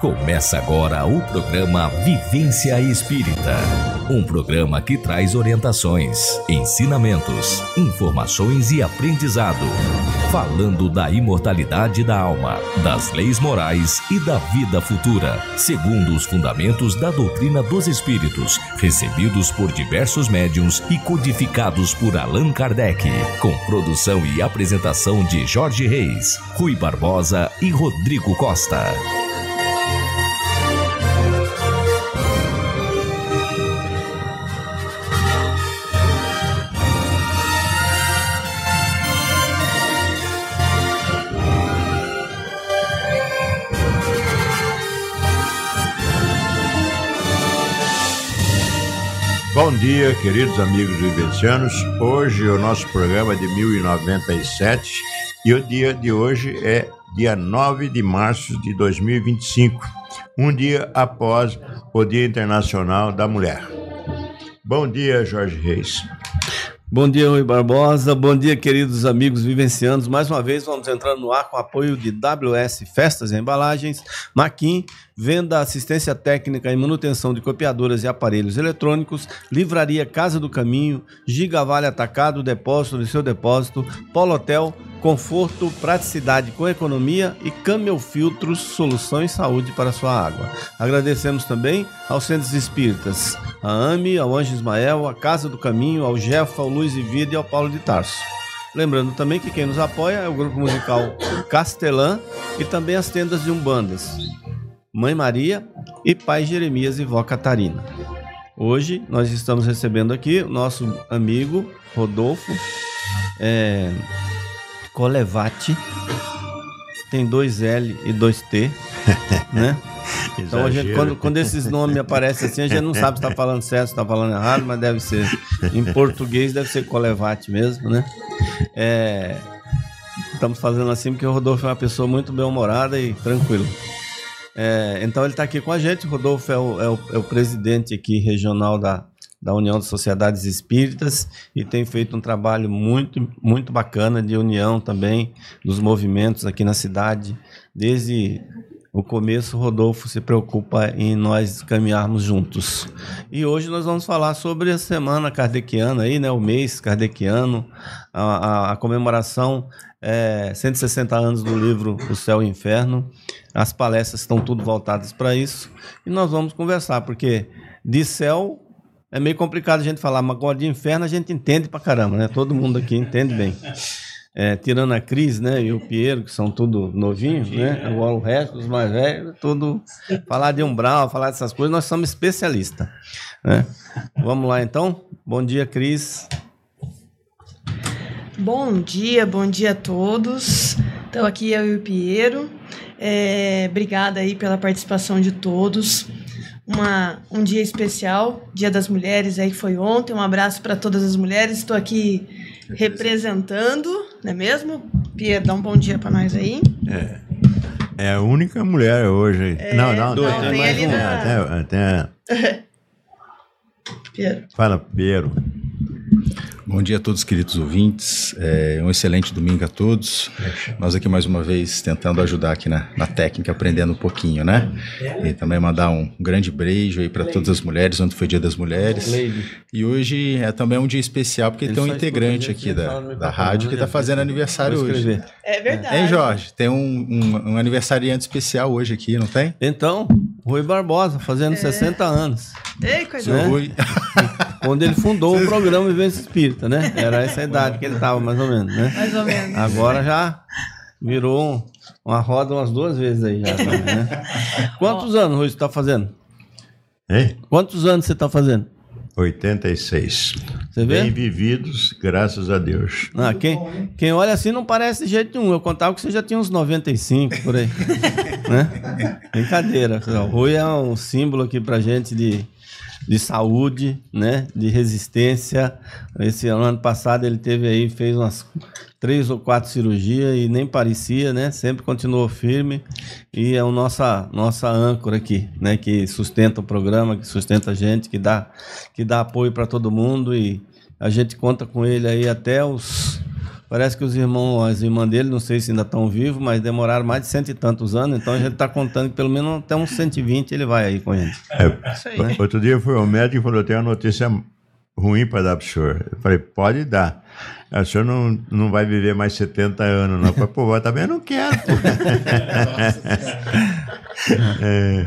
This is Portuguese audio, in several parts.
Começa agora o programa Vivência Espírita. Um programa que traz orientações, ensinamentos, informações e aprendizado. Falando da imortalidade da alma, das leis morais e da vida futura, segundo os fundamentos da doutrina dos espíritos, recebidos por diversos médiums e codificados por Allan Kardec. Com produção e apresentação de Jorge Reis, Rui Barbosa e Rodrigo Costa. Bom dia, queridos amigos vivencianos. Hoje o nosso programa é de 1097 e o dia de hoje é dia 9 de março de 2025, um dia após o Dia Internacional da Mulher. Bom dia, Jorge Reis. Bom dia, Rui Barbosa. Bom dia, queridos amigos vivencianos. Mais uma vez, vamos entrando no ar com apoio de WS Festas e Embalagens, Maquin, venda, assistência técnica e manutenção de copiadoras e aparelhos eletrônicos, Livraria Casa do Caminho, Gigavale Atacado, depósito de seu depósito, Polo Hotel, conforto, praticidade com economia e Camel Filtros, soluções saúde para sua água. Agradecemos também aos centros espíritas, a AME, ao Anjo Ismael, a Casa do Caminho, ao Jeff, ao Luiz e Vida e ao Paulo de Tarso. Lembrando também que quem nos apoia é o grupo musical Castelã e também as tendas de Umbandas, Mãe Maria e Pai Jeremias e Vó Catarina. Hoje nós estamos recebendo aqui o nosso amigo Rodolfo é, Colevati. Tem dois L e dois T, né? Então a gente, quando, quando esses nomes aparecem assim, a gente não sabe se está falando certo, se está falando errado, mas deve ser. Em português deve ser Colevati mesmo, né? É, estamos fazendo assim porque o Rodolfo é uma pessoa muito bem-humorada e tranquilo. É, então ele está aqui com a gente. O Rodolfo é o, é o, é o presidente aqui regional da, da União de Sociedades Espíritas e tem feito um trabalho muito, muito bacana de união também dos movimentos aqui na cidade. Desde o começo, Rodolfo se preocupa em nós caminharmos juntos. E hoje nós vamos falar sobre a semana kardeciana, aí, né, o mês kardeciano, a, a, a comemoração é, 160 anos do livro O Céu e o Inferno. As palestras estão tudo voltadas para isso. E nós vamos conversar, porque de céu é meio complicado a gente falar, mas agora de inferno a gente entende pra caramba, né? Todo mundo aqui entende bem. É, tirando a Cris, né, e o Piero, que são tudo novinhos, né? Agora o resto, os mais velhos, tudo falar de umbral, falar dessas coisas, nós somos especialistas, né? Vamos lá então. Bom dia, Cris. Bom dia, bom dia a todos. Então aqui eu e o Piero. É, obrigada aí pela participação de todos. Uma, um dia especial, Dia das Mulheres aí foi ontem. Um abraço para todas as mulheres. Estou aqui representando, não é mesmo? Piero, dá um bom dia para nós aí. É. É a única mulher hoje. É, não, não, Dois, não. tem tem mais ali um. na... Até, até, Piero. fala, Piero. Bom dia a todos, queridos ouvintes. É, um excelente domingo a todos. Nós aqui mais uma vez tentando ajudar aqui na, na técnica, aprendendo um pouquinho, né? E também mandar um grande beijo aí para todas as mulheres, onde foi Dia das Mulheres. E hoje é também um dia especial porque Ele tem um integrante aqui da, da rádio que está fazendo aniversário hoje. É verdade. Hein, Jorge? Tem um, um, um aniversariante especial hoje aqui, não tem? Então, Rui Barbosa, fazendo 60 anos. Ei, coisa Né? Rui. Quando ele fundou o programa Vivência Espírita, né? Era essa a idade que ele estava, mais ou menos, né? Mais ou menos. Agora já virou um- uma roda umas duas vezes aí já, também, né? Quantos anos, Rui, você está fazendo? Hein? Quantos anos você está fazendo? 86. Você vê? Bem vividos, graças a Deus. Ah, quem, quem olha assim não parece de jeito nenhum. Eu contava que você já tinha uns 95 por aí. né? Brincadeira. O Rui é um símbolo aqui pra gente de, de saúde, né? De resistência. Esse ano passado ele teve aí, fez umas três ou quatro cirurgias e nem parecia, né? Sempre continuou firme e é o nossa nossa âncora aqui, né? Que sustenta o programa, que sustenta a gente, que dá que dá apoio para todo mundo e A gente conta com ele aí até os. Parece que os irmãos, as irmãs dele, não sei se ainda estão vivos, mas demoraram mais de cento e tantos anos, então a gente está contando que pelo menos até uns 120 ele vai aí com ele. É, Isso aí. Outro dia foi ao médico e falou: tem uma notícia ruim para dar para o senhor. Eu falei: pode dar. Ah, O senhor não, não vai viver mais 70 anos, não. Falei, pô, eu também não quero. pô. É,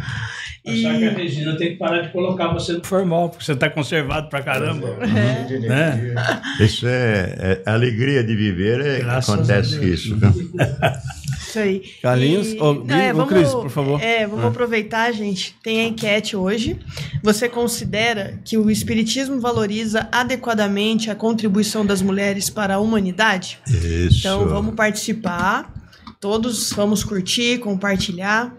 Achar que a Regina tem que parar de colocar você no formal, porque você está conservado pra caramba. Né? isso é, é a alegria de viver, é, acontece isso. Isso aí. Carlinhos, E- é, vamos- Cris, por favor. É, vamos aproveitar, gente. Tem a enquete hoje. Você considera que o Espiritismo valoriza adequadamente a contribuição das mulheres para a humanidade? Isso. Então vamos participar. Todos vamos curtir, compartilhar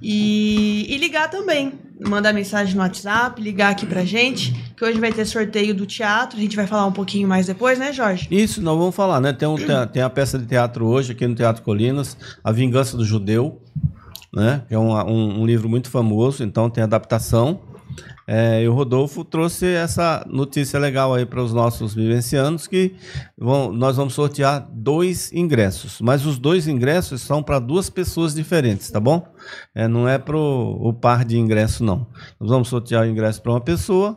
e, e ligar também. Mandar mensagem no WhatsApp, ligar aqui pra gente, que hoje vai ter sorteio do teatro. A gente vai falar um pouquinho mais depois, né, Jorge? Isso, nós vamos falar, né? Tem, um, tem, a- peça de teatro hoje aqui no Teatro Colinas, A Vingança do Judeu, né? É um, um, um livro muito famoso, então tem adaptação. É, e o Rodolfo trouxe essa notícia legal aí para os nossos vivencianos que vão, nós vamos sortear dois ingressos, mas os dois ingressos são para duas pessoas diferentes, tá bom? É, não é para o par de ingresso, não. Nós vamos sortear o ingresso para uma pessoa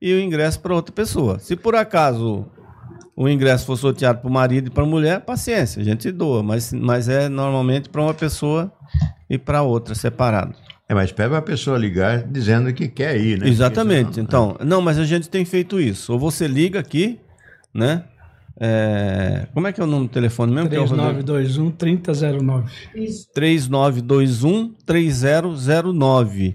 e o ingresso para outra pessoa. Se por acaso o ingresso for sorteado para o marido e para a mulher, paciência, a gente doa, mas, mas é normalmente para uma pessoa e para outra separado. É, mas pega a pessoa ligar dizendo que quer ir, né? Exatamente. Porque Então, não, mas a gente tem feito isso. Ou você liga aqui, né? É, como é que é o número do telefone mesmo? Que é o Rodolfo? 3921 3009.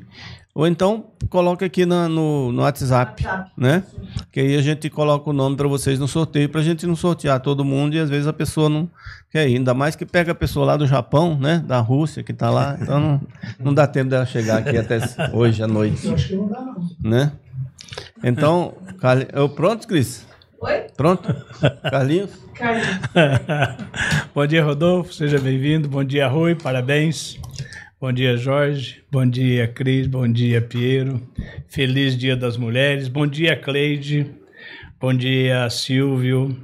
3921-3009. Ou então, coloca aqui na- no, no WhatsApp, né? Que aí a gente coloca o nome para vocês no sorteio, para a gente não sortear todo mundo e às vezes a pessoa não quer ir. Ainda mais que pega a pessoa lá do Japão, né? Da Rússia, que está lá. Então não, não dá tempo dela chegar aqui até hoje à noite. Acho que não dá, não. Né? Então, Carli... eu, pronto, Cris? Oi? Pronto? Carlinhos? Bom dia, Rodolfo, seja bem-vindo. Bom dia, Rui, parabéns. Bom dia, Jorge. Bom dia, Cris. Bom dia, Piero. Feliz Dia das Mulheres. Bom dia, Cleide. Bom dia, Silvio.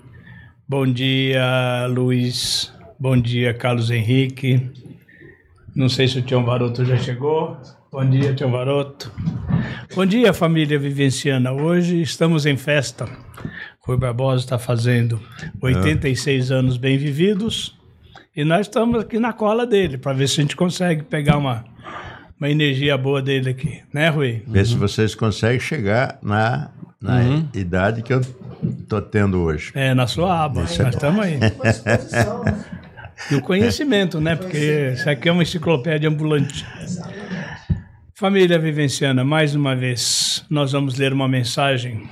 Bom dia, Luiz. Bom dia, Carlos Henrique. Não sei se o Tião Varoto já chegou. Bom dia, Tião Varoto. Bom dia, família vivenciana. Hoje estamos em festa. Rui Barbosa está fazendo 86 anos bem vividos e nós estamos aqui na cola dele para ver se a gente consegue pegar uma, uma energia boa dele aqui, né, Rui? Ver se vocês conseguem chegar na, na idade que eu tô tendo hoje. É, na sua aba. Isso é nós estamos aí. E o conhecimento, né? Porque isso aqui é uma enciclopédia ambulante. Família Vivenciana, mais uma vez, nós vamos ler uma mensagem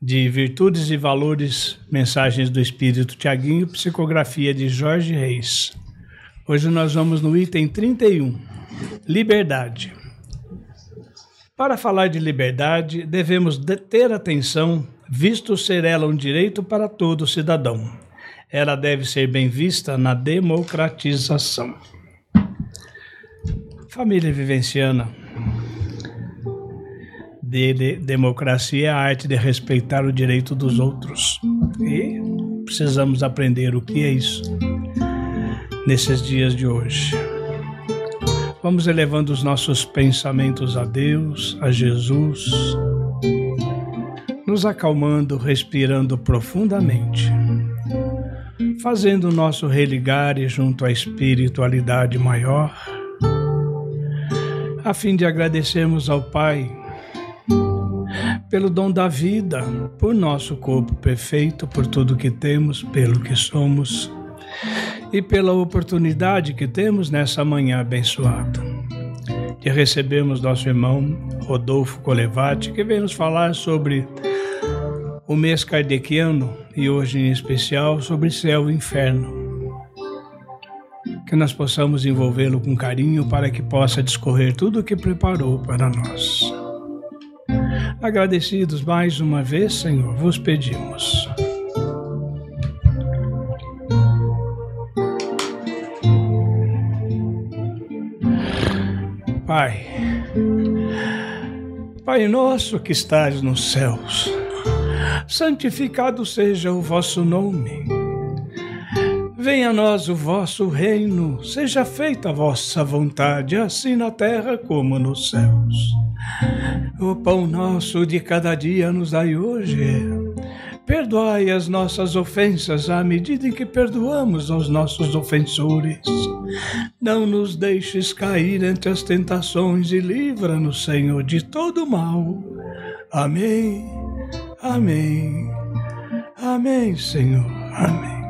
de Virtudes e Valores, mensagens do Espírito Tiaguinho, psicografia de Jorge Reis. Hoje nós vamos no item 31, Liberdade. Para falar de liberdade, devemos de- ter atenção, visto ser ela um direito para todo cidadão. Ela deve ser bem vista na democratização. Família vivenciana. Dele, democracia é a arte de respeitar o direito dos outros. E precisamos aprender o que é isso nesses dias de hoje. Vamos elevando os nossos pensamentos a Deus, a Jesus, nos acalmando, respirando profundamente, fazendo o nosso religar junto à espiritualidade maior, a fim de agradecermos ao Pai pelo dom da vida, por nosso corpo perfeito, por tudo que temos, pelo que somos e pela oportunidade que temos nessa manhã abençoada de recebermos nosso irmão Rodolfo Colevati, que vem nos falar sobre o mês kardeciano e hoje em especial sobre céu e inferno. Que nós possamos envolvê-lo com carinho para que possa discorrer tudo o que preparou para nós. Agradecidos mais uma vez, Senhor, vos pedimos. Pai, Pai nosso que estás nos céus, santificado seja o vosso nome. Venha a nós o vosso reino, seja feita a vossa vontade, assim na terra como nos céus. O pão nosso de cada dia nos dai hoje. Perdoai as nossas ofensas à medida em que perdoamos aos nossos ofensores. Não nos deixes cair entre as tentações e livra-nos, Senhor, de todo mal. Amém. Amém. Amém, Senhor. Amém.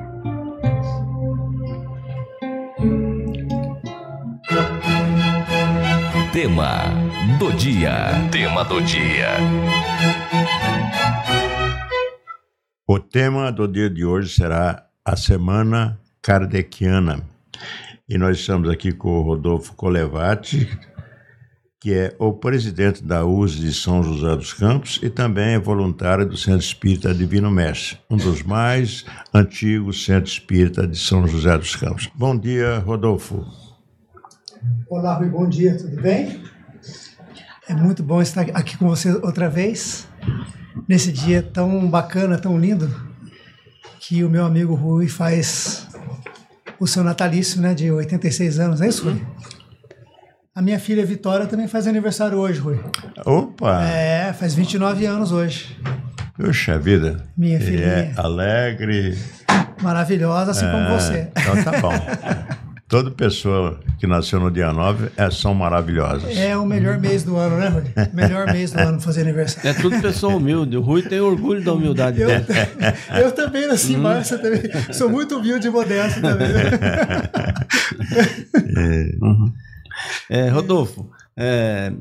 Tema do dia. Tema do dia. O tema do dia de hoje será a Semana Kardeciana. E nós estamos aqui com o Rodolfo Colevati, que é o presidente da USE de São José dos Campos e também é voluntário do Centro Espírita Divino Mestre, um dos mais antigos centros espírita de São José dos Campos. Bom dia, Rodolfo. Olá, Rui, bom dia, tudo bem? É muito bom estar aqui com você outra vez nesse dia tão bacana, tão lindo, que o meu amigo Rui faz o seu natalício, né, de 86 anos, é isso, Rui? A minha filha Vitória também faz aniversário hoje, Rui. Opa! É, faz 29 anos hoje. Puxa vida. Minha filhinha. é alegre. Maravilhosa, assim como É, você. Então tá bom. Toda pessoa que nasceu no dia 9 é, são maravilhosas. É o melhor mês do ano, né, Rui? Melhor mês do ano fazer aniversário. É tudo pessoa humilde. O Rui tem orgulho da humildade Eu, dele. eu também nasci em março, eu também. Sou muito humilde e modesto também. É, Rodolfo, é,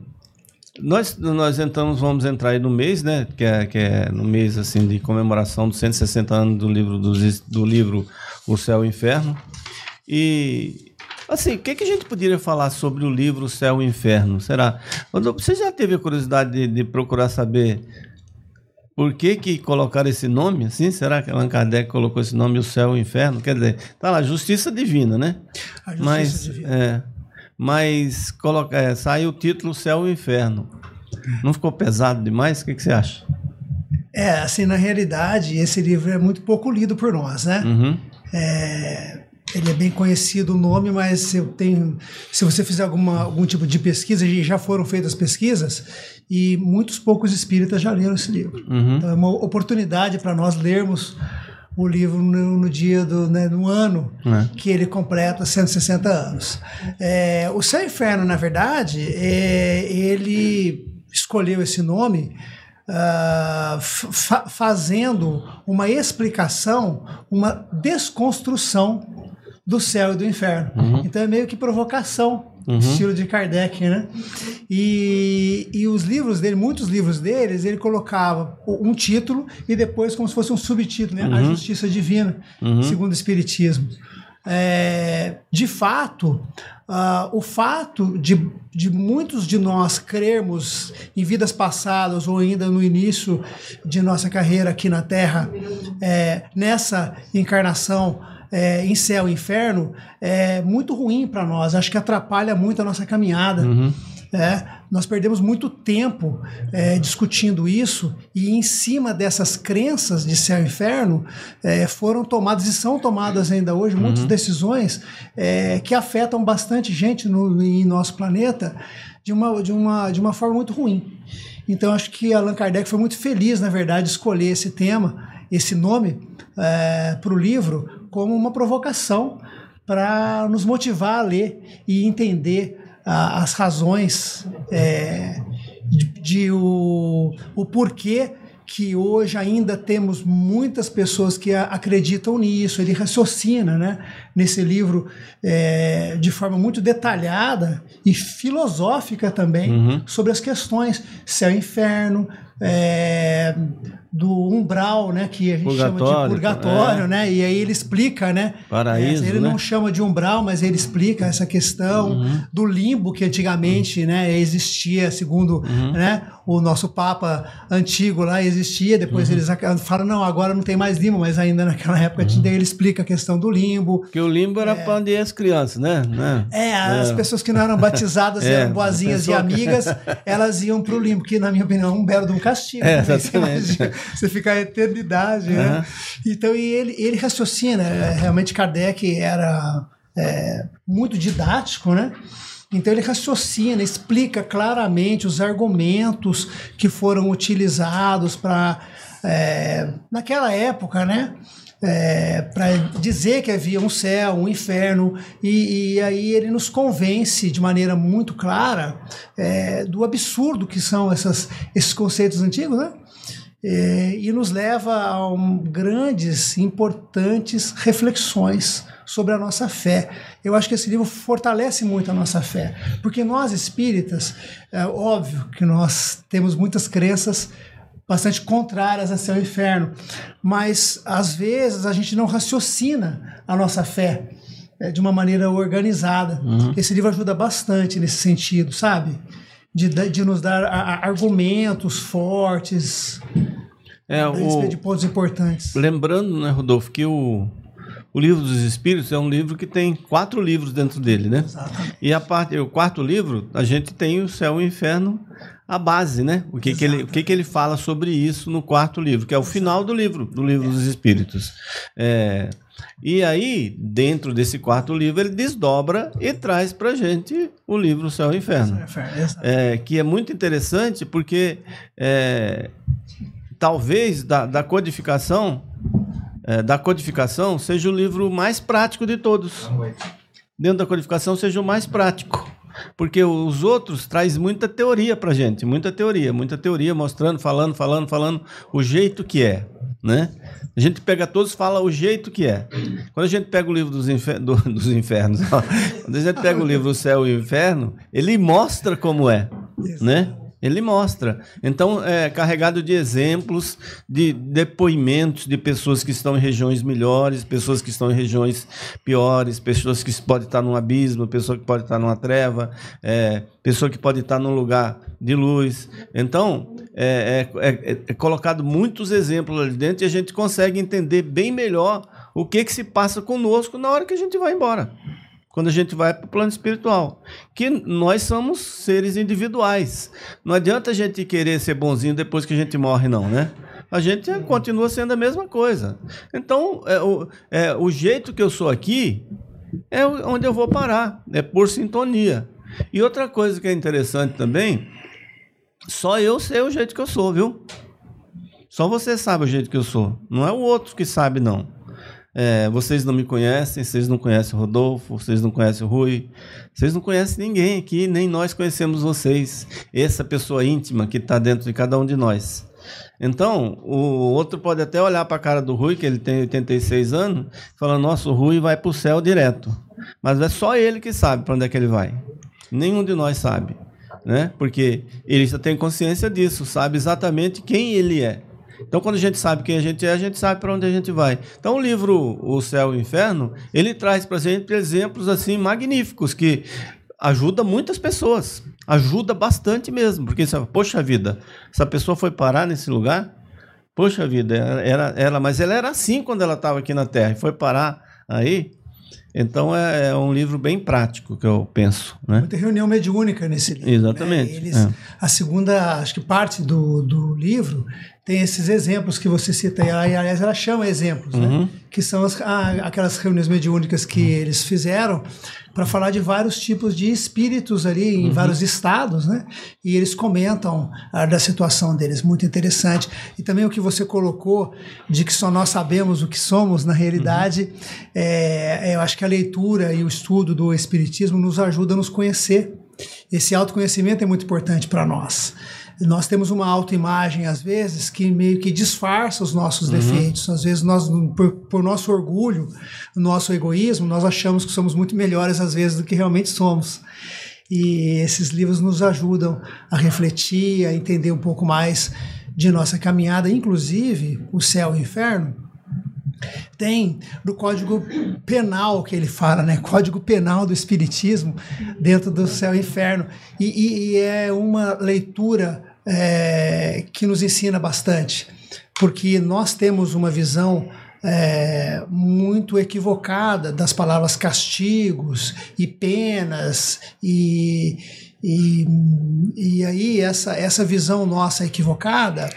nós, nós entramos, vamos entrar aí no mês, né? Que é, que é no mês assim de comemoração dos 160 anos do livro dos, do livro O Céu e o Inferno. E assim, o que, que a gente poderia falar sobre o livro Céu e Inferno? Será? Você já teve a curiosidade de, de procurar saber por que, que colocaram esse nome assim? Será que Allan Kardec colocou esse nome O Céu e o Inferno? Quer dizer, tá lá, Justiça Divina, né? A justiça mas divina. é, mas coloca, é, sai o título Céu e Inferno. Não ficou pesado demais? O que, que você acha? É, assim, na realidade, esse livro é muito pouco lido por nós, né? Uhum. É, ele é bem conhecido o nome, mas eu tenho, se você fizer alguma, algum tipo de pesquisa, já foram feitas pesquisas, e muitos poucos espíritas já leram esse livro. Então é uma oportunidade para nós lermos o livro no, no dia do né, no ano É. que ele completa 160 anos. É, o Céu Inferno, na verdade, é, ele escolheu esse nome ah, fa- fazendo uma explicação, uma desconstrução do céu e do inferno. Então é meio que provocação, estilo de Kardec, né? E, e os livros dele, muitos livros deles, ele colocava um título e depois como se fosse um subtítulo, né? A Justiça Divina, segundo o Espiritismo. É, de fato, ah, o fato de, de muitos de nós crermos em vidas passadas ou ainda no início de nossa carreira aqui na Terra, é, nessa encarnação é, em céu e inferno, é muito ruim para nós. Acho que atrapalha muito a nossa caminhada. É, nós perdemos muito tempo é, discutindo isso e em cima dessas crenças de céu e inferno é, foram tomadas e são tomadas ainda hoje muitas decisões é, que afetam bastante gente no, em nosso planeta de uma, de, uma, de uma forma muito ruim. Então acho que Allan Kardec foi muito feliz, na verdade, de escolher esse tema, esse nome para o livro como uma provocação para nos motivar a ler e entender a- as razões é, de, de o, o porquê que hoje ainda temos muitas pessoas que acreditam nisso. Ele raciocina né, nesse livro é, de forma muito detalhada e filosófica também sobre as questões céu e inferno, é, do umbral, né, que a gente chama de purgatório, é. né? E aí ele explica, né? Paraíso, é, ele né? não chama de umbral, mas ele explica essa questão do limbo que antigamente, né, existia, segundo, né, o nosso papa antigo lá existia, depois eles ac- falam não, agora não tem mais limbo, mas ainda naquela época tinha, ele explica a questão do limbo. Porque o limbo era para onde ia as crianças, né? né? É, as pessoas que não eram batizadas, É, eram boazinhas e amigas, elas iam pro limbo, que na minha opinião é um belo de um castigo. É, né? Você, você fica a eternidade, né? Então, e ele, ele raciocina. é, Realmente, Kardec era é, muito didático, né? Então ele raciocina, explica claramente os argumentos que foram utilizados para naquela época, né? Para dizer que havia um céu, um inferno, e, e aí ele nos convence de maneira muito clara é, do absurdo que são essas, esses conceitos antigos, né? É, e nos leva a um, grandes, importantes reflexões sobre a nossa fé. Eu acho que esse livro fortalece muito a nossa fé, porque nós espíritas, é óbvio que nós temos muitas crenças bastante contrárias a céu e inferno, mas às vezes a gente não raciocina a nossa fé é, de uma maneira organizada. Uhum. Esse livro ajuda bastante nesse sentido, sabe? De, de nos dar a, a, argumentos fortes É, o- de pontos importantes. Lembrando, né, Rodolfo, que o, o livro dos Espíritos é um livro que tem quatro livros dentro dele, né? Exatamente. E a parte, o quarto livro, a gente tem o céu e o inferno, a base, né? O que, que, ele, o que, que ele fala sobre isso no quarto livro, que é o final do livro, do livro dos Espíritos. É, e aí, dentro desse quarto livro, ele desdobra e traz pra gente o livro Céu e Inferno. Exato. É, que é muito interessante porque é, talvez da, da codificação é, da codificação seja o livro mais prático de todos. Dentro da codificação seja o mais prático. Porque os outros traz muita teoria pra gente, muita teoria, muita teoria mostrando, falando, falando, falando o jeito que é, né? A gente pega todos fala o jeito que é. Quando a gente pega o livro dos, infer- do- dos infernos, quando a gente pega o livro O Céu e o Inferno, ele mostra como é, né? Ele mostra. Então, é carregado de exemplos, de depoimentos de pessoas que estão em regiões melhores, pessoas que estão em regiões piores, pessoas que podem estar num abismo, pessoa que pode estar numa treva, é, pessoa que pode estar num lugar de luz. Então, é, é- é- é colocado muitos exemplos ali dentro e a gente consegue entender bem melhor o que, que se passa conosco na hora que a gente vai embora quando a gente vai para o plano espiritual. Que nós somos seres individuais. Não adianta a gente querer ser bonzinho depois que a gente morre, não, né? A gente continua sendo a mesma coisa. Então, é, o, é, o jeito que eu sou aqui é onde eu vou parar. É por sintonia. E outra coisa que é interessante também, só eu sei o jeito que eu sou, viu? Só você sabe o jeito que eu sou. Não é o outro que sabe, não. É, vocês não me conhecem, vocês não conhecem o Rodolfo, vocês não conhecem o Rui, vocês não conhecem ninguém aqui, nem nós conhecemos vocês. Essa pessoa íntima que está dentro de cada um de nós. Então, o outro pode até olhar para a cara do Rui, que ele tem 86 anos, falando: Nossa, o Rui vai para o céu direto. Mas é só ele que sabe para onde é que ele vai. Nenhum de nós sabe. Né? Porque ele já tem consciência disso, sabe exatamente quem ele é. Então, quando a gente sabe quem a gente é, a gente sabe para onde a gente vai. Então, o livro O Céu e o Inferno, ele traz para a gente exemplos assim magníficos que ajuda muitas pessoas. Ajuda bastante mesmo. Porque, você poxa vida, essa pessoa foi parar nesse lugar? Poxa vida, era, era, mas ela era assim quando ela estava aqui na Terra e foi parar aí. Então, é, é um livro bem prático que eu penso. Né? Muita reunião mediúnica nesse livro. Exatamente, né? Eles, é. A segunda, acho que parte do, do livro tem esses exemplos que você cita. E, aliás, ela chama exemplos, Uhum. né? Que são as, ah, aquelas reuniões mediúnicas que eles fizeram para falar de vários tipos de espíritos ali Uhum. em vários estados, né? E eles comentam ah, da situação deles, muito interessante. E também o que você colocou de que só nós sabemos o que somos na realidade, é, eu acho que a leitura e o estudo do espiritismo nos ajuda a nos conhecer. Esse autoconhecimento é muito importante para nós. Nós temos uma autoimagem, às vezes, que meio que disfarça os nossos defeitos. Às vezes, nós, por, por nosso orgulho, nosso egoísmo, nós achamos que somos muito melhores, às vezes, do que realmente somos. E esses livros nos ajudam a refletir, a entender um pouco mais de nossa caminhada, inclusive o céu e o inferno. Tem no Código Penal que ele fala, né? Código Penal do Espiritismo, dentro do céu e inferno. E, e- e é uma leitura é, que nos ensina bastante, porque nós temos uma visão é, muito equivocada das palavras castigos e penas e, E, e aí essa, essa visão nossa equivocada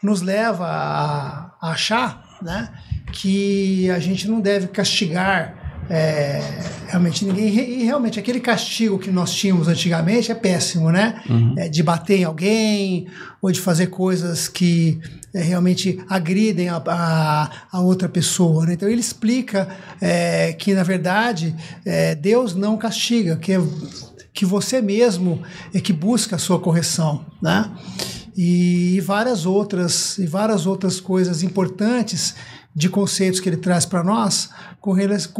nos leva a, a achar né, que a gente não deve castigar é, realmente ninguém. E realmente aquele castigo que nós tínhamos antigamente é péssimo, né? Uhum. É, de bater em alguém ou de fazer coisas que é, realmente agridem a, a, a, outra pessoa. Né? Então ele explica é, que, na verdade, é, Deus não castiga, que, é, que você mesmo é que busca a sua correção. Né? E, e várias outras, e várias outras coisas importantes de conceitos que ele traz para nós com,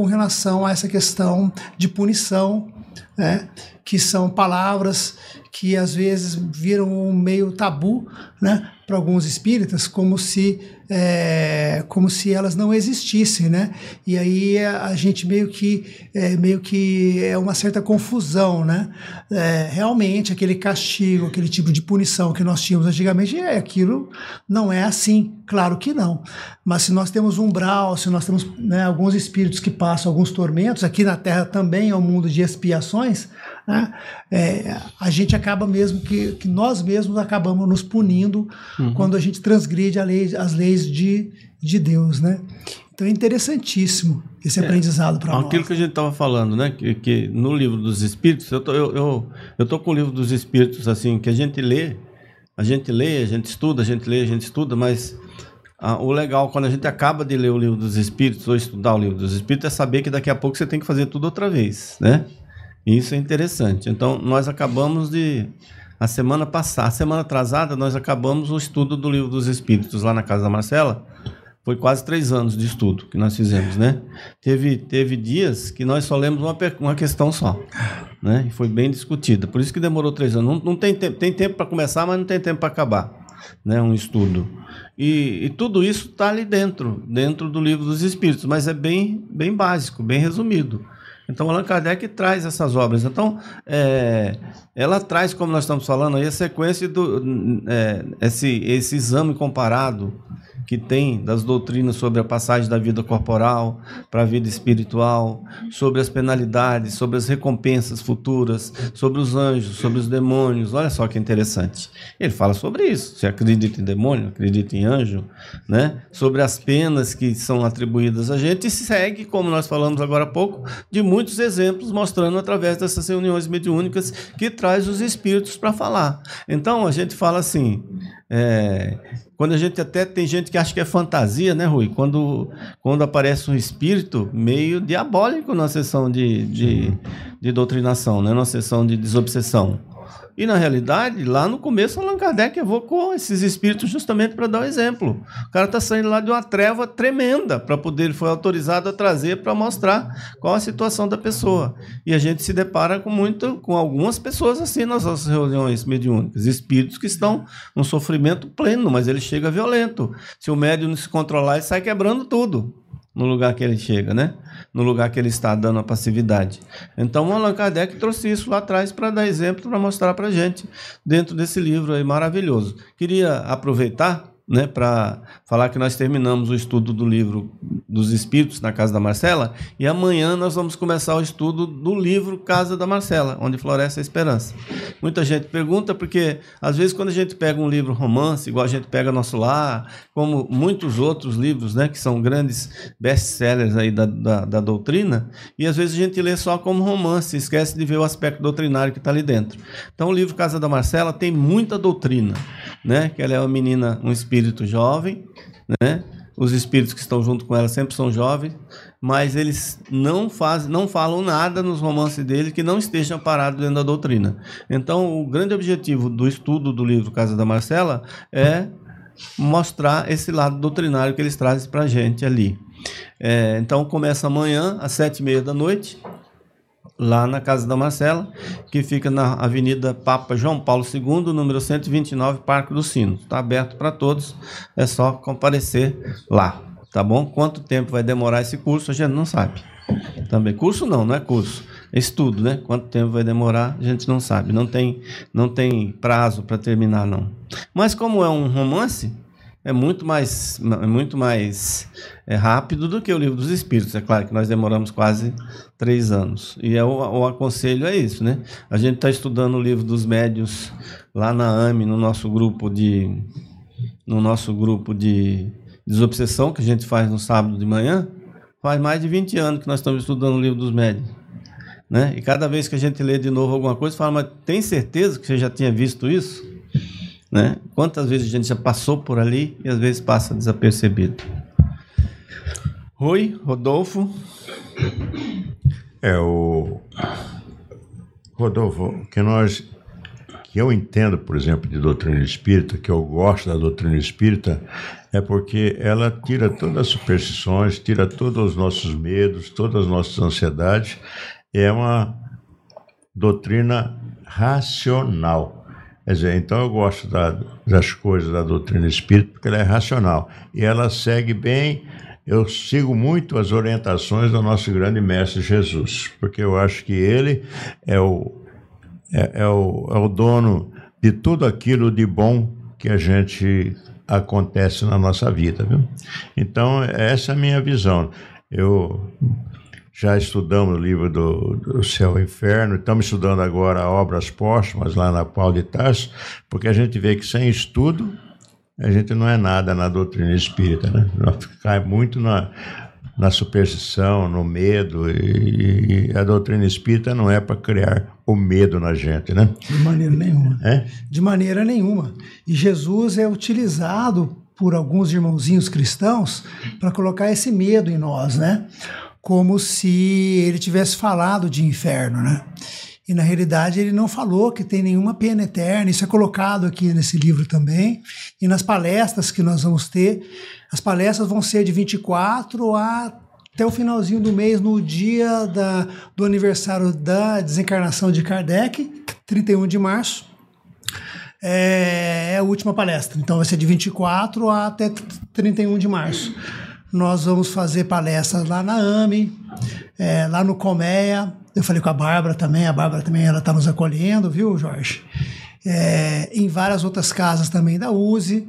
relação a essa questão de punição, né? que são palavras que às vezes viram um meio tabu né? para alguns espíritas, como se é, como se elas não existissem, né? E aí a gente meio que é, meio que é uma certa confusão, né? É, realmente aquele castigo, aquele tipo de punição que nós tínhamos antigamente, é aquilo não é assim, claro que não. Mas se nós temos umbral, se nós temos né, alguns espíritos que passam alguns tormentos, aqui na Terra também é um mundo de expiações, né? É, a gente acaba mesmo que, que nós mesmos acabamos nos punindo uhum. quando a gente transgride lei, as leis de, de Deus, né? Então é interessantíssimo esse é, aprendizado para nós. Aquilo que a gente estava falando, né? Que, que, no livro dos Espíritos, eu tô, eu, eu, eu tô com o livro dos Espíritos assim que a gente lê, a gente lê, a gente estuda, a gente lê, a gente estuda, mas ah, o legal quando a gente acaba de ler o livro dos Espíritos ou estudar o livro dos Espíritos é saber que daqui a pouco você tem que fazer tudo outra vez, né? Isso é interessante. Então nós acabamos de a semana passada, a semana atrasada, nós acabamos o estudo do livro dos Espíritos lá na casa da Marcela. Foi quase três anos de estudo que nós fizemos, né? Teve, teve dias que nós só lemos uma, uma questão só, né? E foi bem discutida. Por isso que demorou três anos. Não, não tem tempo, tem tempo para começar, mas não tem tempo para acabar, né? Um estudo. E, e tudo isso está ali dentro, dentro do livro dos Espíritos, mas é bem, bem básico, bem resumido. Então, Allan Kardec traz essas obras. Então, é, ela traz, como nós estamos falando, aí, a sequência do é, esse, esse exame comparado que tem das doutrinas sobre a passagem da vida corporal para a vida espiritual, sobre as penalidades, sobre as recompensas futuras, sobre os anjos, sobre os demônios. Olha só que interessante. Ele fala sobre isso. Você acredita em demônio, acredita em anjo, né? Sobre as penas que são atribuídas a gente e segue, como nós falamos agora há pouco, de muitos exemplos mostrando através dessas reuniões mediúnicas que traz os espíritos para falar. Então a gente fala assim, é, quando a gente até tem gente que acha que é fantasia, né, Rui? Quando, quando aparece um espírito meio diabólico na sessão de, de, de doutrinação, né? na sessão de desobsessão. E na realidade, lá no começo, Allan Kardec evocou esses espíritos justamente para dar o um exemplo. O cara está saindo lá de uma treva tremenda para poder, ele foi autorizado a trazer para mostrar qual a situação da pessoa. E a gente se depara com muito, com algumas pessoas assim nas nossas reuniões mediúnicas, espíritos que estão num sofrimento pleno, mas ele chega violento. Se o médium não se controlar, ele sai quebrando tudo no lugar que ele chega, né? No lugar que ele está dando a passividade. Então, o Allan Kardec trouxe isso lá atrás para dar exemplo, para mostrar para gente dentro desse livro aí maravilhoso. Queria aproveitar né, para falar que nós terminamos o estudo do livro dos Espíritos na Casa da Marcela e amanhã nós vamos começar o estudo do livro Casa da Marcela, onde floresce a esperança. Muita gente pergunta porque às vezes quando a gente pega um livro romance, igual a gente pega Nosso Lar, como muitos outros livros, né, que são grandes best-sellers aí da, da, da doutrina, e às vezes a gente lê só como romance, esquece de ver o aspecto doutrinário que está ali dentro. Então o livro Casa da Marcela tem muita doutrina, né, que ela é uma menina, um espírito jovem, né? Os espíritos que estão junto com ela sempre são jovens, mas eles não fazem, não falam nada nos romances dele que não esteja parado dentro da doutrina. Então, o grande objetivo do estudo do livro Casa da Marcela é mostrar esse lado doutrinário que eles trazem para a gente ali. É, então, começa amanhã às sete e meia da noite lá na casa da Marcela, que fica na Avenida Papa João Paulo II, número 129, Parque do Sino. Está aberto para todos, é só comparecer lá, tá bom? Quanto tempo vai demorar esse curso, a gente não sabe. Também curso não, não é curso, é estudo, né? Quanto tempo vai demorar, a gente não sabe. Não tem, não tem prazo para terminar não. Mas como é um romance, é muito mais, é muito mais é, rápido do que o livro dos Espíritos. É claro que nós demoramos quase três anos. E é o, o aconselho é isso, né? A gente está estudando o livro dos médios lá na AME, no nosso grupo de no nosso grupo de desobsessão que a gente faz no sábado de manhã. Faz mais de 20 anos que nós estamos estudando o livro dos médios. Né? E cada vez que a gente lê de novo alguma coisa, fala, mas tem certeza que você já tinha visto isso? Né? Quantas vezes a gente já passou por ali e às vezes passa desapercebido. Rui, Rodolfo. É o Rodolfo, que nós que eu entendo, por exemplo, de doutrina espírita, que eu gosto da doutrina espírita, é porque ela tira todas as superstições, tira todos os nossos medos, todas as nossas ansiedades. É uma doutrina racional. Quer dizer, então eu gosto da, das coisas da doutrina espírita porque ela é racional e ela segue bem. Eu sigo muito as orientações do nosso grande mestre Jesus, porque eu acho que ele é o, é, é o, é o dono de tudo aquilo de bom que a gente acontece na nossa vida. Viu? Então, essa é a minha visão. Eu já estudamos o livro do, do Céu e Inferno, estamos estudando agora Obras Póstumas lá na Paulo de Tarso, porque a gente vê que sem estudo a gente não é nada na doutrina espírita, né? Cai muito na, na superstição, no medo, e, e a doutrina espírita não é para criar o medo na gente, né? De maneira nenhuma. É? De maneira nenhuma. E Jesus é utilizado por alguns irmãozinhos cristãos para colocar esse medo em nós, né? Como se ele tivesse falado de inferno, né? E na realidade ele não falou que tem nenhuma pena eterna. Isso é colocado aqui nesse livro também. E nas palestras que nós vamos ter, as palestras vão ser de 24 a até o finalzinho do mês, no dia da, do aniversário da desencarnação de Kardec, 31 de março. É, é a última palestra. Então vai ser de 24 até 31 de março. Nós vamos fazer palestras lá na AME, é, lá no Colmeia. Eu falei com a Bárbara também, a Bárbara também ela está nos acolhendo, viu, Jorge? É, em várias outras casas também da USE.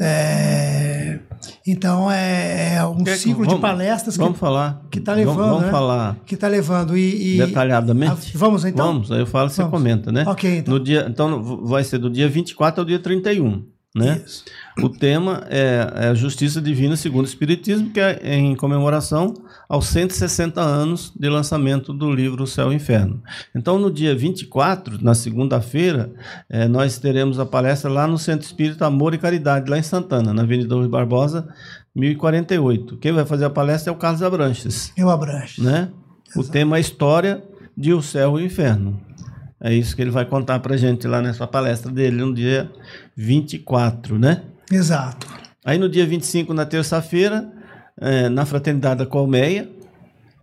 É, então é, é um ciclo vamos, de palestras vamos que, falar. que está levando. Vamos, vamos né? falar. Que está levando. E, e detalhadamente. A, vamos então? Vamos, aí eu falo e você comenta, né? Ok, então. No dia, então vai ser do dia 24 ao dia 31. Né? Isso. O tema é, é, a Justiça Divina segundo o Espiritismo, que é em comemoração aos 160 anos de lançamento do livro Céu e Inferno. Então, no dia 24, na segunda-feira, é, nós teremos a palestra lá no Centro Espírita Amor e Caridade, lá em Santana, na Avenida Rui Barbosa, 1048. Quem vai fazer a palestra é o Carlos Abranches. Eu Abranches. Né? O tema é História de O Céu e o Inferno. É isso que ele vai contar para gente lá nessa palestra dele no dia 24, né? Exato. Aí no dia 25, na terça-feira, é, na Fraternidade da Colmeia,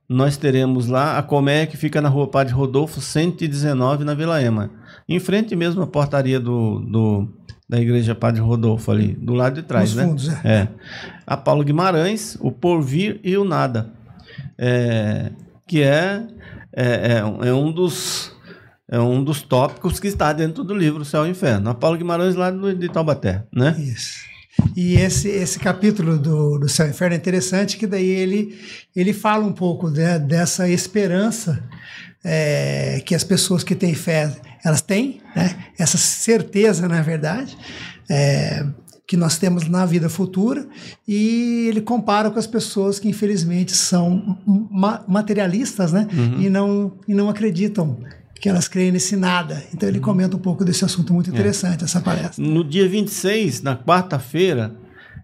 nós teremos lá a Colmeia que fica na rua Padre Rodolfo, 119, na Vila Ema. Em frente mesmo à portaria do, do, da Igreja Padre Rodolfo ali, do lado de trás, Nos né? fundos, é. é. A Paulo Guimarães, o Porvir e o Nada. É, que é, é, é um dos é um dos tópicos que está dentro do livro Céu e Inferno. A Paulo Guimarães lá de Taubaté, né? Isso. E esse, esse capítulo do, do Céu e Inferno é interessante que daí ele, ele fala um pouco de, dessa esperança é, que as pessoas que têm fé, elas têm, né? Essa certeza, na verdade, é, que nós temos na vida futura e ele compara com as pessoas que infelizmente são ma materialistas, né? Uhum. E, não, e não acreditam que elas creem nesse nada. Então ele comenta um pouco desse assunto muito interessante, é. essa palestra. No dia 26, na quarta-feira,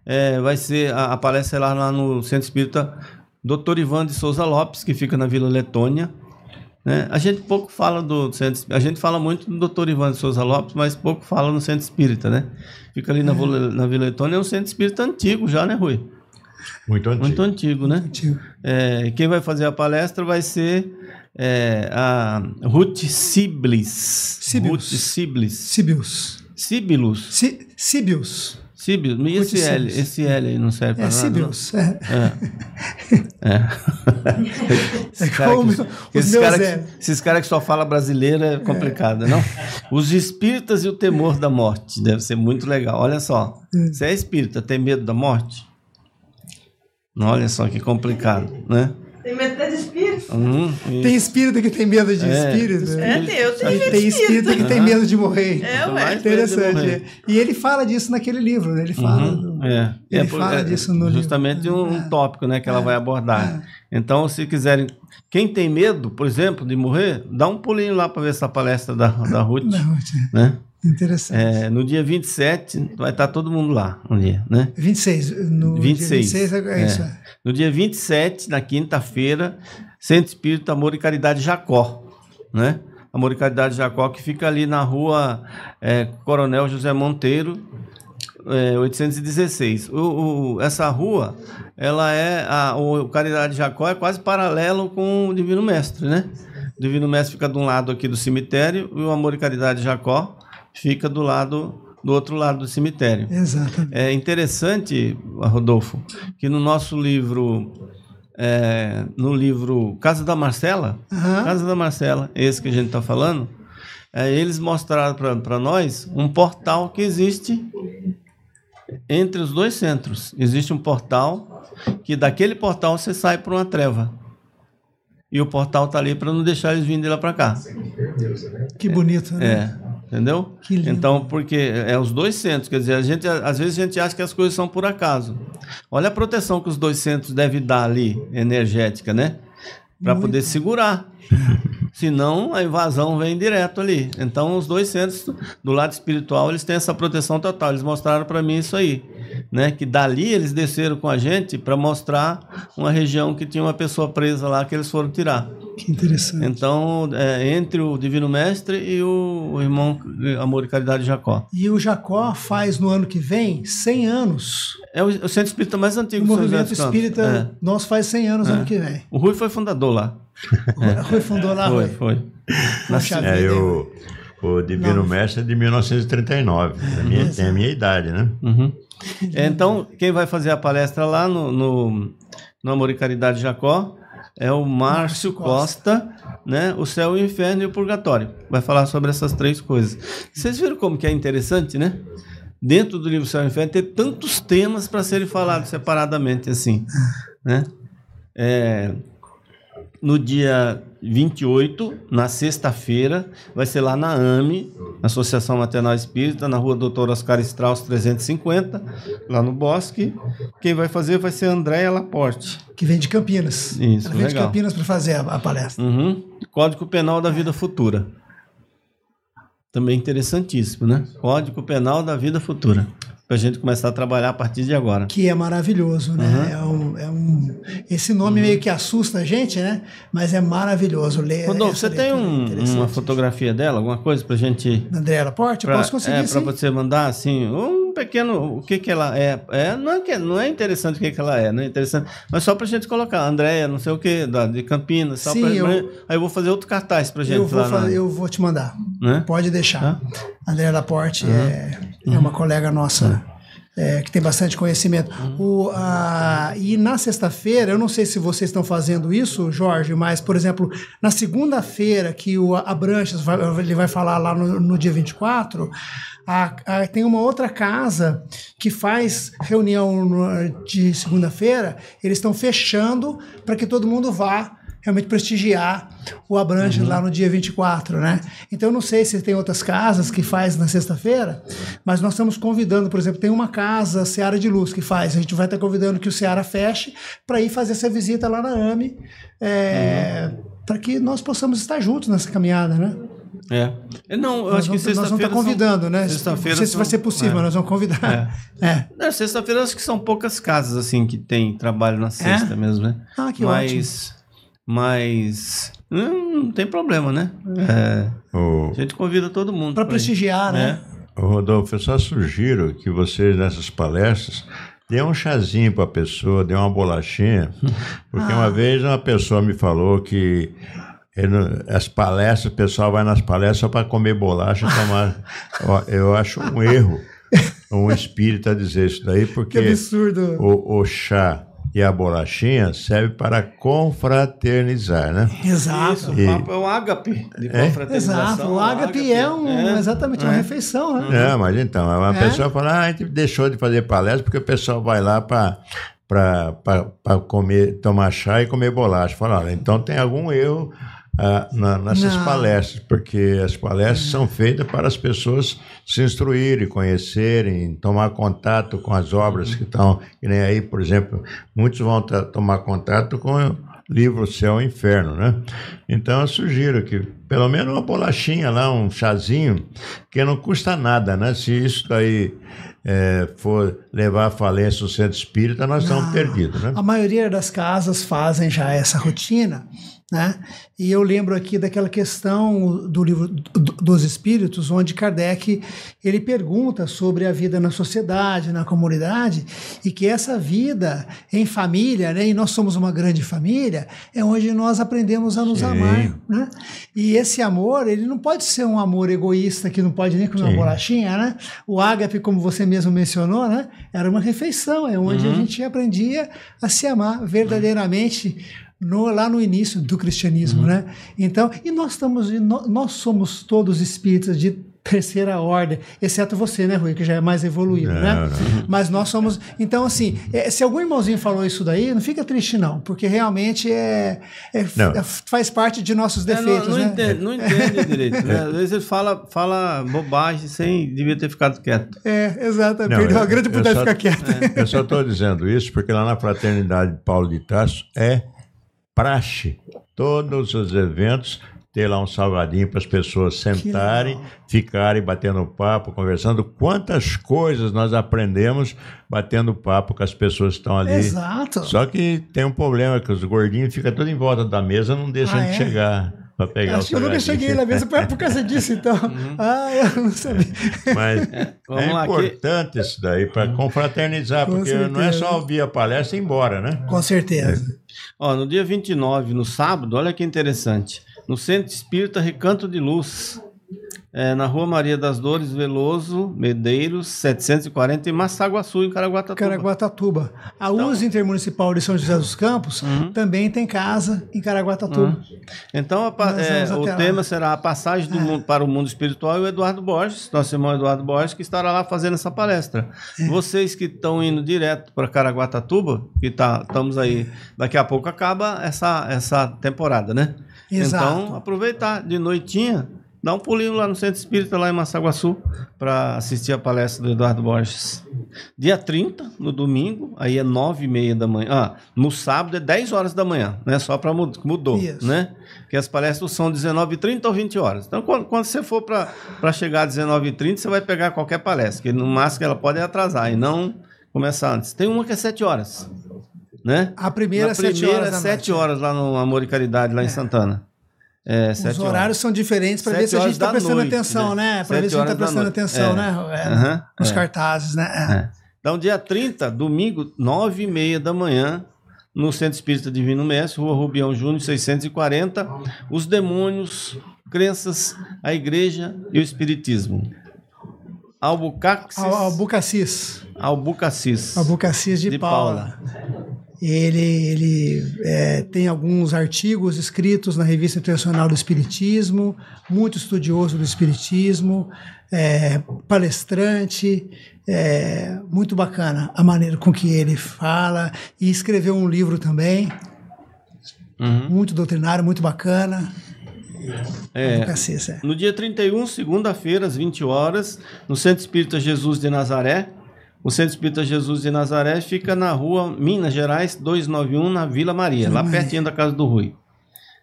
é, vai ser a, a, palestra lá, lá no Centro Espírita Dr. Ivan de Souza Lopes, que fica na Vila Letônia. Né? A gente pouco fala do Centro A gente fala muito do Dr. Ivan de Souza Lopes, mas pouco fala no Centro Espírita, né? Fica ali na, é. na Vila Letônia, é um centro espírita antigo já, né, Rui? Muito antigo. Muito antigo, né? Muito antigo. É, quem vai fazer a palestra vai ser é, a Ruth Siblis. Sibius. Ruth Siblis. Sibius. Sibilus. Si, Sibius. Sibius. E esse L, esse L aí não serve para é, nada? Sibius. É. é. É. Esses caras como que, esses cara é. que, esses cara que só fala brasileiro é complicado, não? Os espíritas e o temor da morte. Deve ser muito legal. Olha só. Hum. Você é espírita, tem medo da morte? Olha só que complicado, né? Tem medo até de espírito? Hum, e- Tem espírito que tem medo de É, espírito. É, tem, eu tenho medo de Tem espírito que tem medo de morrer. É, ué. Interessante. morrer. E ele fala disso naquele livro, né? Ele fala. do- É, Ele é fala é disso no livro. justamente um, um tópico né, que ela vai abordar. Então, se quiserem. Quem tem medo, por exemplo, de morrer, dá um pulinho lá para ver essa palestra da, da Ruth. Não, Né? Interessante. É, no dia 27, vai estar todo mundo lá. Um dia, né? 26. No 26. Dia 26 é, é isso. É. No dia 27, na quinta-feira, Centro Espírito Amor e Caridade Jacó, né? Amor e Caridade Jacó, que fica ali na rua é, Coronel José Monteiro, é, 816. O, o- essa rua, ela é a, o Caridade Jacó é quase paralelo com o Divino Mestre, né? O Divino Mestre fica de um lado aqui do cemitério e o Amor e Caridade Jacó fica do lado do outro lado do cemitério. Exatamente. É interessante, Rodolfo, que no nosso livro, é, no livro Casa da Marcela, Aham. Casa da Marcela, esse que a gente está falando, é, eles mostraram para nós um portal que existe entre os dois centros. Existe um portal que daquele portal você sai para uma treva. E o portal está ali para não deixar eles virem de lá para cá. Que bonito, né? É, entendeu? Que lindo. Então, porque é os dois centros, quer dizer, a gente às vezes a gente acha que as coisas são por acaso. Olha a proteção que os dois centros devem dar ali, energética, né? Para poder segurar. Senão a invasão vem direto ali. Então os dois centros do lado espiritual, eles têm essa proteção total. Eles mostraram para mim isso aí, né? Que dali eles desceram com a gente para mostrar uma região que tinha uma pessoa presa lá que eles foram tirar. Que interessante. Então, é, entre o Divino Mestre e o, o irmão Amor e Caridade Jacó. E o Jacó faz no ano que vem 100 anos. É o, o centro espírita mais antigo O São José movimento espírita nosso faz 100 anos ano que vem. É. O Rui foi fundador lá. Rui fundou lá, foi, Rui. foi. Poxa É, vida, eu, o Divino Mestre é de 1939. É a minha, tem a minha idade, né? Uhum. É, então, quem vai fazer a palestra lá no, no, no Amor e Caridade Jacó é o Márcio Costa, né? O Céu o Inferno e o Purgatório. Vai falar sobre essas três coisas. Vocês viram como que é interessante, né? Dentro do livro Céu e Inferno, ter tantos temas para serem falados separadamente, assim, né? É, no dia 28, na sexta-feira, vai ser lá na AME, Associação Maternal Espírita, na rua Doutor Oscar Strauss 350, lá no Bosque. Quem vai fazer vai ser a Andréia Laporte. Que vem de Campinas. Isso, Ela vem de legal. Campinas para fazer a, a palestra. Uhum. Código Penal da Vida Futura. Também interessantíssimo, né? Código Penal da Vida Futura. Para a gente começar a trabalhar a partir de agora. Que é maravilhoso, né? É um, é um- esse nome meio que assusta a gente, né? Mas é maravilhoso ler. Rodolfo, você tem um- uma fotografia dela, alguma coisa para a gente André Laporte, Pra- posso conseguir é, para você mandar assim, um pequeno, o que que ela é, é não é que não é interessante o que que ela é, não é interessante, mas só pra gente colocar, Andréia, não sei o que, da de Campinas, só Sim, pra, eu- aí eu vou fazer outro cartaz pra gente eu, vou lá fa- na- eu vou te mandar. Né? Pode deixar. André Laporte é, Uhum. é uma colega nossa. É, que tem bastante conhecimento. Uhum. O, a, e na sexta-feira, eu não sei se vocês estão fazendo isso, Jorge, mas, por exemplo, na segunda-feira, que o Abranches vai, ele vai falar lá no, no dia 24, a, a, tem uma outra casa que faz reunião no- de segunda-feira, eles estão fechando para que todo mundo vá realmente prestigiar o Abranches Uhum. lá no dia 24, né? Então eu não sei se tem outras casas que faz na sexta-feira, mas nós estamos convidando, por exemplo, tem uma casa, Seara de Luz, que faz. A gente vai estar convidando que o Seara feche para ir fazer essa visita lá na AME, é, Uhum. para que nós possamos estar juntos nessa caminhada, né? É. É, Não, eu Nós acho que vamos, nós vamos sexta-feira estar convidando, são- né? Sexta-feira não sei se vai ser possível, é. mas nós vamos convidar. É. Não, sexta-feira acho que são poucas casas assim que tem trabalho na sexta mesmo, né? Ah, que mas, Mas hum, não tem problema, né? É, O, a gente convida todo mundo. Para pra ir. prestigiar, né? É. o Rodolfo, eu só sugiro que vocês, nessas palestras, dê um chazinho para a pessoa, dê uma bolachinha, porque Ah. uma vez uma pessoa me falou que ele não- as palestras, o pessoal vai nas palestras só para comer bolacha e tomar. Ó, eu acho um erro um espírita dizer isso daí, porque Que absurdo. o, o chá E a bolachinha serve para confraternizar, né? Exato. Isso, o E- papo é o ágape de É? confraternização. Exato. O ágape é, um, é. exatamente uma refeição, né? É, mas então, uma É. pessoa fala, ah, a gente deixou de fazer palestra porque o pessoal vai lá para para comer, tomar chá e comer bolacha. Fala, olha, então tem algum erro ah, na- nessas Não. palestras, porque as palestras são feitas para as pessoas se instruírem, conhecerem, tomar contato com as obras que estão, que nem aí, por exemplo, muitos vão tomar contato com o livro Céu e Inferno, né? Então eu sugiro que pelo menos uma bolachinha lá, um chazinho, que não custa nada, né? Se isso daí eh, for levar à falência o centro espírita, nós estamos perdidos, né? A maioria das casas fazem já essa rotina, né? E eu lembro aqui daquela questão do livro do- dos Espíritos, onde Kardec ele pergunta sobre a vida na sociedade, na comunidade, e que essa vida em família, né? E nós somos uma grande família, é onde nós aprendemos a nos Sim. amar, né? E esse amor, ele não pode ser um amor egoísta que não pode nem comer uma Sim. bolachinha, né? O ágape, como você mesmo mencionou, né? Era uma refeição, é onde a gente aprendia a se amar verdadeiramente no- lá no início do cristianismo, né? Então, e nós estamos, nó- nós somos todos espíritas de terceira ordem, exceto você, né, Rui, que já é mais evoluído, Não, né? não. Mas nós somos, então assim, é, se algum irmãozinho falou isso daí, não fica triste não, porque realmente é, é- é- faz parte de nossos É, não, defeitos, não, né? entende, não entende direito. Né? Às vezes ele fala, fala bobagem sem devia ter ficado quieto. É, exato. Não, Perdeu eu- a grande oportunidade de ficar quieto. Eu só estou dizendo isso porque lá na Fraternidade de Paulo de Tarso é praxe. Todos os eventos ter lá um salgadinho para as pessoas sentarem, ficarem batendo papo, conversando. Quantas coisas nós aprendemos batendo papo com as pessoas que estão ali. Exato. Só que tem um problema que os gordinhos ficam todos em volta da mesa, não deixam Ah, de é? chegar pegar Acho o que eu nunca cheguei na mesa por, causa disso, então. Uhum. Ah, eu não sabia. Mas Vamos é lá, que- importante isso daí para confraternizar, Com porque não é certeza. só ouvir a palestra e ir embora, né? Com certeza. Ó, no dia 29, no sábado, olha que interessante. No Centro Espírita Recanto de Luz, é, na Rua Maria das Dores, Veloso, Medeiros, 740, em Massaguaçu, em Caraguatatuba. Caraguatatuba. A Então- USA Intermunicipal de São José dos Campos Uhum. também tem casa em Caraguatatuba. Então, a é, o lá. tema será a passagem do mundo para o mundo espiritual e o Eduardo Borges, nosso irmão Eduardo Borges, que estará lá fazendo essa palestra. É. Vocês que estão indo direto para Caraguatatuba, que tá, estamos aí, daqui a pouco acaba essa, essa temporada, né? Exato. Então, aproveitar de noitinha, dá um pulinho lá no Centro Espírita, lá em Massaguaçu, para assistir a palestra do Eduardo Borges. Dia 30, no domingo, aí é 9 e meia da manhã. Ah, no sábado é 10 horas da manhã, né? Só para mudou, Isso. né? Que as palestras são 19h30 ou 20 horas. Então, quando, quando você for para chegar às 19h30, você vai pegar qualquer palestra, que no máximo ela pode atrasar e não começar antes. Tem uma que é 7 horas, né? A primeira, Na sete primeira horas é da 7 noite. horas lá no Amor e Caridade, lá em Santana. É, Os horários são diferentes para ver se a gente horas está prestando noite, atenção, né? né? Para ver se a gente horas está prestando atenção, É. né? É, Nos é. cartazes, né? É. É. Então, dia 30, domingo, 9 e meia da manhã, no Centro Espírita Divino Mestre, Rua Rubião Júnior, 640, os demônios, crenças, a igreja e o espiritismo. Albucaxis, Al- Albucacis. Albucacis. Albucacis de, De Paula. Ele, ele é, tem alguns artigos escritos na Revista Internacional do Espiritismo, muito estudioso do Espiritismo, é, palestrante, é, muito bacana a maneira com que ele fala, e escreveu um livro também, Uhum. muito doutrinário, muito bacana. É, é. No dia 31, segunda-feira, às 20 horas, no Centro Espírita Jesus de Nazaré. O Centro Espírita Jesus de Nazaré fica na rua Minas Gerais 291, na Vila Maria, lá Maria. pertinho da casa do Rui.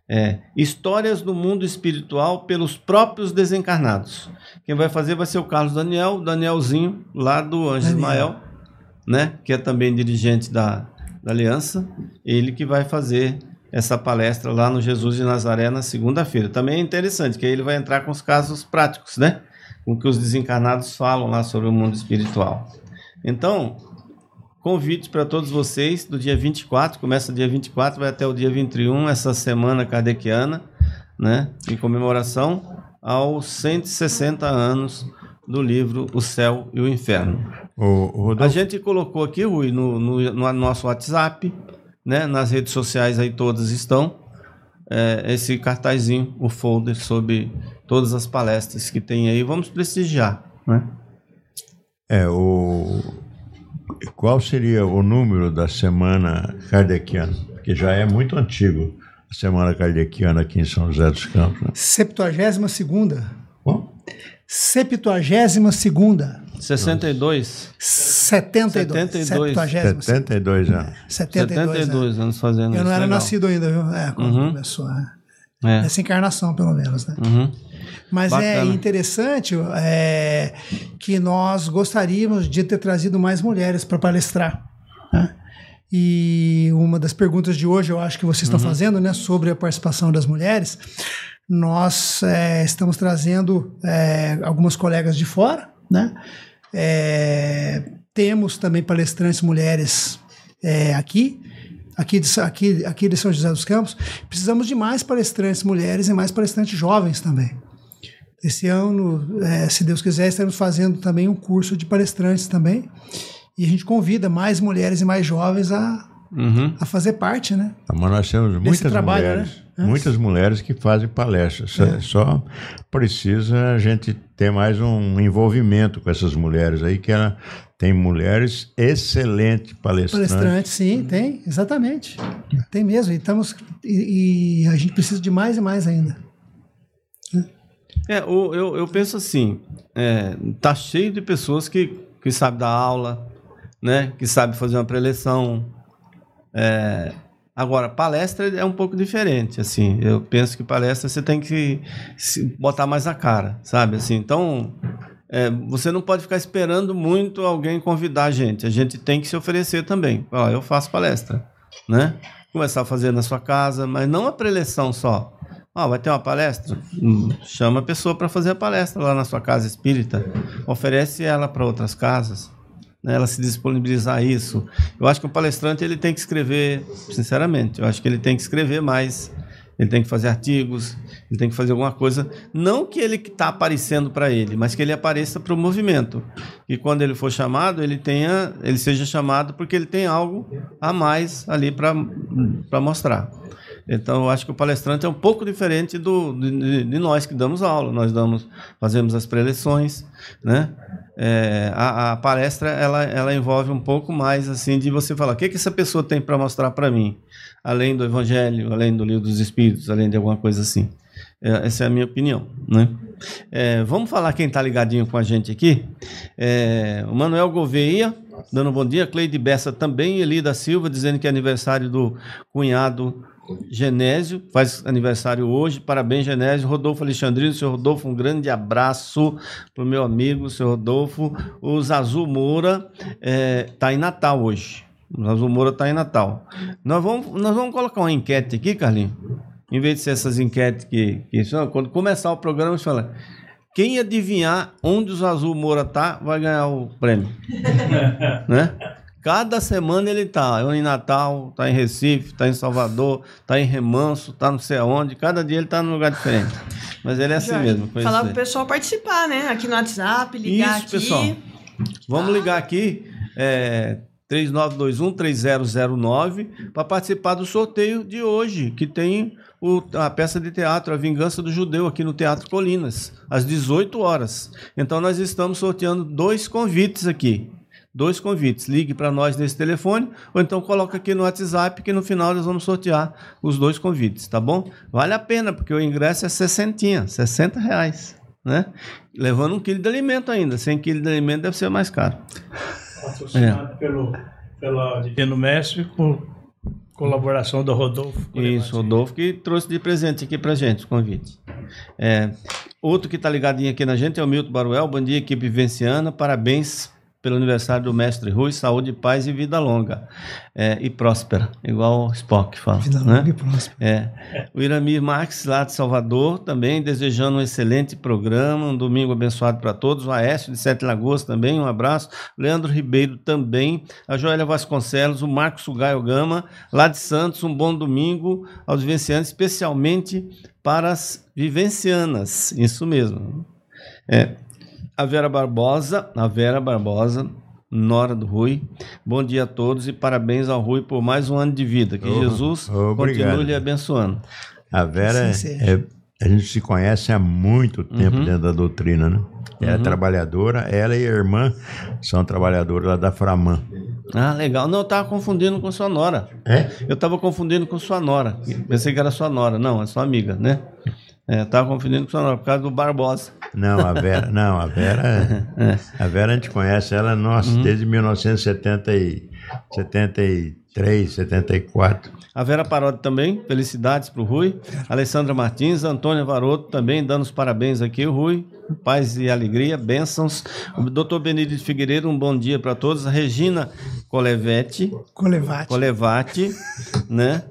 É, histórias do mundo espiritual pelos próprios desencarnados. Quem vai fazer vai ser o Carlos Daniel, Danielzinho, lá do Anjo Daniel. Ismael, né? que é também dirigente da, da Aliança. Ele que vai fazer essa palestra lá no Jesus de Nazaré na segunda-feira. Também é interessante, que aí ele vai entrar com os casos práticos, né? Com que os desencarnados falam lá sobre o mundo espiritual. Então, convite para todos vocês do dia 24, começa dia 24, vai até o dia 21, essa semana kardeciana, né? Em comemoração aos 160 anos do livro O Céu e o Inferno. O, o A gente colocou aqui, Rui, no, no, no nosso WhatsApp, né? Nas redes sociais aí todas estão. É, esse cartazinho, o folder sobre todas as palestras que tem aí. Vamos prestigiar, né? É, o... Qual seria o número da semana kardeciana? Porque já é muito antigo a semana kardeciana aqui em São José dos Campos. Né? 72 Bom, 72 62. 72. 72. 72. 72 anos. 72. 72 né? anos fazendo Eu não isso, era legal. nascido ainda, viu? É, quando Uhum. começou. é. É. Essa encarnação, pelo menos, né? Uhum. Mas é Bacana. interessante é, que nós gostaríamos de ter trazido mais mulheres para palestrar. né? E uma das perguntas de hoje, eu acho que vocês estão Uhum. fazendo, né, sobre a participação das mulheres, nós é, estamos trazendo é, algumas colegas de fora, né? É, temos também palestrantes mulheres é, aqui, aqui de, aqui, aqui de São José dos Campos. Precisamos de mais palestrantes mulheres e mais palestrantes jovens também. Esse ano, é, se Deus quiser, estaremos fazendo também um curso de palestrantes também. E a gente convida mais mulheres e mais jovens a, Uhum. a fazer parte, né? Mas nós temos muitas trabalho, mulheres, né? É. muitas mulheres que fazem palestras. Só- Só precisa a gente ter mais um envolvimento com essas mulheres aí, que ela tem mulheres excelentes palestrantes. Palestrantes, sim, tem, exatamente. Tem mesmo. E, estamos, e, e a gente precisa de mais e mais ainda. É, eu, eu penso assim, é, tá cheio de pessoas que, que sabem dar aula, né? Que sabem fazer uma preleção. É, agora, palestra é um pouco diferente, assim. Eu penso que palestra você tem que botar mais a cara, sabe? Assim, então, é, você não pode ficar esperando muito alguém convidar a gente. A gente tem que se oferecer também. Ó, eu faço palestra, né? Começar a fazer na sua casa, mas não a preleção só. Ah, vai ter uma palestra? Hum, Chama a pessoa para fazer a palestra lá na sua casa espírita. Oferece ela para outras casas. Né? Ela se disponibilizar a isso. Eu acho que o palestrante ele tem que escrever, sinceramente, eu acho que ele tem que escrever mais. Ele tem que fazer artigos, ele tem que fazer alguma coisa. Não que ele está aparecendo para ele, mas que ele apareça para o movimento. E quando ele for chamado, ele tenha, ele seja chamado porque ele tem algo a mais ali para mostrar. Então, eu acho que o palestrante é um pouco diferente do, de, de nós que damos aula. Nós damos, fazemos as preleções, né? É, a, a palestra ela, ela envolve um pouco mais assim de você falar o que, que essa pessoa tem para mostrar para mim, além do Evangelho, além do livro dos Espíritos, além de alguma coisa assim. É, essa é a minha opinião, né? É, vamos falar quem está ligadinho com a gente aqui. É, o Manuel Gouveia, dando um bom dia. Cleide Bessa também. Eli da Silva, dizendo que é aniversário do cunhado Genésio, faz aniversário hoje. Parabéns, Genésio. Rodolfo Alexandrino, seu Rodolfo, um grande abraço para o meu amigo, seu Rodolfo. O Zazu Moura está em Natal hoje. O Zazu Moura está em Natal. Nós vamos, nós vamos colocar uma enquete aqui, Carlinhos. Em vez de ser essas enquetes que, que quando começar o programa, você fala. Quem adivinhar onde o Zazu Moura tá, vai ganhar o prêmio. né? Cada semana ele tá. Em Natal, tá em Recife, tá em Salvador, tá em Remanso, tá não sei aonde. Cada dia ele tá num lugar diferente. Mas ele é assim Jorge, mesmo. Falar conhecer. pro pessoal participar, né? Aqui no WhatsApp, ligar Isso, aqui. pessoal. Vamos ligar aqui, é, 3921-3009, para participar do sorteio de hoje, que tem o- a peça de teatro A Vingança do Judeu, aqui no Teatro Colinas, às 18 horas. Então, nós estamos sorteando dois convites aqui. Dois convites. Ligue para nós nesse telefone, ou então coloca aqui no WhatsApp, que no final nós vamos sortear os dois convites, tá bom? Vale a pena, porque o ingresso é 60, 60 reais, né? Levando um quilo de alimento ainda. 100 quilos de alimento deve ser mais caro. Patrocinado pelo, pela Divino Mestre, com colaboração do Rodolfo. Isso, Rodolfo que trouxe de presente aqui pra gente o convite. É, outro que tá ligadinho aqui na gente é o Milton Baruel. Bom dia, equipe vivenciana. Parabéns pelo aniversário do mestre Rui. Saúde, paz e vida longa. É, e próspera, igual o Spock fala. Vida né? longa e próspera. É. O Iramir Marques, lá de Salvador, também desejando um excelente programa, um domingo abençoado para todos. O Aécio de Sete Lagoas também, um abraço. O Leandro Ribeiro também. A Joélia Vasconcelos, o Marcos Sugaio Gama, lá de Santos, um bom domingo aos vivencianos, especialmente para as vivencianas. Isso mesmo. É. A Vera Barbosa, a Vera Barbosa, nora do Rui. Bom dia a todos e parabéns ao Rui por mais um ano de vida. Que Oh, Jesus obrigado. continue lhe abençoando. A Vera, é- a gente se conhece há muito tempo Uhum. dentro da doutrina, né? Ela é trabalhadora, ela e a irmã são trabalhadoras lá da Framan. Ah, legal. Não, eu tava confundindo com sua nora. É? Eu tava confundindo com sua nora. Pensei que era sua nora. Não, é sua amiga, né? É, eu tava confundindo com nora por causa do Barbosa. Não, a Vera, não, a Vera, É. a Vera a gente conhece ela nossa, Uhum. desde 1973, 74. A Vera Parodi também, felicidades pro Rui. Alessandra Martins, Antônia Varoto também dando os parabéns aqui, o Rui. Paz e alegria, bênçãos. O doutor Benedito Figueiredo, um bom dia para todos. A Regina Colevete, Colevate. Colevati, né?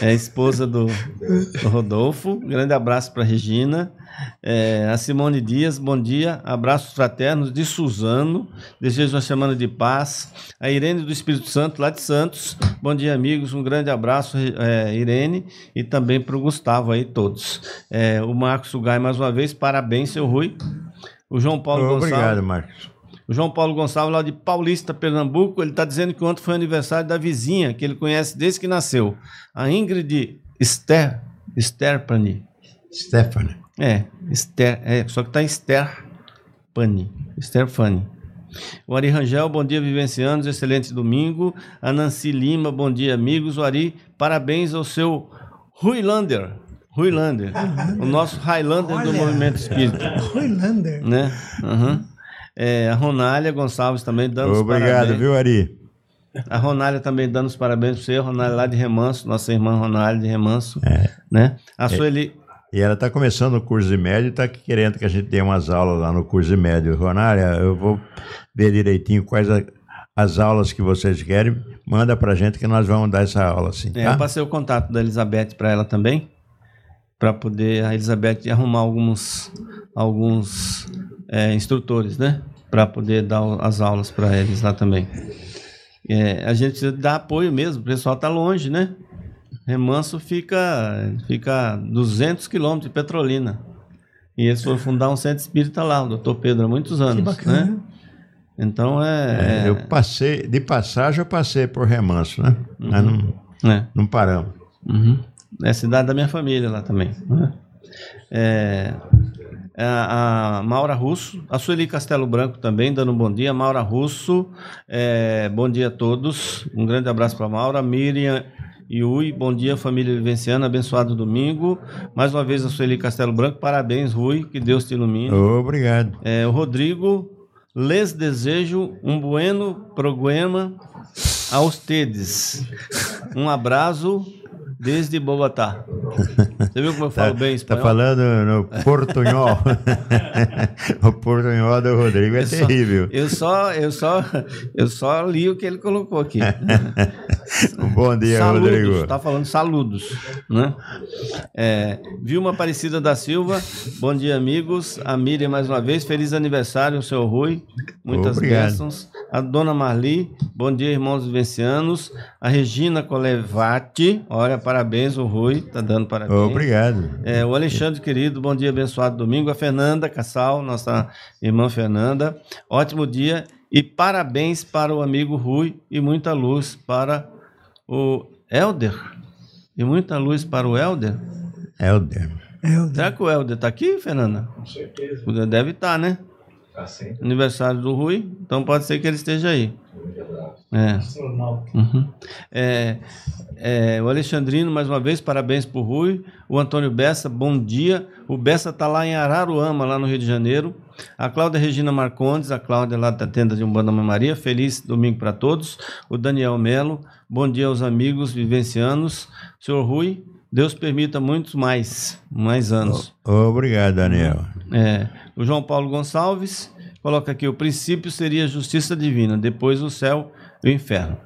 É esposa do, do Rodolfo. Grande abraço para Regina. É, a Simone Dias, bom dia. Abraços fraternos de Suzano. Desejo uma semana de paz. A Irene do Espírito Santo, lá de Santos. Bom dia, amigos. Um grande abraço, é, Irene. E também para o Gustavo aí, todos. É, o Marcos Sugai, mais uma vez, parabéns, seu Rui. O João Paulo Gonçalves. Obrigado, Marcos. O João Paulo Gonçalves, lá de Paulista, Pernambuco, ele está dizendo que ontem foi aniversário da vizinha, que ele conhece desde que nasceu. A Ingrid Ster, Sterpani. Stephanie. É, Ster, é, só que está Sterpani. Sterfani. O Ari Rangel, bom dia, vivencianos, excelente domingo. A Nancy Lima, bom dia, amigos. O Ari, parabéns ao seu Ruilander. Ruilander, o nosso Highlander do Olha. Movimento Espírita Roylander. né? Aham. É, a Ronália Gonçalves também dando os Obrigado, parabéns. viu, Ari? A Ronália também dando os parabéns para você, a Ronália lá de Remanso, nossa irmã Ronália de Remanso, né? A Sueli, E ela está começando o curso de médio e está querendo que a gente dê umas aulas lá no curso de médio. Ronária, eu vou ver direitinho quais a- as aulas que vocês querem. Manda pra gente que nós vamos dar essa aula, sim. é, Tá? eu passei o contato da Elizabeth para ela também, para poder a Elizabeth arrumar alguns, alguns é, instrutores, né? Para poder dar as aulas para eles lá também. É, a gente precisa dar apoio mesmo, o pessoal está longe, né? Remanso fica, fica 200 quilômetros de Petrolina. E eles foram fundar um centro espírita lá, o doutor Pedro, há muitos anos. Que bacana. Né? Então é. É, eu passei, de passagem eu passei por remanso, né? Mas não, é, não paramos. Uhum. É a cidade da minha família lá também. né? É, a, a Maura Russo, a Sueli Castelo Branco também, dando um bom dia. Maura Russo, é, bom dia a todos. Um grande abraço para Maura. Miriam Yui, bom dia, família vivenciana, abençoado domingo. Mais uma vez a Sueli Castelo Branco, parabéns, Rui, que Deus te ilumine. Obrigado. É, o Rodrigo, les desejo um bueno programa a ustedes. Um abraço desde Bogotá. Você viu como eu falo bem Tá espanhol? falando no portunhol. o portunhol do Rodrigo é Eu só- terrível. Eu só, eu só, eu só li o que ele colocou aqui. Bom dia, saludos, Rodrigo. tá falando saludos, né? É, Vilma Aparecida da Silva, bom dia, amigos. A Miriam, mais uma vez, feliz aniversário, o seu Rui. Muitas Obrigado. bênçãos. A dona Marli, bom dia, irmãos vivencianos. A Regina Colevati, olha, parabéns, o Rui, tá dando parabéns. Obrigado. É, o Alexandre, querido, bom dia, abençoado domingo. A Fernanda Cassal, nossa irmã Fernanda, ótimo dia e parabéns para o amigo Rui e muita luz para o Helder. E muita luz para o Helder. Helder. Meu Será que o Helder está aqui, Fernanda? Com certeza. Deve estar, né? Aniversário do Rui, então pode ser que ele esteja aí. É. Uhum. É, é, o Alexandrino, mais uma vez, parabéns para o Rui. O Antônio Bessa, bom dia. O Bessa está lá em Araruama, lá no Rio de Janeiro. A Cláudia Regina Marcondes, a Cláudia lá da tenda de Umbanda Mãe Maria. Feliz domingo para todos. O Daniel Melo, bom dia aos amigos vivencianos. Senhor Rui, Deus permita muitos mais, mais anos. Obrigado, Daniel. É, o João Paulo Gonçalves coloca aqui: o princípio seria a justiça divina, depois o céu e o inferno.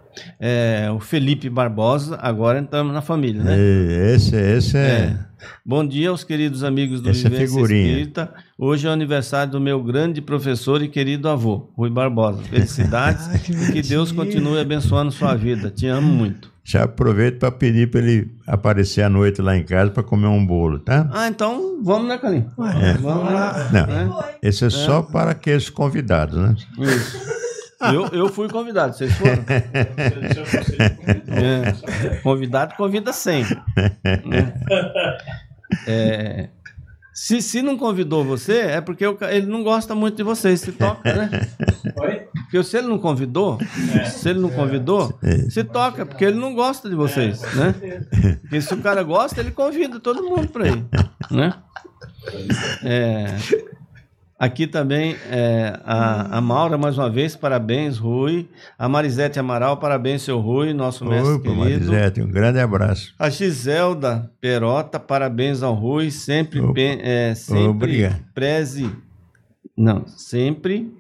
É, o Felipe Barbosa, agora entramos na família, né? E Esse, esse é. É. Bom dia aos queridos amigos do Essa é Vivência figurinha. Espírita. Hoje é o aniversário do meu grande professor e querido avô, Rui Barbosa. Felicidades que e que Deus continue abençoando sua vida. Te amo muito. Já aproveito para pedir para ele aparecer à noite lá em casa para comer um bolo, tá? Ah, então vamos, né, Calinho? Ué, Vamos lá. Não, esse é só para aqueles convidados, né? Isso. Eu, eu fui convidado, vocês foram? É, convidado convida sempre. né? É, se, se não convidou você, é porque ca- ele não gosta muito de vocês, se toca, né? Porque se ele não convidou, se ele não convidou, se toca, porque ele não gosta de vocês, né? Porque se o cara gosta, ele convida todo mundo para ir, né? É, aqui também é, a, a Maura, mais uma vez, parabéns, Rui. A Marisete Amaral, parabéns, seu Rui, nosso mestre Opa, querido. Marisete, um grande abraço. A Giselda Perota, parabéns ao Rui, sempre, Opa. é, sempre Obrigado. preze, não, sempre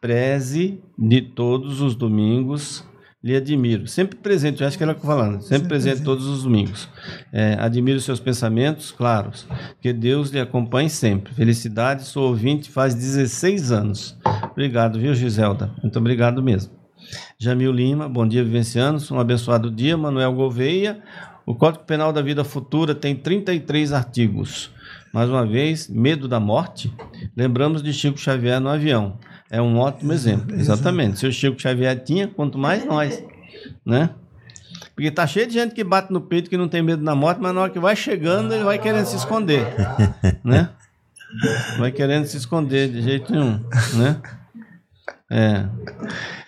preze de todos os domingos, lhe admiro, sempre presente, eu acho que ela está falando, sempre, presente todos os domingos, É, admiro seus pensamentos claros, que Deus lhe acompanhe sempre, felicidade, sou ouvinte faz 16 anos, obrigado, viu Giselda, muito obrigado mesmo. Jamil Lima, bom dia, vivencianos. Um abençoado dia. Manuel Gouveia. O Código Penal da Vida Futura tem 33 artigos. Mais uma vez, medo da morte. Lembramos de Chico Xavier no avião. É um ótimo exemplo. Exatamente. Se o Chico Xavier tinha, quanto mais nós. Né? Porque tá cheio de gente que bate no peito que não tem medo da morte, mas na hora que vai chegando, ele vai querendo se esconder. Né? Vai querendo se esconder de jeito nenhum. Né? É.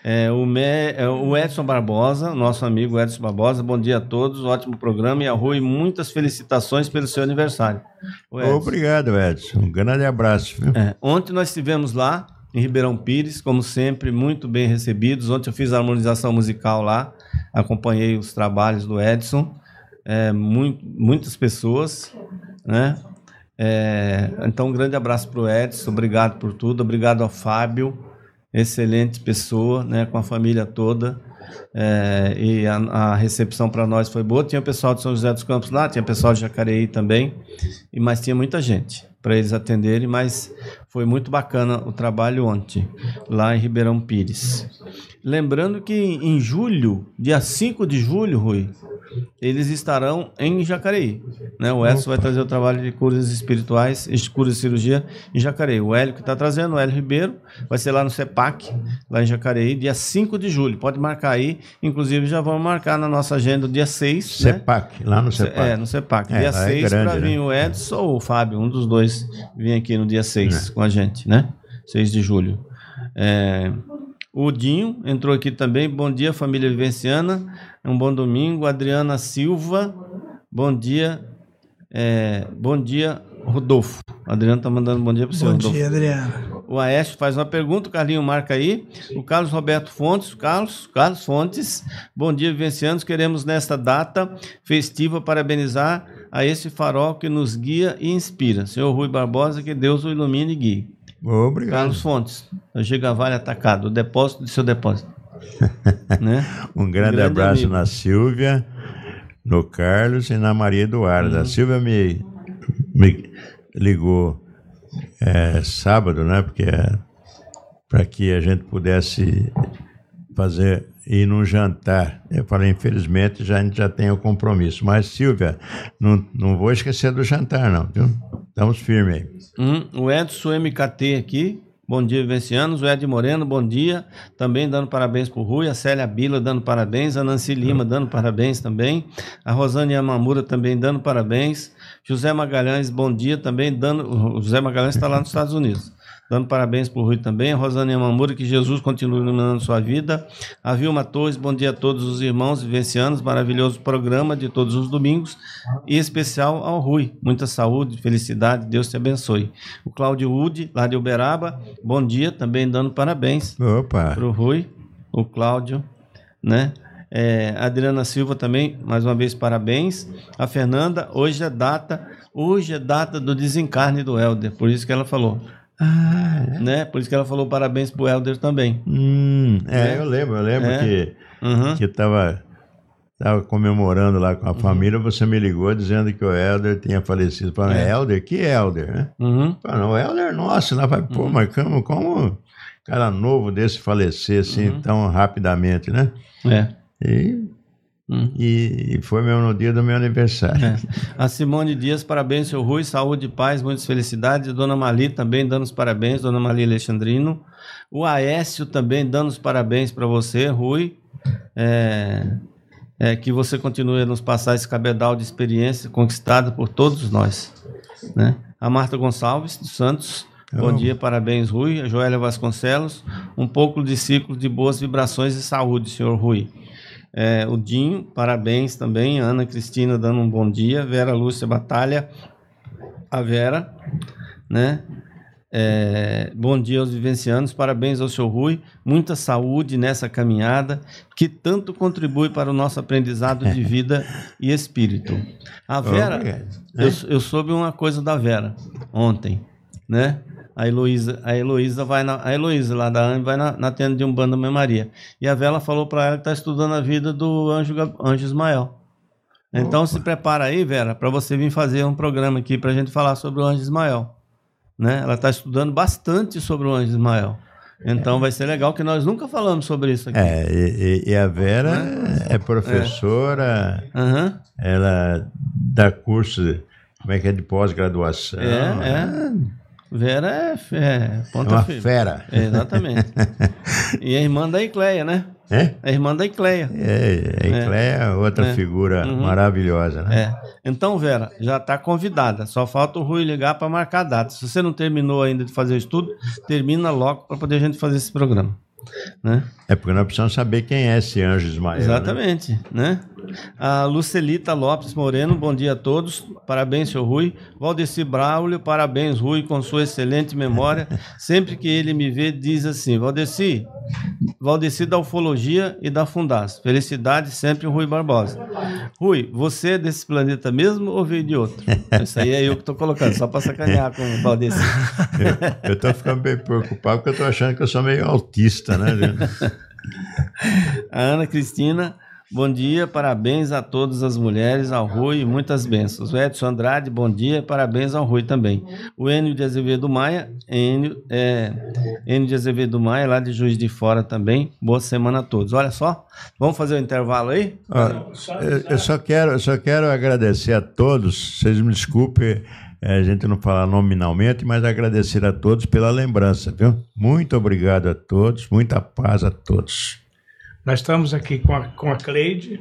É, o, Me, é, o Edson Barbosa, nosso amigo Edson Barbosa, bom dia a todos, ótimo programa e a Rui, muitas felicitações pelo seu aniversário. Edson, Obrigado, Edson. Um grande abraço. é, ontem nós estivemos lá em Ribeirão Pires, como sempre, muito bem recebidos. Ontem eu fiz a harmonização musical lá, acompanhei os trabalhos do Edson, é, muito, muitas pessoas, né? É, então, um grande abraço para o Edson, obrigado por tudo, obrigado ao Fábio, excelente pessoa, né, com a família toda. É, e a, a recepção para nós foi boa. Tinha o pessoal de São José dos Campos lá, tinha pessoal de Jacareí também, e mas tinha muita gente para eles atenderem. Mas foi muito bacana o trabalho ontem, lá em Ribeirão Pires. Lembrando que em julho, dia 5 de julho, Rui, eles estarão em Jacareí. Né? O Edson vai trazer o trabalho de curas espirituais, de curas de cirurgia em Jacareí. O Hélio que está trazendo, o Hélio Ribeiro, vai ser lá no CEPAC, lá em Jacareí, dia 5 de julho. Pode marcar aí. Inclusive, já vamos marcar na nossa agenda o dia 6. né? CEPAC, lá no CEPAC. É, no CEPAC. É, dia lá é 6 grande, para vir né? o Edson ou o Fábio, um dos dois, vir aqui no dia 6 com a gente, né? 6 de julho. É, o Dinho entrou aqui também. Bom dia, família vivenciana. Um bom domingo. Adriana Silva. Bom dia. É, bom dia, Rodolfo. Adriano tá mandando bom dia para o senhor, Bom Rodolfo. dia, Adriana. O Aécio faz uma pergunta, o Carlinho marca aí. O Carlos Roberto Fontes, Carlos, Carlos Fontes, bom dia, vivencianos. Queremos nesta data festiva parabenizar a esse farol que nos guia e inspira. Senhor Rui Barbosa, que Deus o ilumine e guie. Obrigado. Carlos Fontes, o Gigavale atacado, o depósito de seu depósito. né? Um grande, Grande abraço amigo. na Silvia, no Carlos e na Maria Eduarda. Uhum. A Silvia me, me ligou é, sábado, né? Porque para que a gente pudesse fazer ir num jantar. Eu falei, infelizmente, já, a gente já tem o compromisso. Mas, Silvia, não, não vou esquecer do jantar, não, viu? Estamos firmes aí. Hum, o Edson MKT aqui. Bom dia, vivencianos. O Ed Moreno, bom dia. Também dando parabéns pro Rui. A Célia Bila dando parabéns. A Nancy Lima dando parabéns também. A Rosane Yamamura também dando parabéns. José Magalhães, bom dia também. dando. O José Magalhães está lá nos Estados Unidos. Dando parabéns pro Rui também. Rosane Yamamura, que Jesus continue iluminando sua vida. A Vilma Torres, bom dia a todos os irmãos vivencianos. Maravilhoso programa de todos os domingos. E especial ao Rui. Muita saúde, felicidade. Deus te abençoe. O Cláudio Wood, lá de Uberaba, bom dia, também dando parabéns para o Rui, o Cláudio, né? É, a Adriana Silva também, mais uma vez, parabéns. A Fernanda, hoje é data, hoje é data do desencarne do Helder, por isso que ela falou. né? Por isso que ela falou parabéns pro Helder também. Hum, é, É. eu lembro, eu lembro É. que Uhum. que estava tava comemorando lá com a família, você me ligou dizendo que o Helder tinha falecido. Falando, É. Helder? Que Helder? Né? Uhum. Falando, o Helder, nossa, lá vai, pô, mas como, como cara novo desse falecer assim Uhum. tão rapidamente, né? É. E Hum. E foi mesmo no dia do meu aniversário. É. A Simone Dias, parabéns, seu Rui, saúde, paz, muitas felicidades. Dona Mali também dando os parabéns, Dona Mali Alexandrino. O Aécio também dando os parabéns para você, Rui. É, é, que você continue a nos passar esse cabedal de experiência conquistada por todos nós. Né? A Marta Gonçalves dos Santos, bom dia, parabéns, Rui. A Joélia Vasconcelos, um pouco de ciclo de boas vibrações e saúde, senhor Rui. É, o Dinho, parabéns também. Ana Cristina dando um bom dia. Vera Lúcia Batalha. A Vera, né? É, bom dia aos vivencianos, parabéns ao seu Rui, muita saúde nessa caminhada que tanto contribui para o nosso aprendizado de vida e espírito. A Vera, eu, eu soube uma coisa da Vera ontem, né? A Heloísa, a Heloísa vai na, a Heloísa lá da AME vai na, na tenda de Umbanda Mãe Maria. E a Vela falou para ela que está estudando a vida do anjo, anjo Ismael. Então Opa. se prepara aí, Vera, para você vir fazer um programa aqui para a gente falar sobre o anjo Ismael. Né? Ela está estudando bastante sobre o anjo Ismael. Então é. vai ser legal que nós nunca falamos sobre isso aqui. É, e, e a Vera é, é professora, é. Uhum. ela dá curso, como é que é, de pós-graduação. É, é. Vera é, é ponta é uma firme. fera. É, exatamente. e a irmã da Icleia, né? É? A irmã da Icleia. É, a Icleia é outra é. figura uhum. maravilhosa, né? É. Então, Vera, já está convidada. Só falta o Rui ligar para marcar a data. Se você não terminou ainda de fazer o estudo, termina logo para poder a gente fazer esse programa. Né? É porque nós precisamos saber quem é esse anjo Ismael. Né? Exatamente, né? né? A Lucelita Lopes Moreno, bom dia a todos. Parabéns, seu Rui. Valdeci Braulio, parabéns, Rui, com sua excelente memória. Sempre que ele me vê, diz assim: Valdeci, Valdeci da Ufologia e da Fundas. Felicidade sempre, Rui Barbosa. Rui, você é desse planeta mesmo ou veio de outro? Isso aí é eu que estou colocando, só para sacanear com o Valdeci. Eu estou ficando bem preocupado porque eu estou achando que eu sou meio autista, né? a Ana Cristina. Bom dia, parabéns a todas as mulheres, ao Rui, muitas bênçãos. O Edson Andrade, bom dia, parabéns ao Rui também. O Enio de Azevedo Maia, Enio, é, Enio de Azevedo Maia, lá de Juiz de Fora também. Boa semana a todos. Olha só, vamos fazer o um intervalo aí? eu, só quero, eu só quero agradecer a todos, vocês me desculpem a gente não falar nominalmente, mas agradecer a todos pela lembrança, viu? Muito obrigado a todos, muita paz a todos. Nós estamos aqui com a, com a Cleide.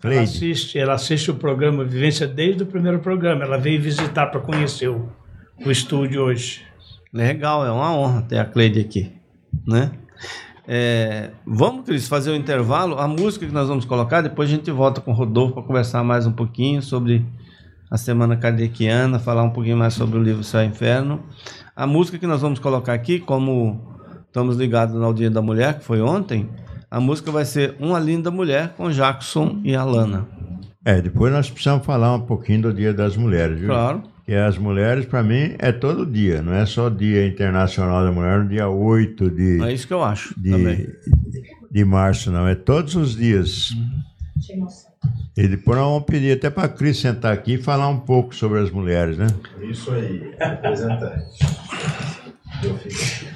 Cleide. Ela, assiste, ela assiste o programa Vivência desde o primeiro programa. Ela veio visitar para conhecer o, o estúdio hoje. Legal, é uma honra ter a Cleide aqui. Né? É, vamos, Cris, fazer o intervalo. A música que nós vamos colocar, depois a gente volta com o Rodolfo para conversar mais um pouquinho sobre a Semana Kardeciana, falar um pouquinho mais sobre o livro Céu e Inferno. A música que nós vamos colocar aqui, como estamos ligados no Dia da Mulher, que foi ontem, a música vai ser Uma Linda Mulher com Jackson e Alana. É, depois nós precisamos falar um pouquinho do Dia das Mulheres, viu? Claro. Que as mulheres, para mim, é todo dia, não é só Dia Internacional da Mulher, no dia 8 de. É isso que eu acho. De, também. de março, não. É todos os dias. Uhum. E depois nós vamos pedir até para a Cris sentar aqui e falar um pouco sobre as mulheres, né? Isso aí, representante. Eu fico.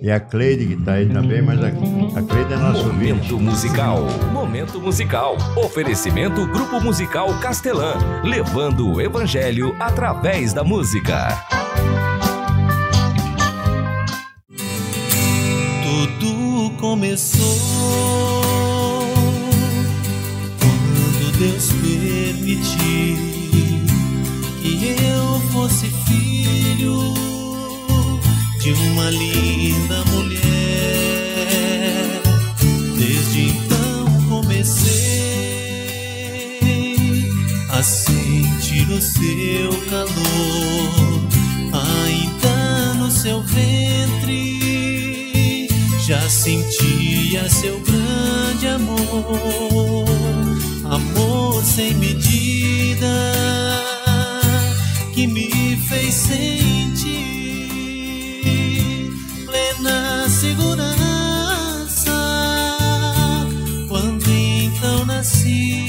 E a Cleide que está aí também, mas a, a Cleide é nosso Momento ouvinte. musical. Momento musical. Oferecimento Grupo Musical Castelã, levando o evangelho através da música. Tudo começou Deus permitiu que eu fosse filho de uma linda mulher. Desde então comecei a sentir o seu calor, ainda no seu ventre. Já sentia seu grande amor sem medida que me fez sentir segurança quando então nasci.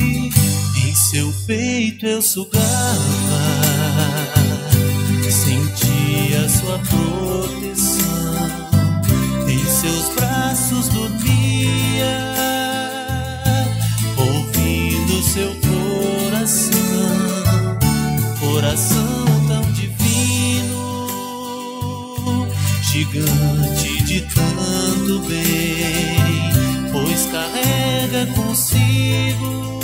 Em seu peito eu sugava, sentia sua proteção. Em seus braços dormia coração tão divino, gigante de tanto bem, pois carrega consigo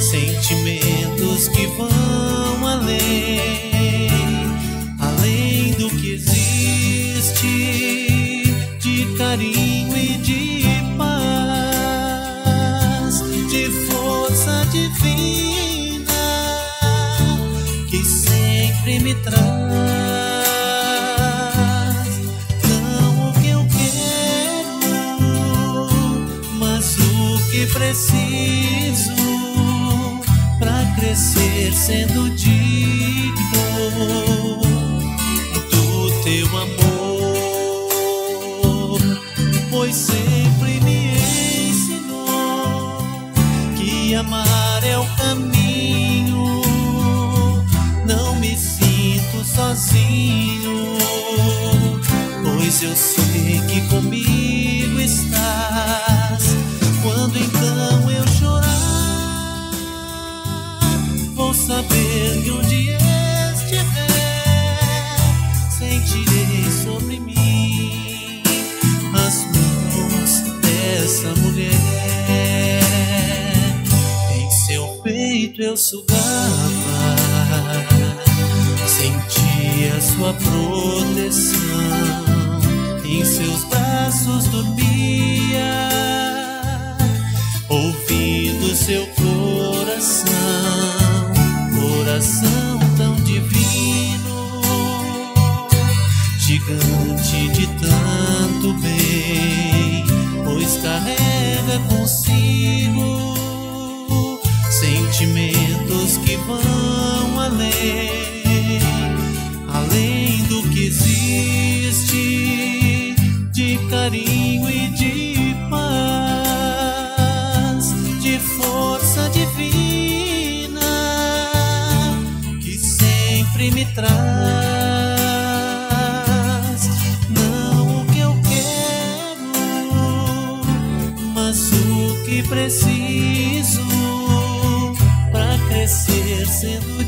sentimentos que vão além. Traz. Não o que eu quero, mas o que preciso para crescer sendo digno do teu amor, pois sempre me ensinou que amar é o caminho. Eu sei que comigo estás. Quando então eu chorar, vou saber que onde estiver, sentirei sobre mim as mãos dessa mulher. Em seu peito eu sugava, sentia sua proteção. Braços dormia, ouvindo seu coração, coração tão divino, gigante de tanto bem, pois carrega consigo sentimentos que vão além, além do que existe carinho e de paz, de força divina que sempre me traz. Não o que eu quero, mas o que preciso para crescer sendo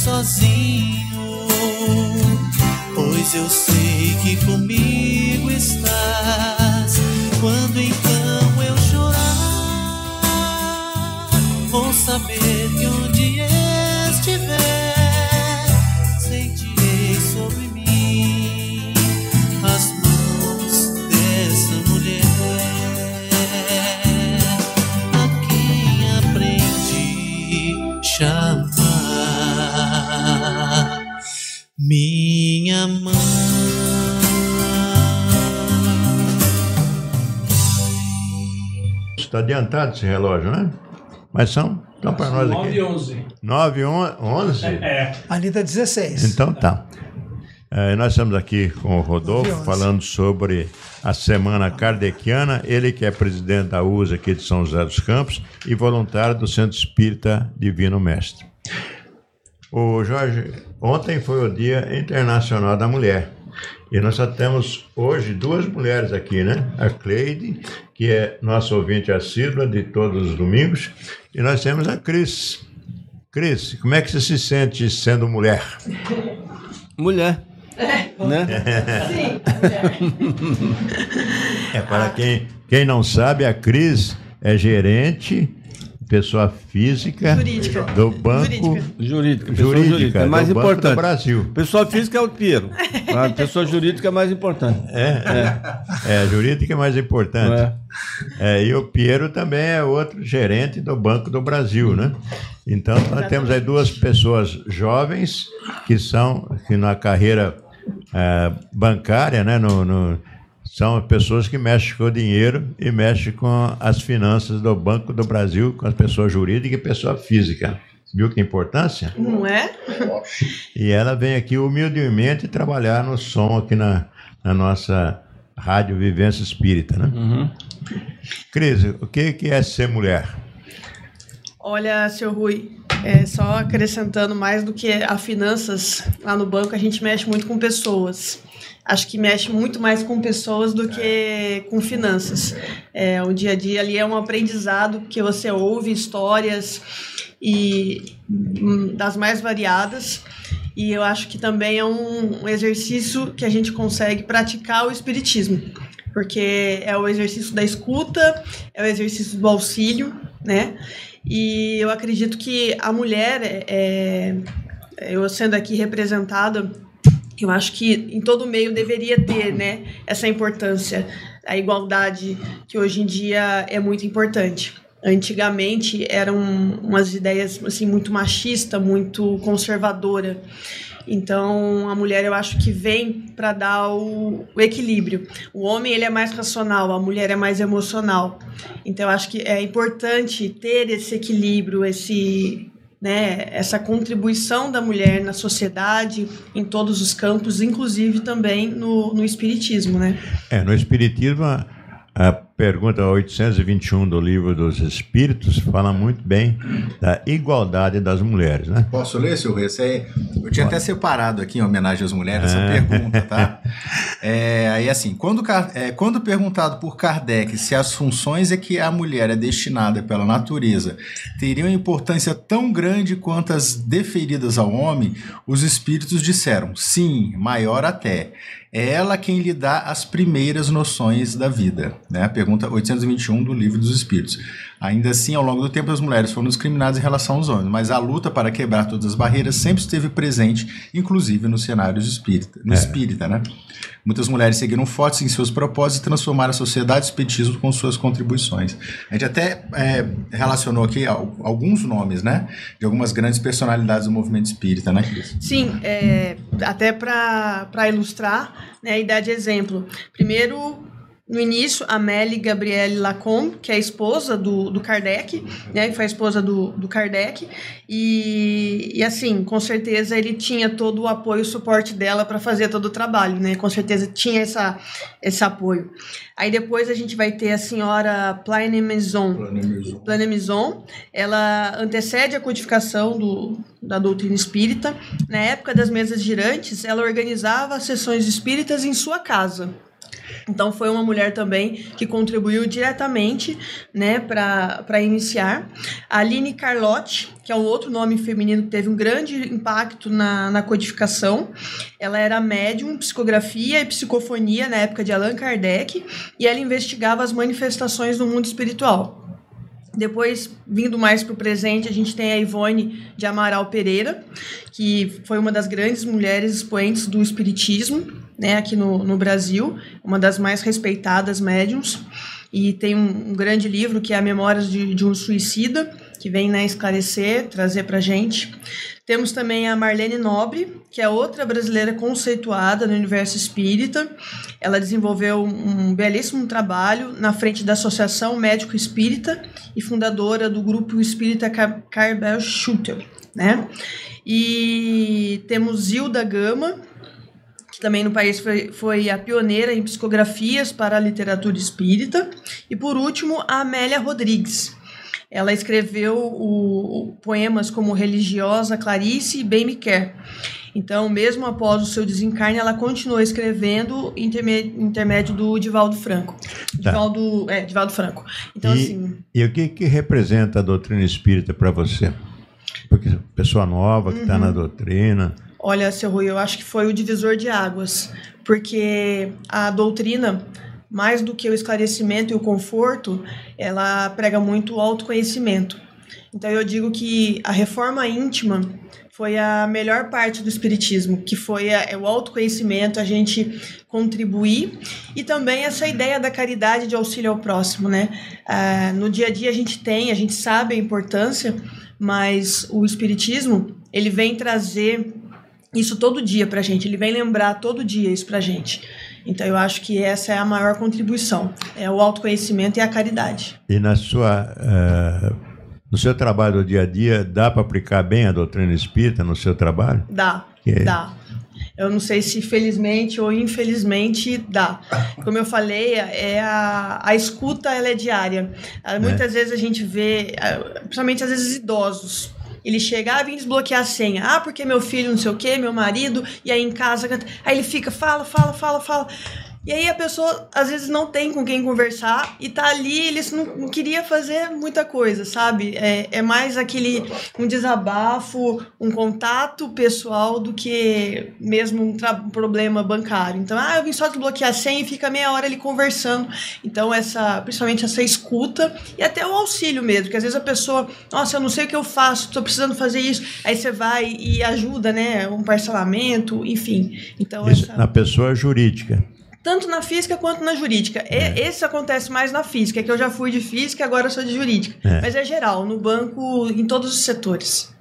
sozinho, pois eu sei que comigo estás. Quando então eu chorar, vou saber Está adiantado esse relógio, né? Mas são, então para nós aqui. 9 e 11. 9 e 11? É. Ali tá 16. Então tá. É, nós estamos aqui com o Rodolfo falando sobre a Semana Kardeciana, ele que é presidente da USA aqui de São José dos Campos e voluntário do Centro Espírita Divino Mestre. O Jorge, ontem foi o Dia Internacional da Mulher. E nós só temos hoje duas mulheres aqui, né? A Cleide, que é nossa ouvinte assídua de todos os domingos, e nós temos a Cris. Cris, como é que você se sente sendo mulher? Mulher. Né? É, para quem, quem não sabe, a Cris é gerente, pessoa física Jurídica. do Banco Jurídica. Jurídica. Pessoa Jurídica, jurídica. É do mais Banco do importante. Brasil. Pessoa física é o Piero. A pessoa jurídica é mais importante. É, jurídica é mais importante. É, e o Piero também é outro gerente do Banco do Brasil, né? Então, nós temos aí duas pessoas jovens que são, que na carreira eh, bancária, né? No, no- são pessoas que mexem com o dinheiro e mexem com as finanças do Banco do Brasil, com as pessoas jurídicas e pessoa física. Viu que importância? Não é? E ela vem aqui humildemente trabalhar no som aqui na, na nossa Rádio Vivência Espírita, né? Cris, o que, que é ser mulher? Olha, seu Rui, é, só acrescentando mais do que a finanças, lá no banco a gente mexe muito com pessoas. Acho que mexe muito mais com pessoas do que com finanças. É, o dia a dia ali é um aprendizado, porque você ouve histórias e hum, das mais variadas. E eu acho que também é um, um exercício que a gente consegue praticar o espiritismo. Porque é o exercício da escuta, é o exercício do auxílio, né? E eu acredito que a mulher, é, eu sendo aqui representada, eu acho que em todo meio deveria ter, né, essa importância, a igualdade que hoje em dia é muito importante. Antigamente eram umas ideias assim muito machista, muito conservadora. Então, a mulher eu acho que vem para dar o, o, equilíbrio. O homem ele é mais racional, a mulher é mais emocional. Então, eu acho que é importante ter esse equilíbrio, esse né, essa contribuição da mulher na sociedade, em todos os campos, inclusive também no, no espiritismo, né? É, no espiritismo a pergunta 821 do Livro dos Espíritos fala muito bem da igualdade das mulheres, né? Posso ler, seu Rei? É, eu tinha Pode. até separado aqui em homenagem às mulheres é. essa pergunta, tá? É, aí assim, quando, é, quando perguntado por Kardec se as funções a que a mulher é destinada pela natureza teriam importância tão grande quanto as deferidas ao homem, os espíritos disseram sim, maior até. É ela quem lhe dá as primeiras noções da vida. Né? Pergunta 821 do Livro dos Espíritos. Ainda assim, ao longo do tempo, as mulheres foram discriminadas em relação aos homens, mas a luta para quebrar todas as barreiras sempre esteve presente, inclusive no cenário espírita, no é. espírita, né? Muitas mulheres seguiram fortes em seus propósitos e transformaram a sociedade espiritismo com suas contribuições. A gente até é, relacionou aqui alguns nomes, né? De algumas grandes personalidades do movimento espírita, né, Cris? Sim, é, até para ilustrar né, e dar de exemplo. Primeiro, no início, Amélie Gabrielle Lacombe, que é a esposa do, do Kardec, né, que foi a esposa do, do Kardec, e, e assim, com certeza ele tinha todo o apoio e suporte dela para fazer todo o trabalho, né, com certeza tinha essa, esse apoio. Aí depois a gente vai ter a senhora. Plaine Maison. Ela antecede a codificação do, da doutrina espírita. Na época das mesas girantes, ela organizava sessões espíritas em sua casa. Então foi uma mulher também que contribuiu diretamente, né, para iniciar. A Aline Carlotti, que é um outro nome feminino que teve um grande impacto na, na codificação. Ela era médium, psicografia e psicofonia na época de Allan Kardec e ela investigava as manifestações do mundo espiritual. Depois, vindo mais para o presente, a gente tem a Ivone de Amaral Pereira, que foi uma das grandes mulheres expoentes do espiritismo né, aqui no, no Brasil, uma das mais respeitadas médiums. E tem um, um grande livro que é Memórias de, de um Suicida, que vem né, esclarecer, trazer para gente. Temos também a Marlene Nobre, que é outra brasileira conceituada no universo espírita. Ela desenvolveu um belíssimo trabalho na frente da Associação Médico Espírita e fundadora do grupo espírita Carbel Schutter, né? E temos Zilda Gama, que também no país foi, foi a pioneira em psicografias para a literatura espírita. E por último, a Amélia Rodrigues, ela escreveu o, o, poemas como Religiosa, Clarice e Bem Me Quer. Então, mesmo após o seu desencarne, ela continuou escrevendo intermédio, intermédio do Divaldo Franco. Tá. Divaldo, é, Divaldo Franco. Então, e, assim... E o que, que representa a doutrina espírita para você? Porque pessoa nova que está uhum. na doutrina... Olha, seu Rui, eu acho que foi o divisor de águas, porque a doutrina mais do que o esclarecimento e o conforto, ela prega muito o autoconhecimento. Então eu digo que a reforma íntima foi a melhor parte do espiritismo, que foi a, é o autoconhecimento, a gente contribuir e também essa ideia da caridade de auxílio ao próximo, né? Ah, no dia a dia a gente tem, a gente sabe a importância, mas o espiritismo ele vem trazer isso todo dia para a gente, ele vem lembrar todo dia isso para a gente. Então eu acho que essa é a maior contribuição, é o autoconhecimento e a caridade. E na sua uh, no seu trabalho do dia a dia dá para aplicar bem a doutrina espírita no seu trabalho? Dá, que... dá. Eu não sei se felizmente ou infelizmente dá. Como eu falei, é a, a escuta ela é diária. Ah, muitas é. vezes a gente vê, ah, principalmente às vezes idosos, ele chega, ah, vim desbloquear a senha. Ah, porque meu filho não sei o quê, meu marido, e aí em casa. Aí ele fica, fala, fala, fala, fala. E aí a pessoa às vezes não tem com quem conversar e tá ali, eles não, não queria fazer muita coisa, sabe? É, é mais aquele um desabafo, um contato pessoal do que mesmo um, um problema bancário. Então, ah, eu vim só desbloquear a senha e fica meia hora ali conversando. Então, essa, principalmente essa escuta e até o auxílio mesmo, que às vezes a pessoa, nossa, eu não sei o que eu faço, tô precisando fazer isso. Aí você vai e ajuda, né? Um parcelamento, enfim. Então, Isso essa- na pessoa jurídica. Tanto na física quanto na jurídica. E- Esse acontece mais na física, que eu já fui de física, agora sou de jurídica. É. Mas é geral, no banco, em todos os setores.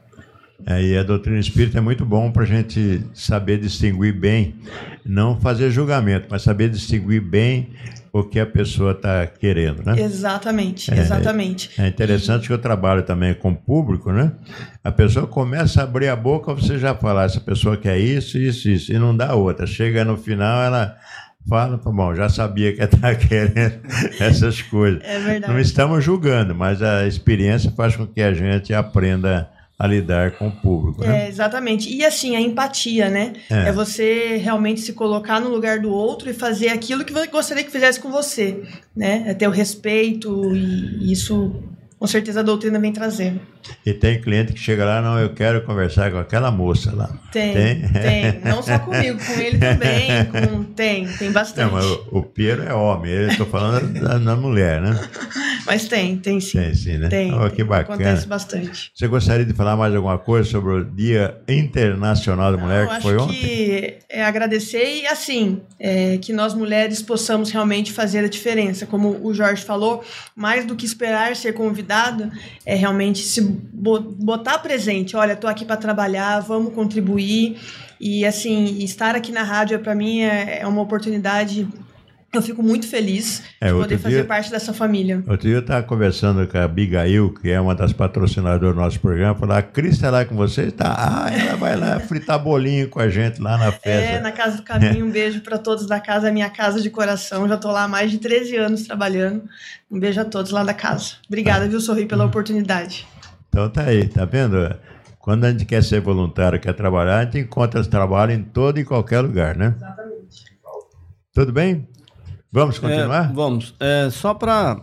É, e a doutrina espírita é muito bom para a gente saber distinguir bem, não fazer julgamento, mas saber distinguir bem o que a pessoa está querendo, né? Exatamente, exatamente. É interessante que eu trabalho também com o público, né? A pessoa começa a abrir a boca, você já fala, essa pessoa quer isso, isso, isso, e não dá outra. Chega no final, ela fala, "Pô, bom, já sabia que está querendo essas coisas. É verdade. Não estamos julgando, mas a experiência faz com que a gente aprenda a lidar com o público, né? É, exatamente. E assim, a empatia, né? É. É. você realmente se colocar no lugar do outro e fazer aquilo que você gostaria que fizesse com você, né? É ter o respeito e isso, com certeza, a doutrina vem trazendo. E tem cliente que chega lá, não, eu quero conversar com aquela moça lá. Tem, Tem? tem. Não só comigo, com ele também. Com... Tem, tem bastante. Não, mas o, o Piero é homem, eu estou falando da, da mulher, né? Mas tem, tem sim. Tem sim, né? Tem, Oh, tem. que bacana. Acontece bastante. Você gostaria de falar mais alguma coisa sobre o Dia Internacional da Mulher, Eu que foi ontem? que é agradecer e, assim, é, que nós mulheres possamos realmente fazer a diferença. Como o Jorge falou, mais do que esperar ser convidada, é realmente se bo- botar presente. Olha, tô aqui para trabalhar, vamos contribuir. E, assim, estar aqui na rádio, para mim, é, é uma oportunidade. Eu fico muito feliz É, de poder fazer dia- parte dessa família. Outro dia eu estava conversando com a Abigail, que é uma das patrocinadoras do nosso programa, falou, a Cris está lá com vocês? Tá. Ah, ela vai lá fritar bolinho com a gente lá na festa. É, na Casa do Caminho, um beijo para todos da casa, é minha casa de coração. Já tô lá há mais de 13 anos trabalhando. Um beijo a todos lá da casa. Obrigada, viu, Sorri, pela oportunidade. Então tá aí, tá vendo? Quando a gente quer ser voluntário, quer trabalhar, a gente encontra trabalho em todo e qualquer lugar, né? Exatamente. Tudo bem? Vamos continuar? É, vamos. É, só para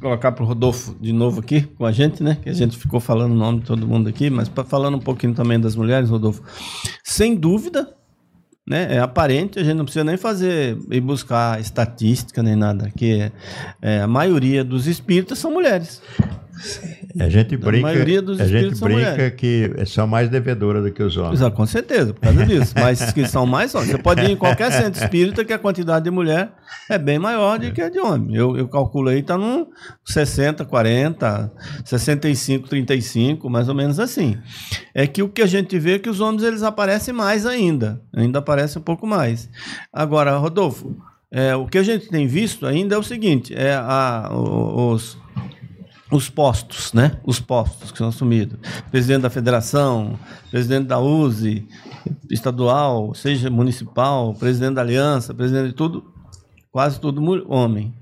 colocar para o Rodolfo de novo aqui com a gente, né? Que a gente ficou falando o nome de todo mundo aqui, mas para falando um pouquinho também das mulheres, Rodolfo. Sem dúvida, né? É aparente, a gente não precisa nem fazer e buscar estatística nem nada, que é, a maioria dos espíritas são mulheres. A gente A brinca, maioria dos a gente são brinca mulheres. que são mais devedoras do que os homens. Exato, com certeza, por causa disso. Mas que são mais homens. Você pode ir em qualquer centro espírita que a quantidade de mulher é bem maior do que a de homem. Eu, eu calculo aí, está num 60, 40, 65, 35, mais ou menos assim. É que o que a gente vê é que os homens eles aparecem mais ainda. Ainda aparecem um pouco mais. Agora, Rodolfo, é, o que a gente tem visto ainda é o seguinte: é a, os os postos, né? Os postos que são assumidos. Presidente da federação, presidente da USE, estadual, seja municipal, presidente da aliança, presidente de tudo, quase tudo homem.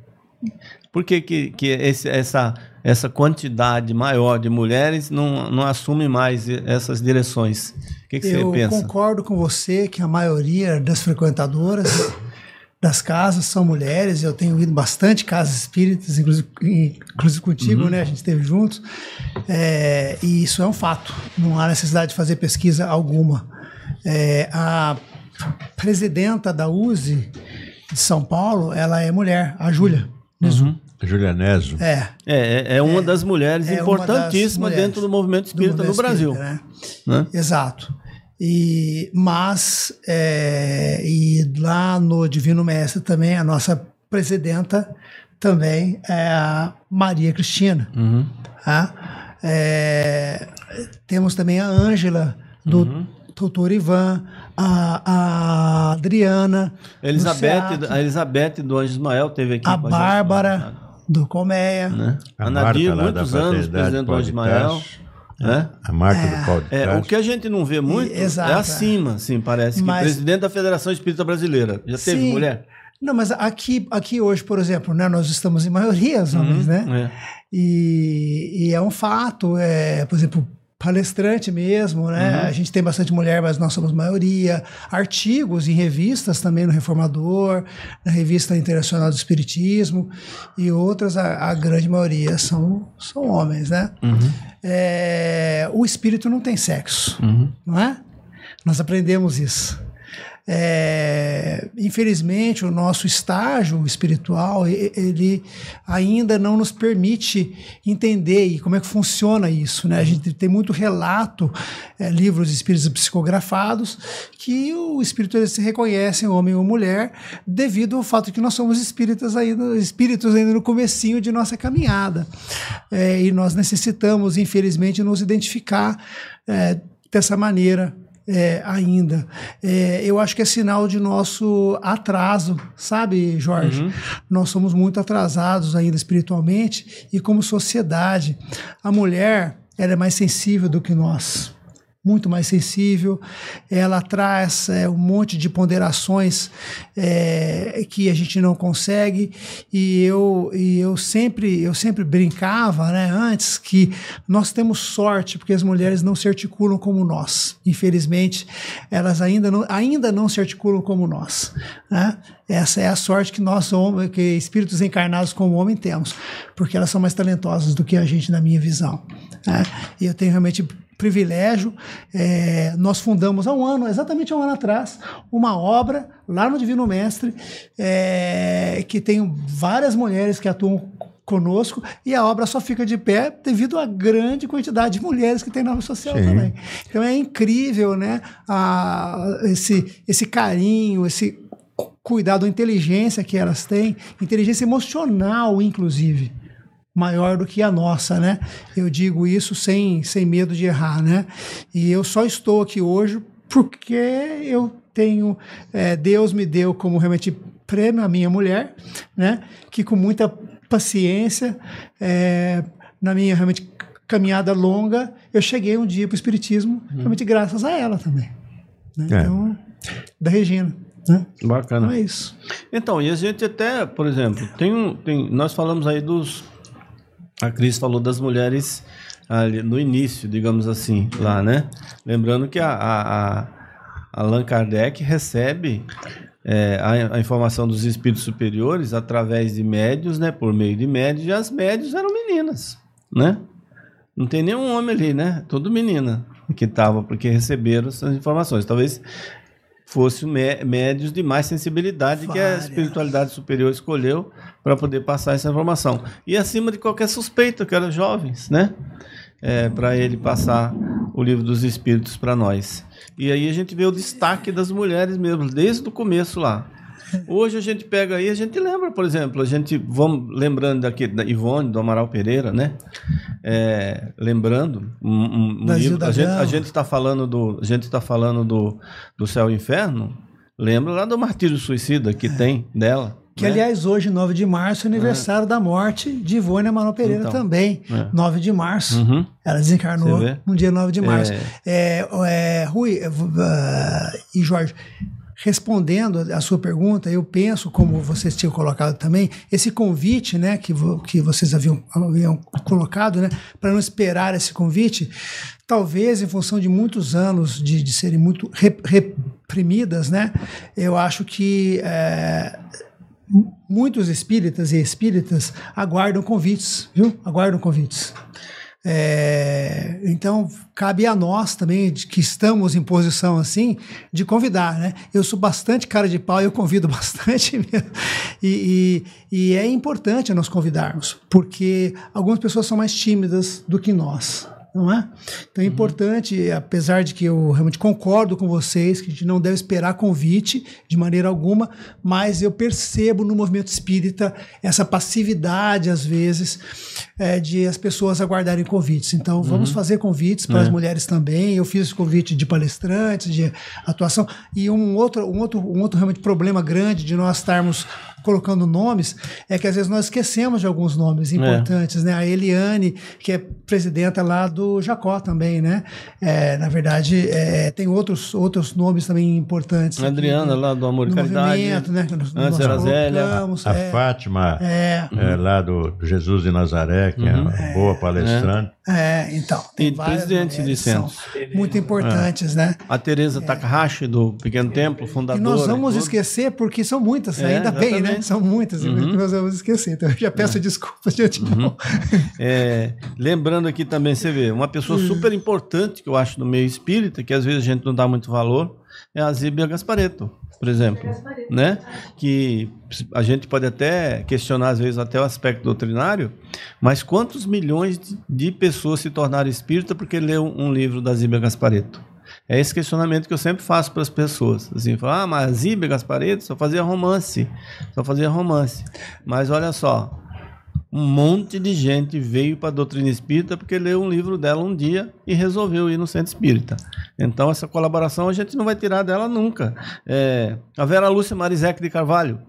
Por que, que, que esse, essa, essa quantidade maior de mulheres não, não assume mais essas direções? O que, que você Eu pensa? concordo com você que a maioria das frequentadoras das casas são mulheres. Eu tenho ido bastante casas espíritas, inclusive, inclusive contigo, Uhum. né? A gente esteve juntos. É, e isso é um fato. Não há necessidade de fazer pesquisa alguma. É, a presidenta da USE de São Paulo, ela é mulher, a Júlia. Nizu. Júlia Neso. É. É, é, é uma das mulheres é das mulheres dentro do movimento do espírita movimento no Brasil. espírita, né? né? Exato. E, mas, é, e lá no Divino Mestre também, a nossa presidenta também é a Maria Cristina. Uhum. tá? É, temos também a Ângela, do Uhum. doutor Ivan, a, a Adriana, do Elizabeth, SEAC, a Elizabeth do Anjo Ismael teve aqui a com a gente, Bárbara, do Colmeia. né? A A, Marta Nadir, muitos anos, presidente do Anjo Ismael. Né? A Marta do Paulo de É, o que a gente não vê muito exato, é é. acima, assim, parece. Mas- que presidente da Federação Espírita Brasileira. Já teve Sim. mulher? Não, mas aqui, aqui hoje, por exemplo, né, nós estamos em maioria os homens, né? É. E, e é um fato, é, por exemplo, palestrante mesmo, né? A gente tem bastante mulher, mas nós somos maioria. Artigos em revistas também no Reformador, na Revista Internacional do Espiritismo e outras, a, a grande maioria são, são homens, né? É, o espírito não tem sexo, não é? Nós aprendemos isso. É, infelizmente, o nosso estágio espiritual ele ainda não nos permite entender e como é que funciona isso. Né? A gente tem muito relato, é, livros espíritos psicografados, que o espírito se reconhecem, homem ou mulher, devido ao fato que nós somos espíritas ainda, espíritos ainda no comecinho de nossa caminhada. É, e nós necessitamos, infelizmente, nos identificar é, dessa maneira é, ainda. É, eu acho que é sinal de nosso atraso, sabe, Jorge? Nós somos muito atrasados ainda espiritualmente e como sociedade. A mulher, ela é mais sensível do que nós. Muito mais sensível, ela traz é, um monte de ponderações é, que a gente não consegue e eu, e eu sempre eu sempre brincava, né, antes que nós temos sorte porque as mulheres não se articulam como nós. Infelizmente, elas ainda não, ainda não se articulam como nós. Né? Essa é a sorte que nós, que espíritos encarnados como homem, temos, porque elas são mais talentosas do que a gente, na minha visão. né? E eu tenho realmente privilégio. É, nós fundamos há um ano, exatamente há um ano atrás, uma obra lá no Divino Mestre, é, que tem várias mulheres que atuam conosco e a obra só fica de pé devido à grande quantidade de mulheres que tem na social Sim. também. Então é incrível, né? a- esse, esse carinho, esse cu- cuidado, a inteligência que elas têm, inteligência emocional, inclusive maior do que a nossa, né? Eu digo isso sem, sem medo de errar, né? E eu só estou aqui hoje porque eu tenho é, Deus me deu como realmente prêmio a minha mulher, né? Que com muita paciência é, na minha realmente caminhada longa eu cheguei um dia para o espiritismo realmente graças a ela também. né? É. Então da Regina, né? Bacana. Então é isso. Então, e a gente até, por exemplo, tem um. Tem, nós falamos aí dos. A Cris falou das mulheres ali no início, digamos assim, lá, né? Lembrando que a, a, a Allan Kardec recebe é, a, a informação dos espíritos superiores através de médios, né? Por meio de médios, e as médios eram meninas, né? Não tem nenhum homem ali, né? Tudo menina que estava, porque receberam essas informações. Talvez fosse mé- médios de mais sensibilidade que a Várias. espiritualidade superior escolheu para poder passar essa informação. E acima de qualquer suspeita, que eram jovens, né? para ele passar o livro dos espíritos para nós. E aí a gente vê o destaque das mulheres mesmo, desde o começo lá. Hoje a gente pega aí, a gente lembra, por exemplo, a gente vamos lembrando daqui da Ivone, do Amaral Pereira, né? É, lembrando um, um- um livro, a gente Gama. a gente está falando do a gente tá falando do, do céu e inferno. Lembra lá do martírio suicida que tem dela. Que, né? aliás, hoje, 9 de março, é aniversário da morte de Ivone Amaral Pereira Então, também. é. 9 de março. Uhum. Ela desencarnou no dia 9 de março. É. É, é, Rui é, v- ah, e Jorge, respondendo a sua pergunta, eu penso, como vocês tinham colocado também, esse convite né, que, vo- que vocês haviam, haviam colocado, né, para não esperar esse convite, talvez em função de muitos anos de, de serem muito rep- reprimidas, né, eu acho que é, muitos espíritas e espíritas aguardam convites, viu? Aguardam convites. É, então, cabe a nós também, de que estamos em posição assim, de convidar, né? Eu sou bastante cara de pau, eu convido bastante mesmo. E, e, e é importante nós convidarmos, porque algumas pessoas são mais tímidas do que nós. Não é? Então é importante, apesar de que eu realmente concordo com vocês, que a gente não deve esperar convite de maneira alguma, mas eu percebo no movimento espírita essa passividade, às vezes, é, de as pessoas aguardarem convites. Então vamos fazer convites para as mulheres também. Eu fiz convite de palestrantes, de atuação. E um outro, um outro, um outro realmente problema grande de nós estarmos colocando nomes é que às vezes nós esquecemos de alguns nomes importantes, né? A Eliane, que é presidenta lá do Jacó também, né? É, na verdade, é, tem outros, outros nomes também importantes. A Adriana, aqui, lá do Amor e Caridade. né? Antes era Zélia. colocamos, A é, Fátima, é, é, lá do Jesus de Nazaré, que é uma boa palestrante. É, então. tem E várias presidentes de mulheres são centros. Muito importantes, né? A Teresa Takahashi, do Pequeno Templo, E fundadora. nós vamos esquecer, porque são muitas, É, ainda bem, né? exatamente. São muitas, Uhum. que nós vamos esquecer. Então eu já peço desculpas de antemão. É, lembrando aqui também, você vê, uma pessoa Hum. super importante que eu acho no meio espírita, que às vezes a gente não dá muito valor, é a Zíbia Gaspareto, por exemplo. Né? Que a gente pode até questionar, às vezes, até o aspecto doutrinário, mas quantos milhões de- pessoas se tornaram espírita porque leu um livro da Zíbia Gaspareto? É esse questionamento que eu sempre faço para as pessoas. Assim, falar, ah, mas Zíbia Gaspareto só fazia romance. Só fazia romance. Mas olha só, um monte de gente veio para a doutrina espírita porque leu um livro dela um dia e resolveu ir no centro espírita. Então, essa colaboração a gente não vai tirar dela nunca. É, a Vera Lúcia Marizek de Carvalho,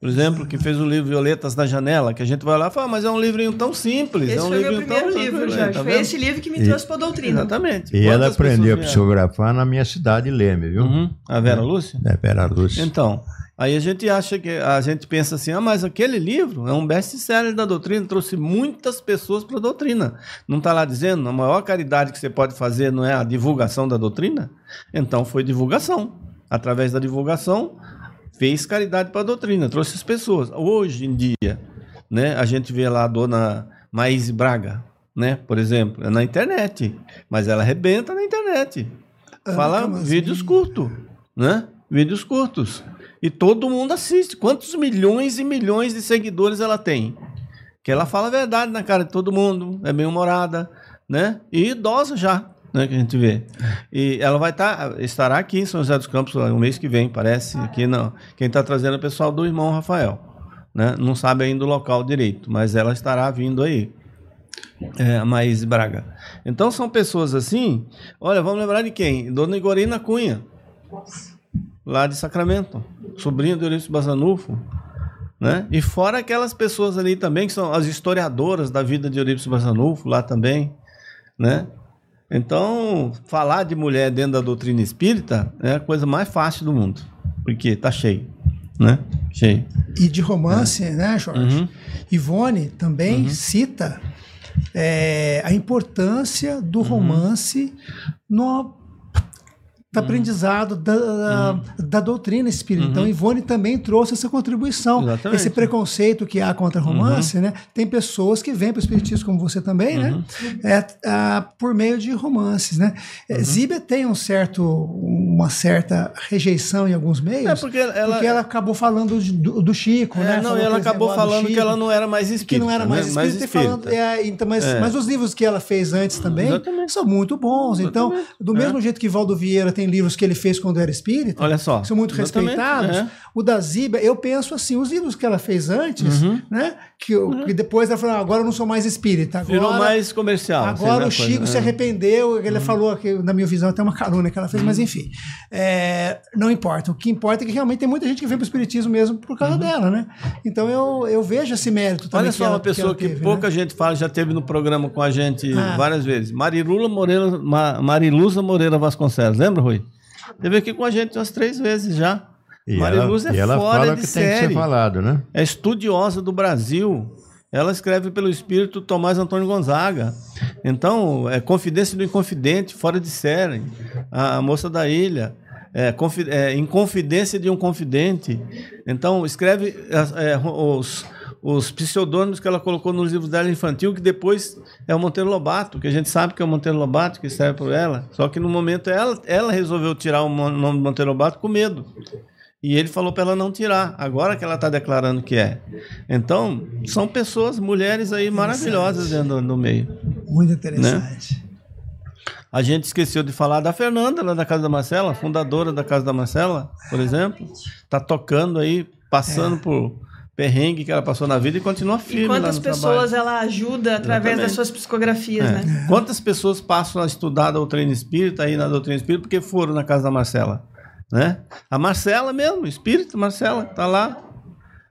por exemplo, que fez o livro Violetas na Janela, que a gente vai lá e fala, "Ah, mas é um livrinho tão simples. Esse é um foi meu livrinho primeiro tão livro, tranquilo", Jorge. tá foi esse livro que me E- trouxe para a doutrina. Exatamente. E ela Quantas aprendeu a psicografar na minha cidade, Leme, viu? Uhum. A Vera Lúcia? É, Vera Lúcia. Então, aí a gente acha que a gente pensa assim, ah, mas aquele livro é um best-seller da doutrina, trouxe muitas pessoas para a doutrina. Não está lá dizendo, a maior caridade que você pode fazer não é a divulgação da doutrina? Então foi divulgação. Através da divulgação, fez caridade para a doutrina, trouxe as pessoas. Hoje em dia, né, a gente vê lá a dona Maíse Braga, né, por exemplo, é na internet, mas ela arrebenta na internet. Ana Fala Camazinho. vídeos curtos, né? Vídeos curtos. E todo mundo assiste. Quantos milhões e milhões de seguidores ela tem? Que ela fala a verdade na cara de todo mundo, é bem humorada, né? E idosa já, né? Que a gente vê. E ela vai estar, estará aqui em São José dos Campos no mês que vem, parece. Aqui não. Quem está trazendo é o pessoal do irmão Rafael, né? Não sabe ainda o local direito, mas ela estará vindo aí. É, a Maíse Braga. Então são pessoas assim. Olha, vamos lembrar de quem? Dona Igorina Cunha, lá de Sacramento, sobrinha do Eurípides Bazanufo. Né? E fora aquelas pessoas ali também, que são as historiadoras da vida de Eurípides Bazanufo, lá também. Né? Então, falar de mulher dentro da doutrina espírita é a coisa mais fácil do mundo, porque tá cheio. Né? Cheio. E de romance, né, Jorge? Uhum. Ivone também cita é, a importância do Uhum. romance no aprendizado da, da, da doutrina espírita. Então, Ivone também trouxe essa contribuição. Uhum. Exatamente. Esse preconceito que há contra romance, né? Tem pessoas que vêm para o espiritismo, como você também, Uhum. né? É, ah, por meio de romances, né? É, Uhum. Zíbia tem um certo, uma certa rejeição em alguns meios, É porque ela- porque ela acabou falando de- do, do Chico, É, né? não, Falou e ela acabou do falando que Chico ela não era mais espírita. que não era mais né? espírita, e falando, é, então, mas, É. mas os livros que ela fez antes também Exatamente. são muito bons. Então, do mesmo jeito que Valdo Vieira tem livros que ele fez quando era espírita, Olha só. que são muito respeitados, é. o da Ziba, eu penso assim, os livros que ela fez antes, Uhum. né? Que, eu- que depois ela falou, "Ah, agora eu não sou mais espírita. Agora, Virou mais comercial. Agora assim, o né, Chico coisa, se é. arrependeu, ele falou que, na minha visão, até uma calúnia que ela fez, Uhum. mas enfim. É, não importa. O que importa é que realmente tem muita gente que vem para o Espiritismo mesmo por causa dela, né? Então eu, eu vejo esse mérito também. Uhum. Olha só, ela- uma pessoa que, teve, pouca né? gente fala, já teve no programa com a gente Ah. várias vezes. Marilula Moreira, Ma- Mariluza Moreira Vasconcelos. Lembra? Teve aqui com a gente umas três vezes já. E ela, Mariluza é e ela fora fala de que tem que ser série. falado, né? É estudiosa do Brasil. Ela escreve pelo espírito Tomás Antônio Gonzaga. Então, é Confidência do Inconfidente, fora de série. A, a moça da ilha. É, é, em Confidência de um Confidente. Então, escreve é, é, os, os pseudônimos que ela colocou nos livros dela infantil, que depois é o Monteiro Lobato, que a gente sabe que é o Monteiro Lobato que escreve por ela. Só que no momento ela, ela resolveu tirar o nome do Monteiro Lobato com medo. E ele falou para ela não tirar, agora que ela está declarando que é. Então, são pessoas, mulheres aí maravilhosas dentro do, meio. Muito interessante. Né? A gente esqueceu de falar da Fernanda, lá da Casa da Marcela, fundadora da Casa da Marcela, por exemplo. Está tocando aí, passando por perrengue que ela passou na vida e continua firme E lá quantas no pessoas trabalho. ela ajuda através Exatamente. das suas psicografias, É. né? Quantas pessoas passam a estudar a doutrina espírita aí na doutrina espírita porque foram na casa da Marcela? Né? A Marcela mesmo, espírita Marcela, tá lá.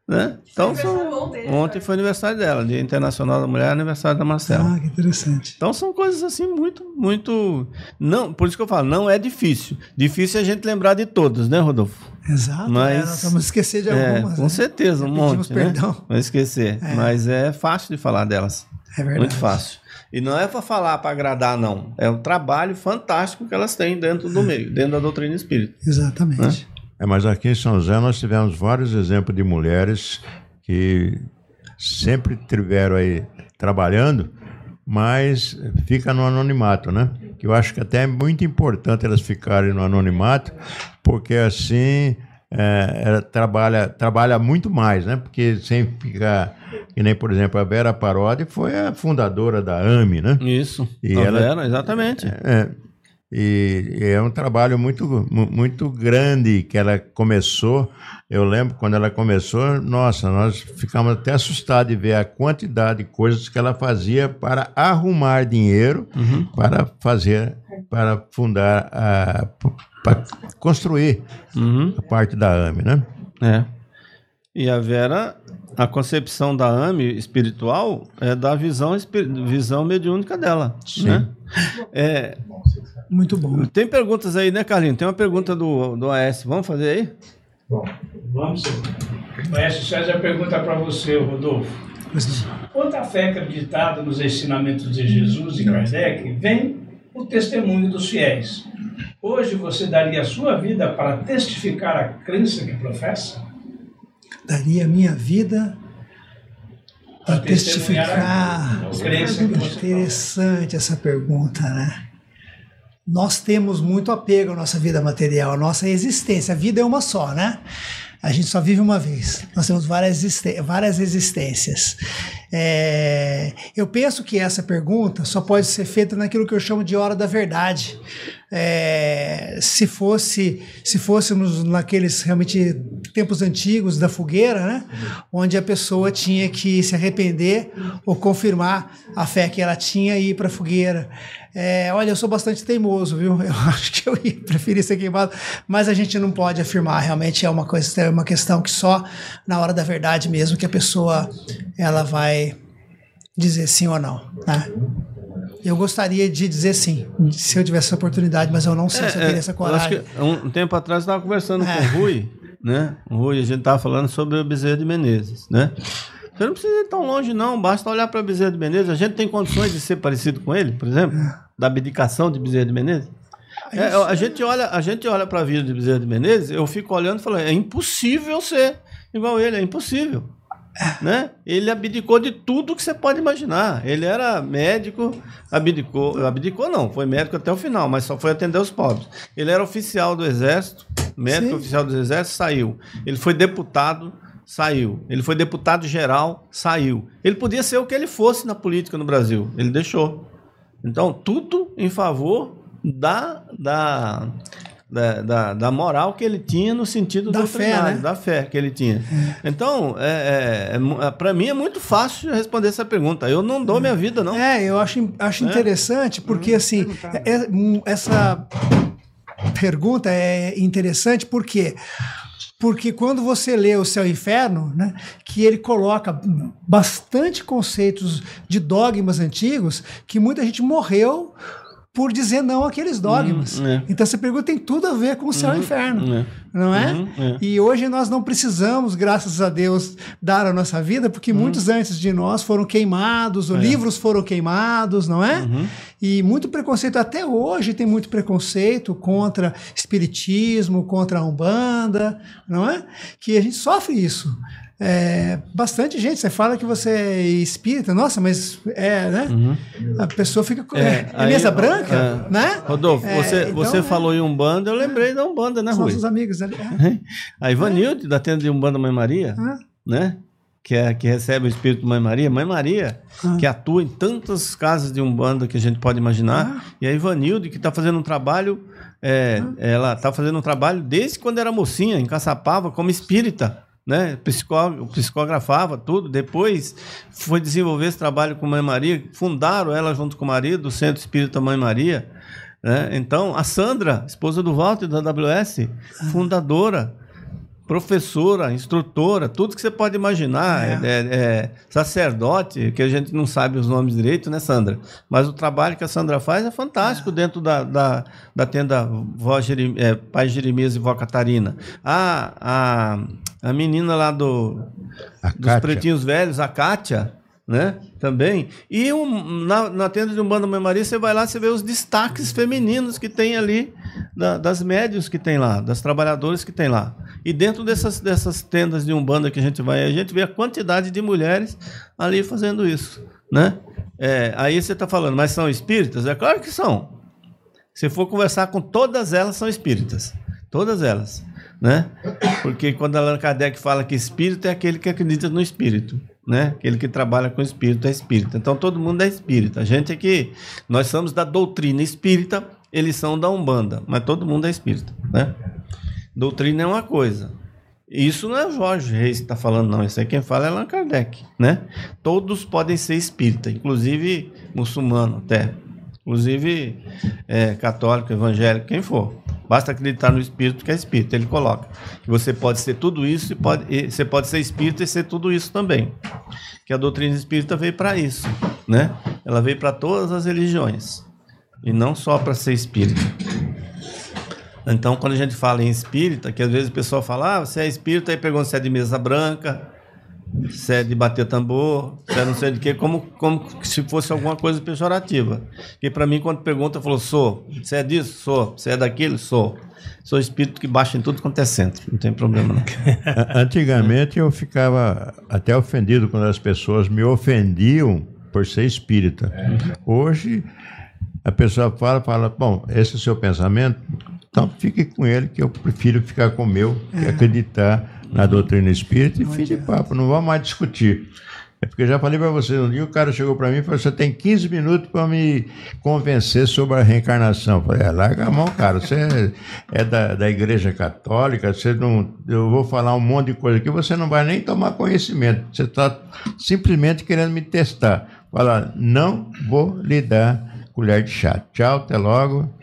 Né? Então, são... ontem foi aniversário dela, Dia Internacional da Mulher, aniversário da Marcela. Ah, que interessante. Então são coisas assim muito, muito. Não, por isso que eu falo, não é difícil. Difícil é a gente lembrar de todos, né, Rodolfo? Exato. Mas- é, nós vamos esquecer de É, algumas. com né? certeza, um Pedimos monte. Né? perdão. Vou esquecer. Mas é fácil de falar delas. É verdade. Muito fácil. E não é para falar, para agradar, não. É um trabalho fantástico que elas têm dentro do meio, dentro da doutrina espírita. Exatamente. É, mas aqui em São José nós tivemos vários exemplos de mulheres que sempre tiveram aí trabalhando, mas fica no anonimato, né? Que eu acho que até é muito importante elas ficarem no anonimato, porque assim é, ela trabalha, trabalha muito mais, né? Porque sem ficar. Que nem, por exemplo, a Vera Parodi foi a fundadora da AME, né? Isso. E Tá ela- vendo? Exatamente. É, e, é um trabalho muito, mu- muito grande que ela começou. Eu lembro quando ela começou, nossa, nós ficamos até assustados de ver a quantidade de coisas que ela fazia para arrumar dinheiro para fazer, para fundar, a, para construir Uhum. a parte da AME, né? É. E a Vera, a concepção da AME espiritual é da visão, visão mediúnica dela. Né? É, Muito bom. tem perguntas aí, né, Carlinhos? Tem uma pergunta do, do AS. Vamos fazer aí? Vamos sim. O S. César pergunta para você, Rodolfo. Quanto à fé acreditada nos ensinamentos de Jesus e Kardec, vem o testemunho dos fiéis. Hoje você daria a sua vida para testificar a crença que professa? Daria a minha vida para testificar. Interessante essa pergunta, né? Nós temos muito apego à nossa vida material, à nossa existência. A vida é uma só, né? A gente só vive uma vez. Nós temos várias, várias existências. É, eu penso que essa pergunta só pode ser feita naquilo que eu chamo de hora da verdade. É, se fosse, se fôssemos naqueles realmente tempos antigos da fogueira, né, onde a pessoa tinha que se arrepender ou confirmar a fé que ela tinha e ir para a fogueira. É, olha, eu sou bastante teimoso, viu? Eu acho que eu ia preferir ser queimado, mas a gente não pode afirmar. Realmente é uma coisa, é uma questão que só na hora da verdade mesmo que a pessoa ela vai dizer sim ou não, né? Eu gostaria de dizer sim, se eu tivesse essa oportunidade, mas eu não sei se eu teria essa É, eu acho coragem. que um, tempo atrás eu estava conversando É. com o Rui, né? O Rui, a gente estava falando sobre o Bezerra de Menezes, né? Você não precisa ir tão longe, não. Basta olhar para o Bezerra de Menezes. A gente tem condições de ser parecido com ele, por exemplo? Da abdicação de Bezerra de Menezes? É, a gente olha, a gente olha para a vida de Bezerra de Menezes, eu fico olhando e falando, é impossível ser igual ele, é impossível. Né? Ele abdicou de tudo que você pode imaginar. Ele era médico, abdicou, abdicou não, foi médico até o final, mas só foi atender os pobres. Ele era oficial do exército, médico Sim. oficial do exército, saiu. Ele foi deputado, saiu. Ele foi deputado geral, saiu. Ele podia ser o que ele fosse na política no Brasil, ele deixou. Então, tudo em favor da, da, da, da, da moral que ele tinha no sentido Da fé, né? da fé que ele tinha. Então, é, é, para mim é muito fácil responder essa pergunta. Eu não dou minha vida, não. É, eu acho, acho É. interessante, porque assim, é- é- hum, essa pergunta é interessante porque porque quando você lê o Céu e o Inferno, né, que ele coloca bastante conceitos de dogmas antigos que muita gente morreu por dizer não àqueles dogmas. Hum, é. Então essa pergunta tem tudo a ver com o céu e o inferno, é. não é? Uhum, é. E hoje nós não precisamos, graças a Deus, dar a nossa vida, porque Uhum. muitos antes de nós foram queimados, É. livros foram queimados, não é? Uhum. E muito preconceito, até hoje tem muito preconceito contra espiritismo, contra a Umbanda, não é? Que a gente sofre isso. É, bastante gente, você fala que você é espírita, nossa, mas é, né? A pessoa fica com. É, Uhum. aí- mesa branca, é. né? Rodolfo, É, você, então, você é. falou em Umbanda, eu lembrei da Umbanda, né, Rui? nossos amigos ali. é. A Ivanilde, da tenda de Umbanda Mãe Maria, Ah. né? Que, é, que recebe o espírito de Mãe Maria. Mãe Maria, Ah. que atua em tantas casas de Umbanda que a gente pode imaginar. E a Ivanilde, que está fazendo um trabalho. é, Ela está fazendo um trabalho desde quando era mocinha, em Caçapava, como espírita. Né? Psicografava tudo. Depois foi desenvolver esse trabalho com Mãe Maria. Fundaram ela junto com o marido, o Centro Espírita Mãe Maria. né? Então, a Sandra, esposa do Walter da AWS, fundadora professora, instrutora, tudo que você pode imaginar, É. é, é- é sacerdote, que a gente não sabe os nomes direito, né, Sandra? Mas o trabalho que a Sandra faz é fantástico dentro da, da, da tenda vó Jerem, é, Pai Jeremias e Vó Catarina. A, a, a menina lá do, A dos Kátia. Pretinhos Velhos, a Kátia, né? Também. E um, na, na tenda de Umbanda Mãe Maria, você vai lá, você vê os destaques femininos que tem ali, da, das médios que tem lá, das trabalhadoras que tem lá. E dentro dessas, dessas tendas de Umbanda que a gente vai, a gente vê a quantidade de mulheres ali fazendo isso, né? É, aí você está falando, mas são espíritas? É claro que são. Se for conversar com todas elas, são espíritas. Todas elas. Né? Porque quando Allan Kardec fala que espírito é aquele que acredita no espírito. Né? Aquele que trabalha com espírito é espírita. Então todo mundo é espírita. A gente é que. Nós somos da doutrina espírita, eles são da Umbanda, mas todo mundo é espírita. Né? Doutrina é uma coisa. Isso não é Jorge Reis que está falando, não. Isso aí quem fala é Allan Kardec. Né? Todos podem ser espírita, inclusive muçulmano até. Inclusive é, católico, evangélico, quem for. Basta acreditar no espírito que é espírito. Ele coloca que você pode ser tudo isso e, pode, e você pode ser espírito e ser tudo isso também. Que a doutrina espírita veio para isso, né? Ela veio para todas as religiões e não só para ser espírita. Então, quando a gente fala em espírita, que às vezes o pessoal fala, ah, você é espírita, aí pergunta se é de mesa branca, se é de bater tambor, se é não sei de quê, como, como se fosse alguma coisa pejorativa. E para mim, quando pergunta, falou: sou. Você é disso? Sou. Você é daquilo? Sou. Sou espírito que baixa em tudo quanto é centro. Não tem problema, não. Antigamente eu ficava até ofendido quando as pessoas me ofendiam por ser espírita. Hoje a pessoa fala, fala, bom, esse é o seu pensamento, então fique com ele, que eu prefiro ficar com o meu, que acreditar na doutrina espírita e fim de papo, não vamos mais discutir. É porque eu já falei para vocês, um dia o cara chegou para mim e falou: você tem 15 minutos para me convencer sobre a reencarnação. Eu falei: é, larga a mão, cara, você é, é da, da igreja católica, você não, eu vou falar um monte de coisa aqui, você não vai nem tomar conhecimento, você está simplesmente querendo me testar. Fala: não vou lhe dar colher de chá. Tchau, até logo.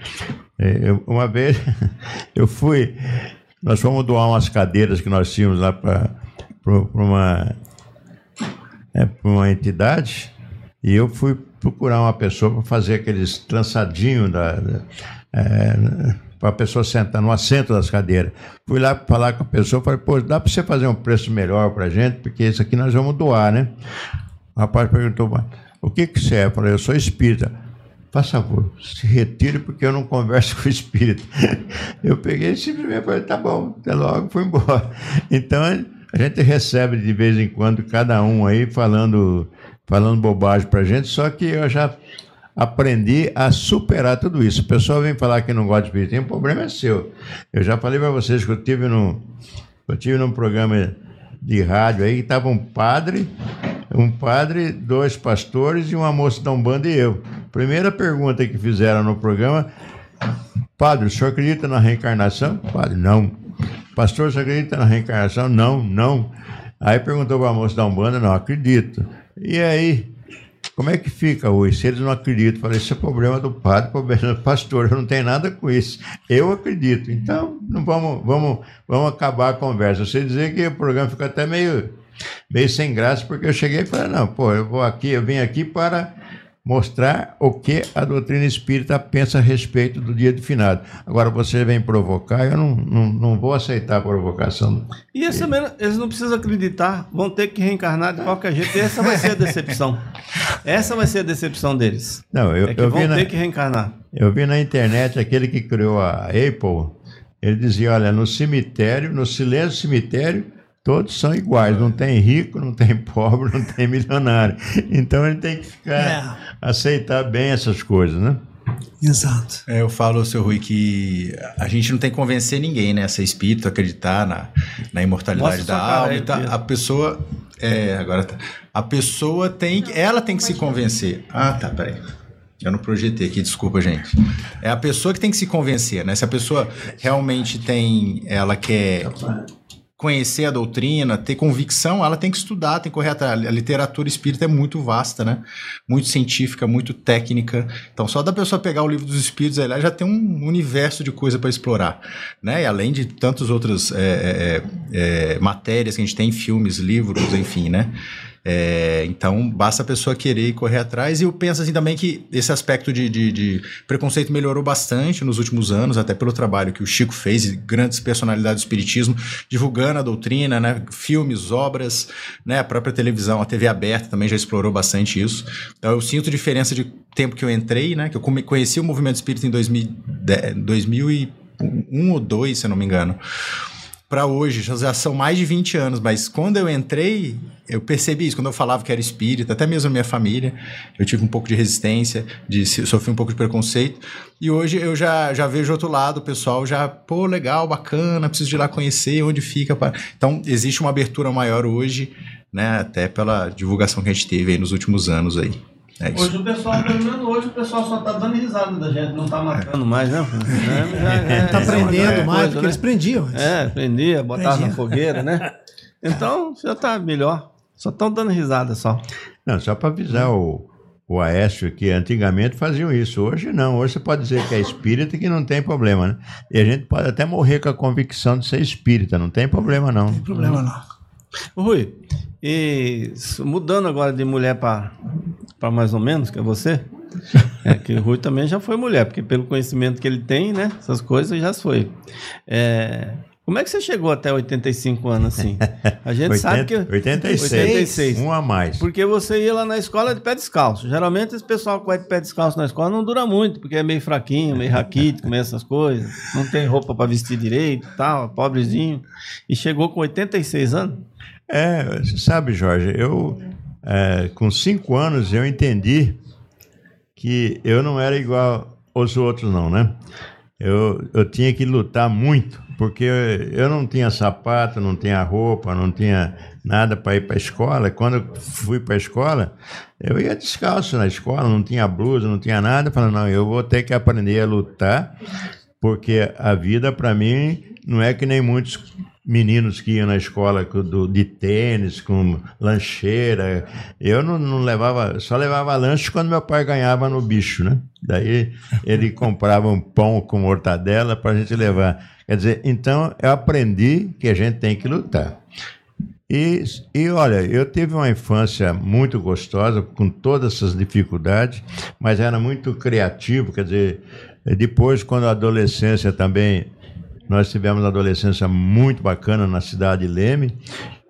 É, eu, uma vez eu fui nós fomos doar umas cadeiras que nós tínhamos lá para uma, é, uma entidade e eu fui procurar uma pessoa para fazer aqueles trançadinhos da, da é, para a pessoa sentar no assento das cadeiras. Fui lá falar com a pessoa, falei, pô, dá para você fazer um preço melhor para a gente, porque isso aqui nós vamos doar, né? O rapaz perguntou, o que que você é? Eu falei, eu sou espírita. Faz favor, se retire porque eu não converso com o espírito. Eu peguei e simplesmente falei, tá bom, até logo, fui embora. Então, a gente recebe de vez em quando cada um aí falando, falando bobagem pra gente, só que eu já aprendi a superar tudo isso. O pessoal vem falar que não gosta de espiritismo, o problema é seu. Eu já falei para vocês que eu tive num, eu tive num programa de rádio aí que estava um padre, um padre, dois pastores e uma moça da Umbanda e eu. Primeira pergunta que fizeram no programa: Padre, o senhor acredita na reencarnação? Padre, não. Pastor, o senhor acredita na reencarnação? Não, não. Aí perguntou para a moça da Umbanda: Não, acredito. E aí, como é que fica hoje? Se eles não acreditam, falei, isso é problema do padre, problema do pastor, eu não tenho nada com isso. Eu acredito. Então, não vamos, vamos, vamos acabar a conversa. Você dizer que o programa fica até meio, meio sem graça, porque eu cheguei e falei, não, pô, eu vou aqui, eu vim aqui para mostrar o que a doutrina espírita pensa a respeito do dia de finado. Agora você vem provocar, eu não, não, não vou aceitar a provocação. E essa mesmo, eles não precisam acreditar, vão ter que reencarnar de qualquer jeito. E essa vai ser a decepção. Essa vai ser a decepção deles. Não, eu, é que eu vão vi na, ter que reencarnar. Eu vi na internet aquele que criou a Apple, ele dizia, olha, no cemitério, no silêncio cemitério, todos são iguais, não tem rico, não tem pobre, não tem milionário. Então ele tem que ficar, é. aceitar bem essas coisas, né? Exato. É, eu falo, seu Rui, que a gente não tem que convencer ninguém, né? Ser espírito, acreditar na, na imortalidade Nossa, da alma. Tá, a pessoa. É, agora tá. A pessoa tem. Ela tem que se convencer. Ah, tá, peraí. Eu não projetei aqui, desculpa, gente. É a pessoa que tem que se convencer, né? Se a pessoa realmente tem. Ela quer conhecer a doutrina, ter convicção, ela tem que estudar, tem que correr atrás. A literatura espírita é muito vasta, né? Muito científica, muito técnica. Então, só da pessoa pegar o livro dos espíritos, ela já tem um universo de coisa para explorar, né? E além de tantas outras é, é, é, matérias que a gente tem, filmes, livros, enfim, né? É, então, basta a pessoa querer e correr atrás. E eu penso assim também que esse aspecto de, de, de, preconceito melhorou bastante nos últimos anos, até pelo trabalho que o Chico fez, grandes personalidades do espiritismo, divulgando a doutrina, né? filmes, obras, né? a própria televisão, a TV aberta também já explorou bastante isso. Então, eu sinto diferença de tempo que eu entrei, né? que eu conheci o movimento espírita em 2000, 2001 ou 2002, se eu não me engano para hoje, já são mais de 20 anos, mas quando eu entrei, eu percebi isso. Quando eu falava que era espírita, até mesmo minha família, eu tive um pouco de resistência, de sofri um pouco de preconceito. E hoje eu já, já vejo outro lado, o pessoal já, pô, legal, bacana, preciso de ir lá conhecer onde fica. Pra... Então, existe uma abertura maior hoje, né, até pela divulgação que a gente teve nos últimos anos aí. É hoje o pessoal, pelo menos hoje, o pessoal só tá dando risada da gente, não tá matando mais, né? É, já, é, tá prendendo é, mais, coisa, porque né? eles prendiam. Antes. É, prendia, botava prendia. na fogueira, né? Então, já tá melhor. Só estão dando risada só. Não, só para avisar o, o Aécio que antigamente faziam isso. Hoje não. Hoje você pode dizer que é espírita que não tem problema, né? E a gente pode até morrer com a convicção de ser espírita, não tem problema não. Não tem problema não. Rui, e mudando agora de mulher para mais ou menos, que é você, é que o Rui também já foi mulher, porque pelo conhecimento que ele tem, né, essas coisas já foi. É, como é que você chegou até 85 anos assim? A gente 80, sabe que. 86, 86. Um a mais. Porque você ia lá na escola de pé descalço. Geralmente esse pessoal que vai de pé descalço na escola não dura muito, porque é meio fraquinho, meio raquítico, meio essas coisas. Não tem roupa para vestir direito tal, pobrezinho. E chegou com 86 anos? É, sabe, Jorge, eu é, com cinco anos eu entendi que eu não era igual aos outros, não, né? Eu, eu tinha que lutar muito, porque eu não tinha sapato, não tinha roupa, não tinha nada para ir para a escola. Quando eu fui para a escola, eu ia descalço na escola, não tinha blusa, não tinha nada. Falei, não, eu vou ter que aprender a lutar, porque a vida para mim não é que nem muitos meninos que iam na escola do, de tênis, com lancheira. Eu não, não, levava, só levava lanche quando meu pai ganhava no bicho, né? Daí ele comprava um pão com mortadela para a gente levar. Quer dizer, então eu aprendi que a gente tem que lutar. E, e olha, eu tive uma infância muito gostosa, com todas essas dificuldades, mas era muito criativo, quer dizer, depois, quando a adolescência também nós tivemos uma adolescência muito bacana na cidade de Leme,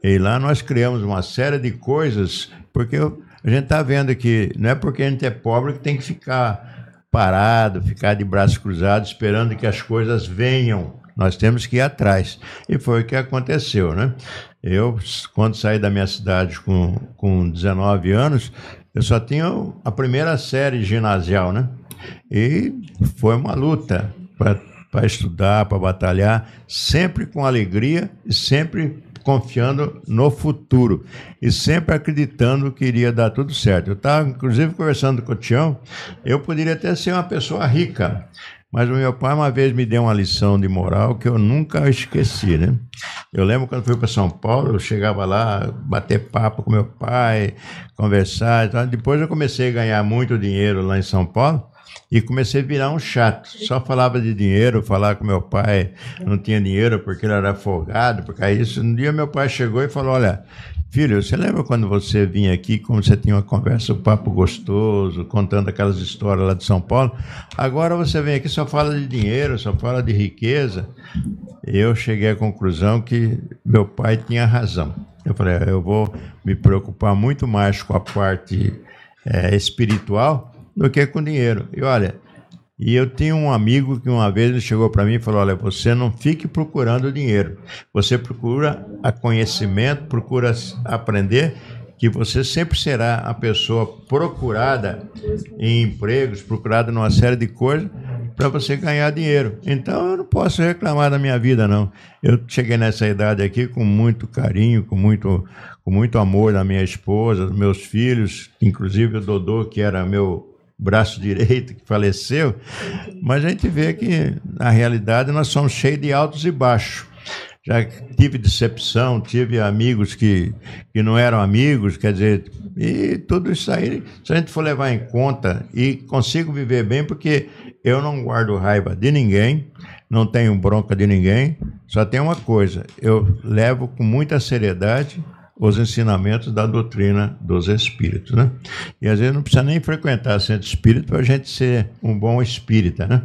e lá nós criamos uma série de coisas, porque a gente está vendo que não é porque a gente é pobre que tem que ficar parado, ficar de braços cruzados, esperando que as coisas venham. Nós temos que ir atrás. E foi o que aconteceu, né? Eu, quando saí da minha cidade com, com 19 anos, eu só tinha a primeira série ginasial, né? E foi uma luta para para estudar, para batalhar, sempre com alegria e sempre confiando no futuro e sempre acreditando que iria dar tudo certo. Eu estava, inclusive, conversando com o Tião, eu poderia até ser uma pessoa rica, mas o meu pai uma vez me deu uma lição de moral que eu nunca esqueci, né? Eu lembro quando fui para São Paulo, eu chegava lá, bater papo com meu pai, conversar, então, depois eu comecei a ganhar muito dinheiro lá em São Paulo e comecei a virar um chato. Só falava de dinheiro, falava com meu pai não tinha dinheiro porque ele era afogado, porque isso. Um dia meu pai chegou e falou: Olha, filho, você lembra quando você vinha aqui, como você tinha uma conversa, um papo gostoso, contando aquelas histórias lá de São Paulo? Agora você vem aqui só fala de dinheiro, só fala de riqueza. Eu cheguei à conclusão que meu pai tinha razão. Eu falei: Eu vou me preocupar muito mais com a parte é, espiritual do que com dinheiro. E olha, e eu tinha um amigo que uma vez ele chegou para mim e falou: Olha, você não fique procurando dinheiro, você procura a conhecimento, procura aprender, que você sempre será a pessoa procurada em empregos, procurada numa série de coisas para você ganhar dinheiro. Então eu não posso reclamar da minha vida, não. Eu cheguei nessa idade aqui com muito carinho, com muito, com muito amor da minha esposa, dos meus filhos, inclusive o Dodô, que era meu braço direito que faleceu, mas a gente vê que, na realidade, nós somos cheios de altos e baixos. Já tive decepção, tive amigos que, que não eram amigos, quer dizer, e tudo isso aí, se a gente for levar em conta, e consigo viver bem, porque eu não guardo raiva de ninguém, não tenho bronca de ninguém, só tem uma coisa, eu levo com muita seriedade os ensinamentos da doutrina dos espíritos, né? E às vezes não precisa nem frequentar centro espírita para a gente ser um bom espírita, né?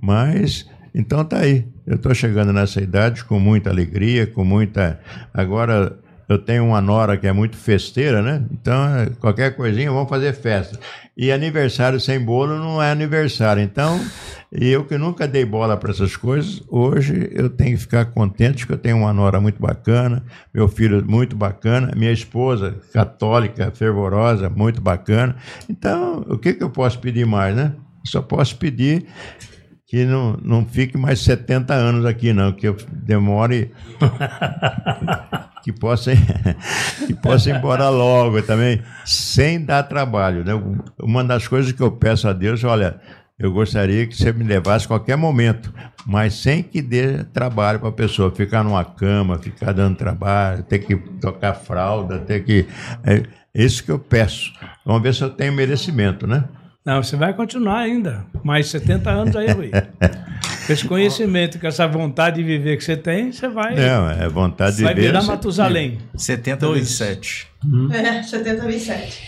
Mas então tá aí. Eu estou chegando nessa idade com muita alegria, com muita. Agora eu tenho uma nora que é muito festeira, né? Então é, qualquer coisinha vamos fazer festa. E aniversário sem bolo não é aniversário. Então eu que nunca dei bola para essas coisas, hoje eu tenho que ficar contente que eu tenho uma nora muito bacana, meu filho muito bacana, minha esposa católica, fervorosa, muito bacana. Então, o que, que eu posso pedir mais, né? Só posso pedir que não, não fique mais 70 anos aqui, não, que eu demore. que possa, que possa ir embora logo também, sem dar trabalho. Né? Uma das coisas que eu peço a Deus, olha, eu gostaria que você me levasse a qualquer momento, mas sem que dê trabalho para a pessoa ficar numa cama, ficar dando trabalho, ter que tocar fralda, ter que. É isso que eu peço. Vamos ver se eu tenho merecimento, né? Não, você vai continuar ainda. Mais 70 anos aí, Rui. Com esse conhecimento, com essa vontade de viver que você tem, você vai. Não, é vontade de vai ver. virar Matusalém. 70 vezes 7. É, 70 vezes 7.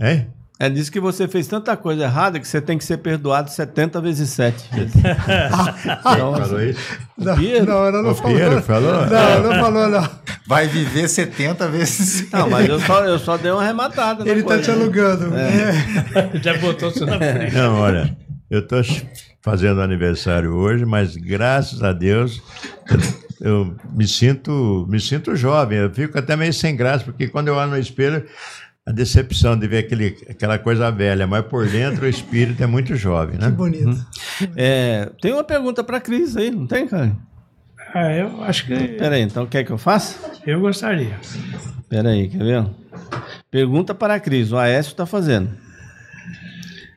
É? É, diz que você fez tanta coisa errada que você tem que ser perdoado 70 vezes 7. Então, Falou isso? Não, Piero? não, ela não O falou. Piero falou? Não, não falou, não. Vai viver 70 vezes Não, mas eu só, eu só dei uma arrematada. na Ele tá coisa. te alugando. É. Já botou você na frente. Não, olha, eu estou fazendo aniversário hoje, mas graças a Deus eu, me sinto me sinto jovem. Eu fico até meio sem graça, porque quando eu olho no espelho, a decepção de ver aquele, aquela coisa velha, mas por dentro o espírito é muito jovem, né? Que bonito. É, tem uma pergunta pra Cris aí, não tem, cara? Ah, eu acho que Pera aí, então quer que eu faça? eu gostaria. Pera aí, quer ver? Pergunta para a Cris, o Aécio está fazendo.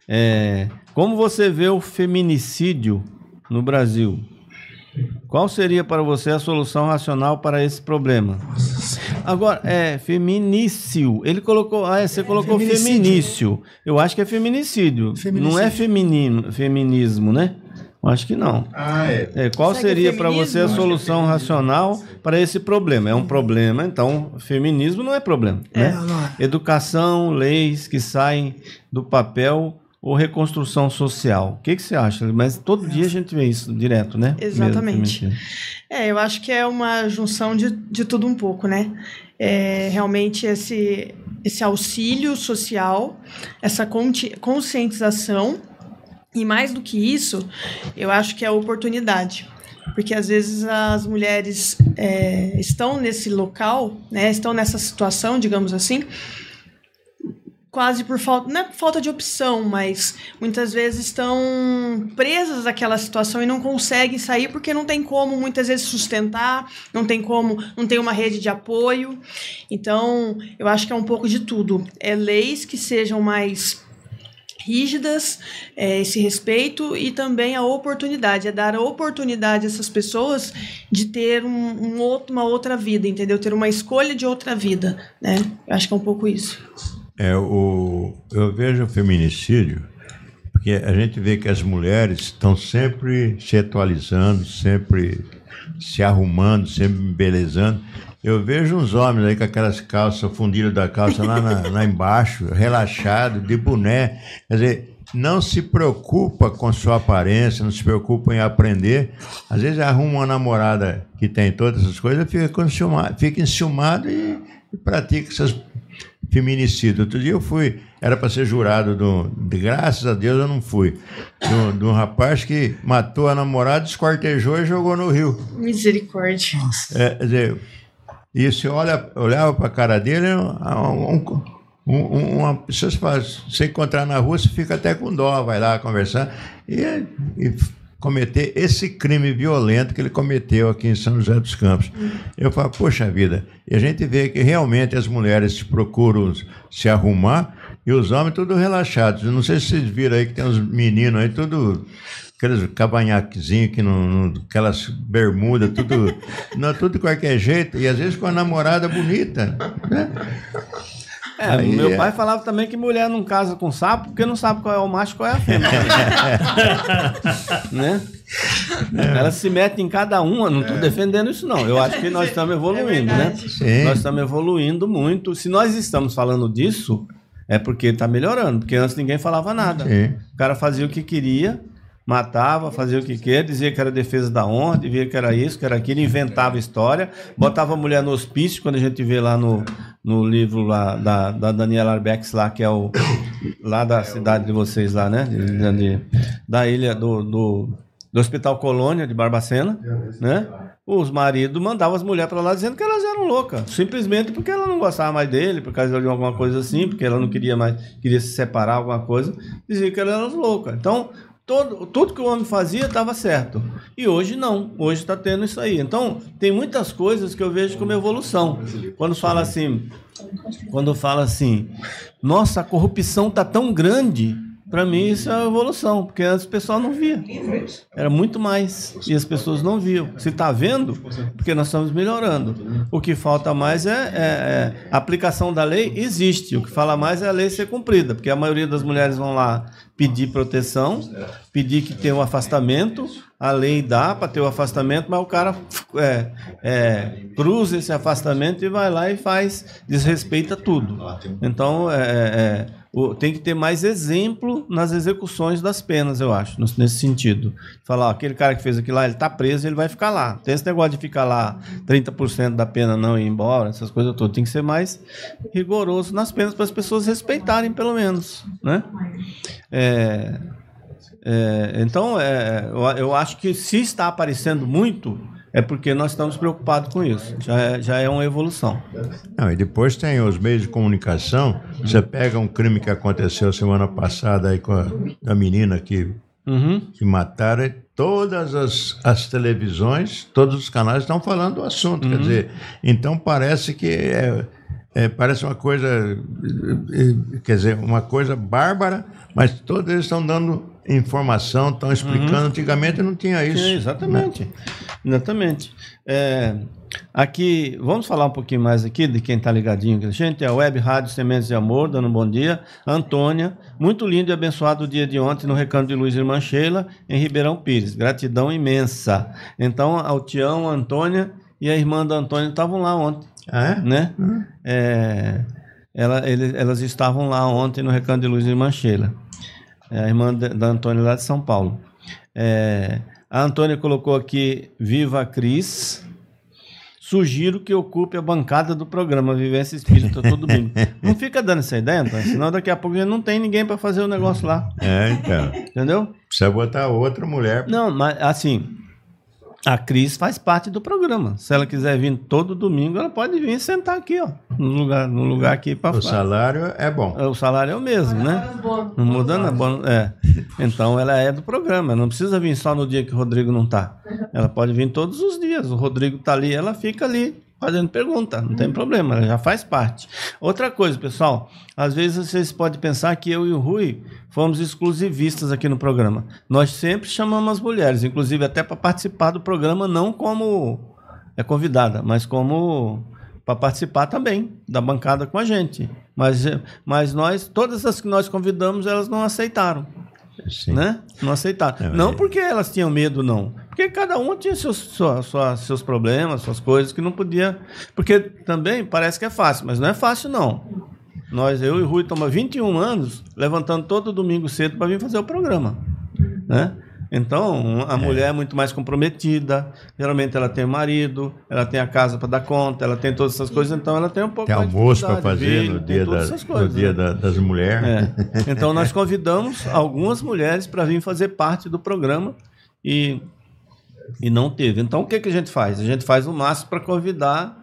É, como você vê o feminicídio no Brasil? Qual seria para você a solução racional para esse problema? Agora, é feminício. Ele colocou, ah, é, você colocou feminício. Eu acho que é feminicídio. Não é feminino, feminismo, né? Eu acho que não. Ah, é. É, qual Será que é seria para você a solução racional para esse problema? É um problema, então feminismo não é problema. né? Não, não é. Educação, leis que saem do papel ou reconstrução social. O que, que você acha? Mas todo dia a gente vê isso direto, né? Exatamente. Mesmo, É, eu acho que é uma junção de, de tudo um pouco, né? É, realmente esse, esse auxílio social, essa conscientização, e mais do que isso, eu acho que é a oportunidade. Porque às vezes as mulheres é, estão nesse local, né, estão nessa situação, digamos assim, quase por falta, não é falta de opção, mas muitas vezes estão presas àquela situação e não conseguem sair porque não tem como muitas vezes sustentar, não tem como, não tem uma rede de apoio. Então, eu acho que é um pouco de tudo. É leis que sejam mais rígidas, é, esse respeito e também a oportunidade, é dar a oportunidade a essas pessoas de ter um, um outro, uma outra vida, entendeu? Ter uma escolha de outra vida, né? Eu acho que é um pouco isso. É, o, eu vejo o feminicídio porque a gente vê que as mulheres estão sempre se atualizando, sempre se arrumando, sempre embelezando. Eu vejo uns homens aí com aquelas calças, o fundilho da calça lá, na, lá embaixo, relaxado, de boné. Quer dizer, não se preocupa com sua aparência, não se preocupa em aprender. Às vezes arruma uma namorada que tem todas essas coisas, fica, enciumado, fica enciumado e, e pratica essas feminicídio. Outro dia eu fui, era para ser jurado, do, de, graças a Deus eu não fui, de um- de um rapaz que matou a namorada, esquartejou e jogou no rio. Misericórdia. É, quer dizer, e você olha, olhava para a cara dele, um, um, um- uma pessoa se faz, você encontrar na rua, você fica até com dó, vai lá conversar e, e cometer esse crime violento que ele cometeu aqui em São José dos Campos. Eu falo, poxa vida, e a gente vê que realmente as mulheres procuram se arrumar e os homens tudo relaxados. Não sei se vocês viram aí que tem uns meninos aí tudo aqueles cavanhaquezinhos que não- aquelas bermudas, tudo, não, tudo de qualquer jeito, e às vezes com a namorada bonita, né? É, Aí meu é. pai falava também que mulher não casa com sapo porque não sabe qual é o macho e qual é a fêmea. né? Elas se metem em cada uma, não estou defendendo isso não. Eu acho que nós estamos evoluindo, né? verdade. Sim. Nós estamos evoluindo muito. Se nós estamos falando disso, é porque está melhorando, porque antes ninguém falava nada. Sim. O cara fazia o que queria, matava, fazia o que queria, dizia que era defesa da honra, dizia que era isso, que era aquilo, inventava história, botava a mulher no hospício, quando a gente vê lá no, no livro lá da, da Daniela Arbex, lá, que é o lá da cidade de vocês lá, né? De- de- da ilha do, do, do Hospital Colônia de Barbacena, né? Os maridos mandavam as mulheres para lá dizendo que elas eram loucas, simplesmente porque ela não gostava mais dele, por causa de alguma coisa assim, porque ela não queria mais, queria se separar, alguma coisa, dizia que elas eram loucas. Então, todo, tudo que o homem fazia estava certo. E hoje não, hoje está tendo isso aí. Então, tem muitas coisas que eu vejo como evolução. Quando fala assim, quando fala assim, nossa, a corrupção tá tão grande, para mim isso é evolução, porque antes pessoal não via. Era muito mais e as pessoas não viam. Se está vendo, porque nós estamos melhorando. O que falta mais é, é- é a aplicação da lei existe. O que fala mais é a lei ser cumprida, porque a maioria das mulheres vão lá pedir proteção, pedir que tenha um afastamento. A lei dá para ter o afastamento, mas o cara é, é, cruza esse afastamento e vai lá e faz, desrespeita tudo. Então, é, é, tem que ter mais exemplo nas execuções das penas, eu acho, nesse sentido. Falar, ó, aquele cara que fez aquilo lá, ele tá preso, ele vai ficar lá. Tem esse negócio de ficar lá 30% da pena não ir embora, essas coisas todas. Tem que ser mais rigoroso nas penas para as pessoas respeitarem, pelo menos, né? É, é, então, é, eu, eu acho que se está aparecendo muito, é porque nós estamos preocupados com isso. Já é, já é uma evolução. Não, e depois tem os meios de comunicação. Você pega um crime que aconteceu semana passada aí com a, da menina que, Uhum. que mataram, todas as, as televisões, todos os canais estão falando do assunto. Quer dizer, então parece que é, é, parece uma coisa, eh, eh, quer dizer, uma coisa bárbara, mas todos eles estão dando informação, estão explicando. Antigamente não tinha isso. Sim, exatamente. Exatamente. É, aqui, vamos falar um pouquinho mais aqui de quem está ligadinho com a gente. É a Web Rádio Sementes de Amor, dando um bom dia. Antônia, muito lindo e abençoado o dia de ontem no Recanto de Luiz Irmã Sheila, em Ribeirão Pires. Gratidão imensa. Então, ao Tião, a Antônia e a irmã da Antônia estavam lá ontem, Ah, é? né? É, ela- ele- elas estavam lá ontem no Recanto de Luz de Mancheira. É a irmã da Antônia lá de São Paulo. É, a Antônia colocou aqui Viva a Cris. Sugiro que ocupe a bancada do programa Vivência Espírita todo domingo. Não fica dando essa ideia, Antônio, senão daqui a pouco já não tem ninguém para fazer o negócio lá. É, então. Entendeu? Precisa botar outra mulher. Não, mas assim, a Cris faz parte do programa. Se ela quiser vir todo domingo, ela pode vir e sentar aqui, ó, no lugar, no lugar aqui para O salário é bom. O salário é o mesmo, né? Não muda nada. bom, É. Então ela é do programa. Não precisa vir só no dia que o Rodrigo não tá. Ela pode vir todos os dias. O Rodrigo tá ali, ela fica ali fazendo pergunta. Não tem problema, ela já faz parte. Outra coisa, pessoal. Às vezes vocês podem pensar que eu e o Rui fomos exclusivistas aqui no programa. Nós sempre chamamos as mulheres, inclusive até para participar do programa, não como é convidada, mas como para participar também da bancada com a gente. Mas, mas nós, todas as que nós convidamos, elas não aceitaram, Sim. né? Não aceitaram. É, não mas- porque elas tinham medo, não. Porque cada uma tinha seus, sua- sua- seus problemas, suas coisas que não podia. Porque também parece que é fácil, mas não é fácil, não. Nós, eu e Rui, estamos há 21 anos levantando todo domingo cedo para vir fazer o programa, né? Então, a mulher é muito mais comprometida. Geralmente ela tem marido, ela tem a casa para dar conta, ela tem todas essas coisas, então ela tem um pouco Tem almoço para fazer no tem dia, da, essas no coisas, dia né? da- das mulheres. É. Então nós convidamos algumas mulheres para vir fazer parte do programa e, e não teve. Então o que, que a gente faz? A gente faz o máximo para convidar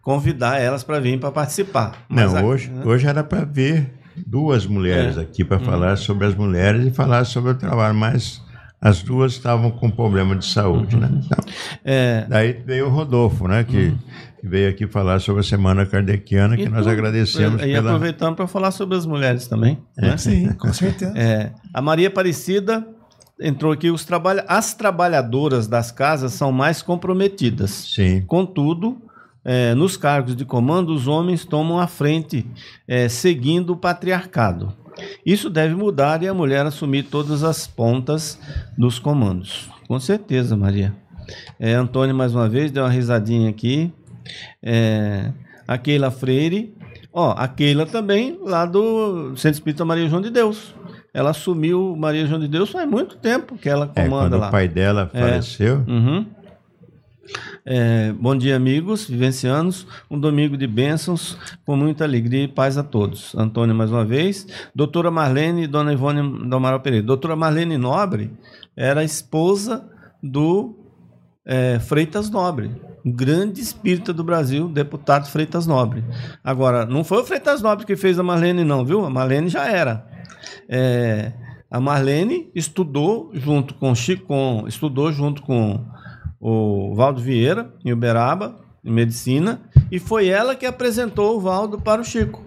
convidar elas para vir para participar. Mas Não, a- hoje, né? hoje era para ver duas mulheres É. aqui para falar sobre as mulheres e falar sobre o trabalho, mas as duas estavam com problema de saúde, né? Então, É, daí veio o Rodolfo, né? Que, que veio aqui falar sobre a Semana Kardeciana, que e nós tu- agradecemos E pela... aproveitando para falar sobre as mulheres também. né? Sim, com certeza. É, a Maria Aparecida entrou aqui. Os trabalha... As trabalhadoras das casas são mais comprometidas. Sim. Contudo, é, nos cargos de comando, os homens tomam a frente, é, seguindo o patriarcado. Isso deve mudar e a mulher assumir todas as pontas dos comandos. Com certeza, Maria. É, Antônio, mais uma vez, deu uma risadinha aqui. É, a Keila Freire. Ó, a Keila também, lá do Centro Espírita Maria João de Deus. Ela assumiu Maria João de Deus faz muito tempo que ela É, comanda quando lá. o pai dela É. faleceu, Uhum. É, bom dia, amigos vivencianos. Um domingo de bênçãos, com muita alegria e paz a todos. Antônio, mais uma vez. Doutora Marlene e Dona Ivone do Amaral Pereira. Doutora Marlene Nobre era esposa do é, Freitas Nobre, um grande espírita do Brasil, deputado Freitas Nobre. Agora, não foi o Freitas Nobre que fez a Marlene, não, viu? A Marlene já era. É, a Marlene estudou junto com Chico, estudou junto com o Valdo Vieira, em Uberaba, em medicina, e foi ela que apresentou o Valdo para o Chico.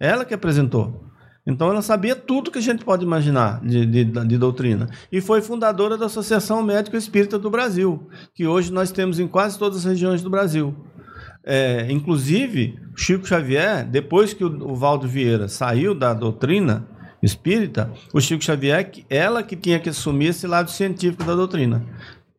Ela que apresentou. Então ela sabia tudo que a gente pode imaginar de, de, de doutrina. E foi fundadora da Associação Médico Espírita do Brasil, que hoje nós temos em quase todas as regiões do Brasil. É, inclusive, Chico Xavier, depois que o, o Valdo Vieira saiu da doutrina espírita, o Chico Xavier, ela que tinha que assumir esse lado científico da doutrina.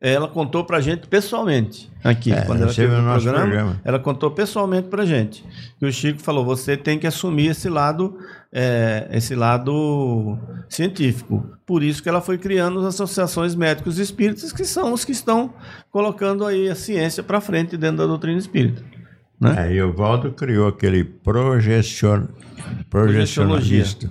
Ela contou pra gente pessoalmente aqui, É, quando ela teve no no nosso programa, programa. ela contou pessoalmente pra gente. Que o Chico falou: você tem que assumir esse lado, é, esse lado científico. Por isso que ela foi criando as associações médicos espíritas, que são os que estão colocando aí a ciência para frente dentro da doutrina espírita. Né? aí o Valdo criou aquele projecion... projecionalista.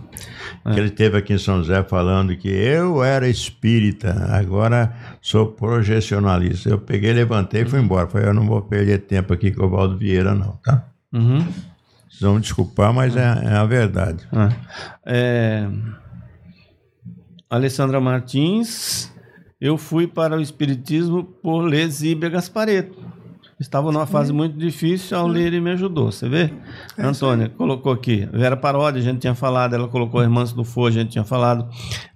Que ele teve aqui em São José falando que eu era espírita, agora sou projecionalista. Eu peguei, levantei e fui embora. Falei, eu não vou perder tempo aqui com o Valdo Vieira, não, tá? Uhum. Vocês vão me desculpar, mas é, é a verdade. Ah, é, Alessandra Martins, eu fui para o Espiritismo por ler Zíbia Gaspareto. Estava numa fase muito difícil, ao ler ele me ajudou, você vê? Antônia colocou aqui, Vera Paródia, a gente tinha falado, ela colocou Irmãs do For, a gente tinha falado.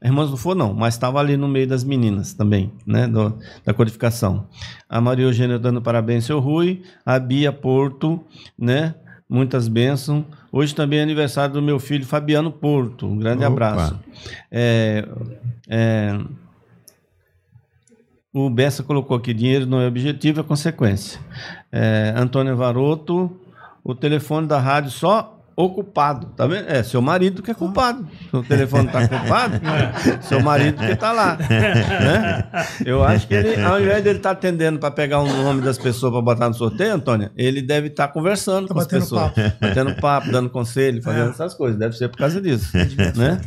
Irmãs do For não, mas estava ali no meio das meninas também, né, do- da codificação. A Maria Eugênia dando parabéns, seu Rui, a Bia Porto, né, muitas bênçãos. Hoje também é aniversário do meu filho Fabiano Porto, um grande Opa. abraço. É, é, o Bessa colocou aqui: dinheiro não é objetivo, é consequência. É, Antônio Varoto, o telefone da rádio só ocupado, tá vendo? É seu marido que é culpado. Se o telefone tá ocupado, seu marido que tá lá. né? Eu acho que ele, ao invés dele estar atendendo para pegar o nome das pessoas para botar no sorteio, Antônia, ele deve estar conversando Tá com as pessoas, papo. batendo papo, dando conselho, fazendo essas coisas. Deve ser por causa disso, né?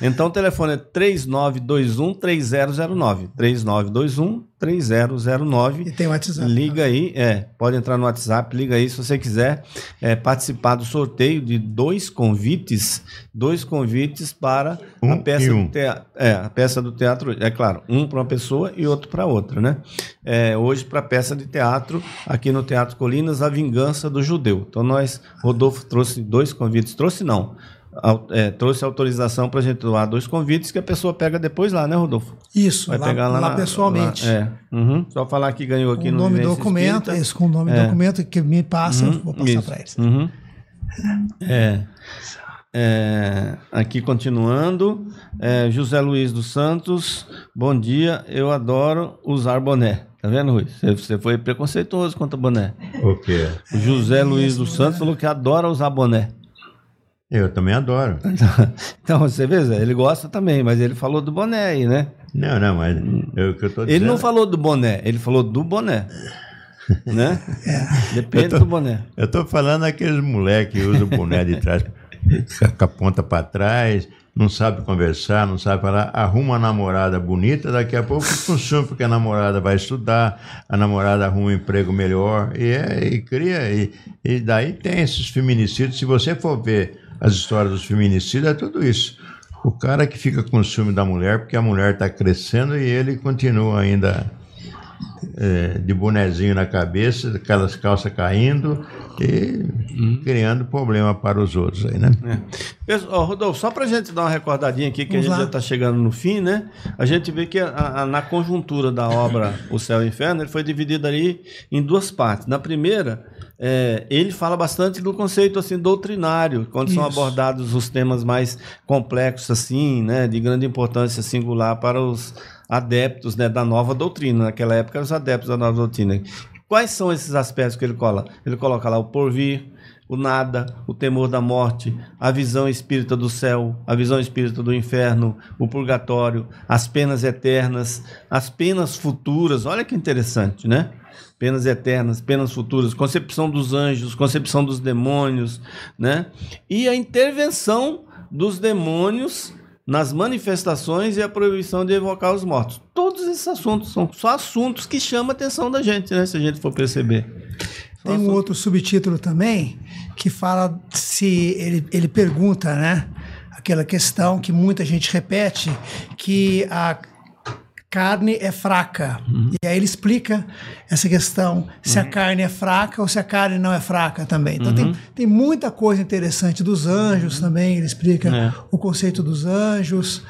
Então o telefone é 3921 3009, 3921 3009. E tem o WhatsApp. Liga aí, é, pode entrar no WhatsApp, liga aí se você quiser é, participar do sorteio de dois convites, dois convites para a Um peça e um. do teatro, é, a peça do teatro, é claro, um para uma pessoa e outro para outra, né? É, hoje para a peça de teatro aqui no Teatro Colinas, A Vingança do Judeu. Então nós, Rodolfo trouxe dois convites, trouxe não, é, trouxe autorização para a gente doar dois convites que a pessoa pega depois lá, né, Rodolfo? Isso, Vai lá, pegar lá, lá na- pessoalmente. lá, é. Uhum. Só falar que ganhou aqui o no nome do documento, Espírita. isso, com o nome do É. documento que me passa, eu vou passar para eles. Uhum. É. É, aqui continuando, é, José Luiz dos Santos, bom dia, eu adoro usar boné. Tá vendo, Rui? Você, foi preconceituoso contra boné. O quê? José Luiz dos Santos falou que adora usar boné. Eu também adoro. Então, você vê, Zé, ele gosta também, mas ele falou do boné aí, né? Não, não, mas eu, o que eu tô Ele dizendo... não falou do boné, ele falou do boné. Né? Depende Eu tô- do boné. Eu tô falando daqueles moleques que usam o boné de trás, com a ponta para trás, não sabe conversar, não sabe falar, arruma uma namorada bonita, daqui a pouco consome porque a namorada vai estudar, a namorada arruma um emprego melhor, e, é, e cria, e, e daí tem esses feminicídios, se você for ver as histórias dos feminicídios, é tudo isso. O cara que fica com ciúme da mulher, porque a mulher está crescendo e ele continua ainda é, de bonezinho na cabeça, aquelas calças caindo, e Uhum. criando problema para os outros aí, né? É. Pessoal, Rodolfo, só para a gente dar uma recordadinha aqui, que Vamos a gente lá. já está chegando no fim, né? A gente vê que a- a- na conjuntura da obra O Céu e o Inferno, ele foi dividido ali em duas partes. Na primeira, é, ele fala bastante do conceito assim doutrinário, quando são Isso. abordados os temas mais complexos, assim, né? De grande importância singular para os adeptos né, da nova doutrina. Naquela época, os adeptos da nova doutrina. Quais são esses aspectos que ele coloca? Ele coloca lá o porvir, o nada, o temor da morte, a visão espírita do céu, a visão espírita do inferno, o purgatório, as penas eternas, as penas futuras. Olha que interessante, né? Penas eternas, penas futuras, concepção dos anjos, concepção dos demônios, né? E a intervenção dos demônios nas manifestações e a proibição de evocar os mortos. Todos esses assuntos são só assuntos que chamam a atenção da gente, né? Se a gente for perceber. São Tem um outro subtítulo também que fala se ele, ele pergunta, né? Aquela questão que muita gente repete, que a carne é fraca. E aí ele explica essa questão, se a carne é fraca ou se a carne não é fraca também. Então tem, tem muita coisa interessante dos anjos também, ele explica É. o conceito dos anjos,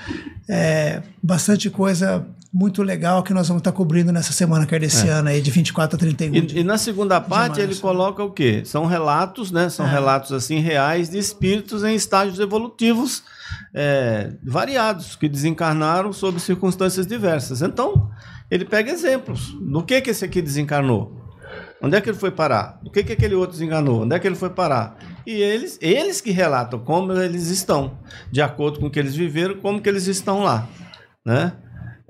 é, bastante coisa muito legal que nós vamos estar cobrindo nessa semana kardeciana aí, de 24 a 31. E, e na segunda parte ele coloca o quê? São relatos, né? São É. relatos assim reais de espíritos em estágios evolutivos é, variados que desencarnaram sob circunstâncias diversas. Então ele pega exemplos do que que esse aqui desencarnou. Onde é que ele foi parar? O que que aquele outro desenganou? Onde é que ele foi parar? E eles, eles que relatam como eles estão, de acordo com o que eles viveram, como que eles estão lá, né?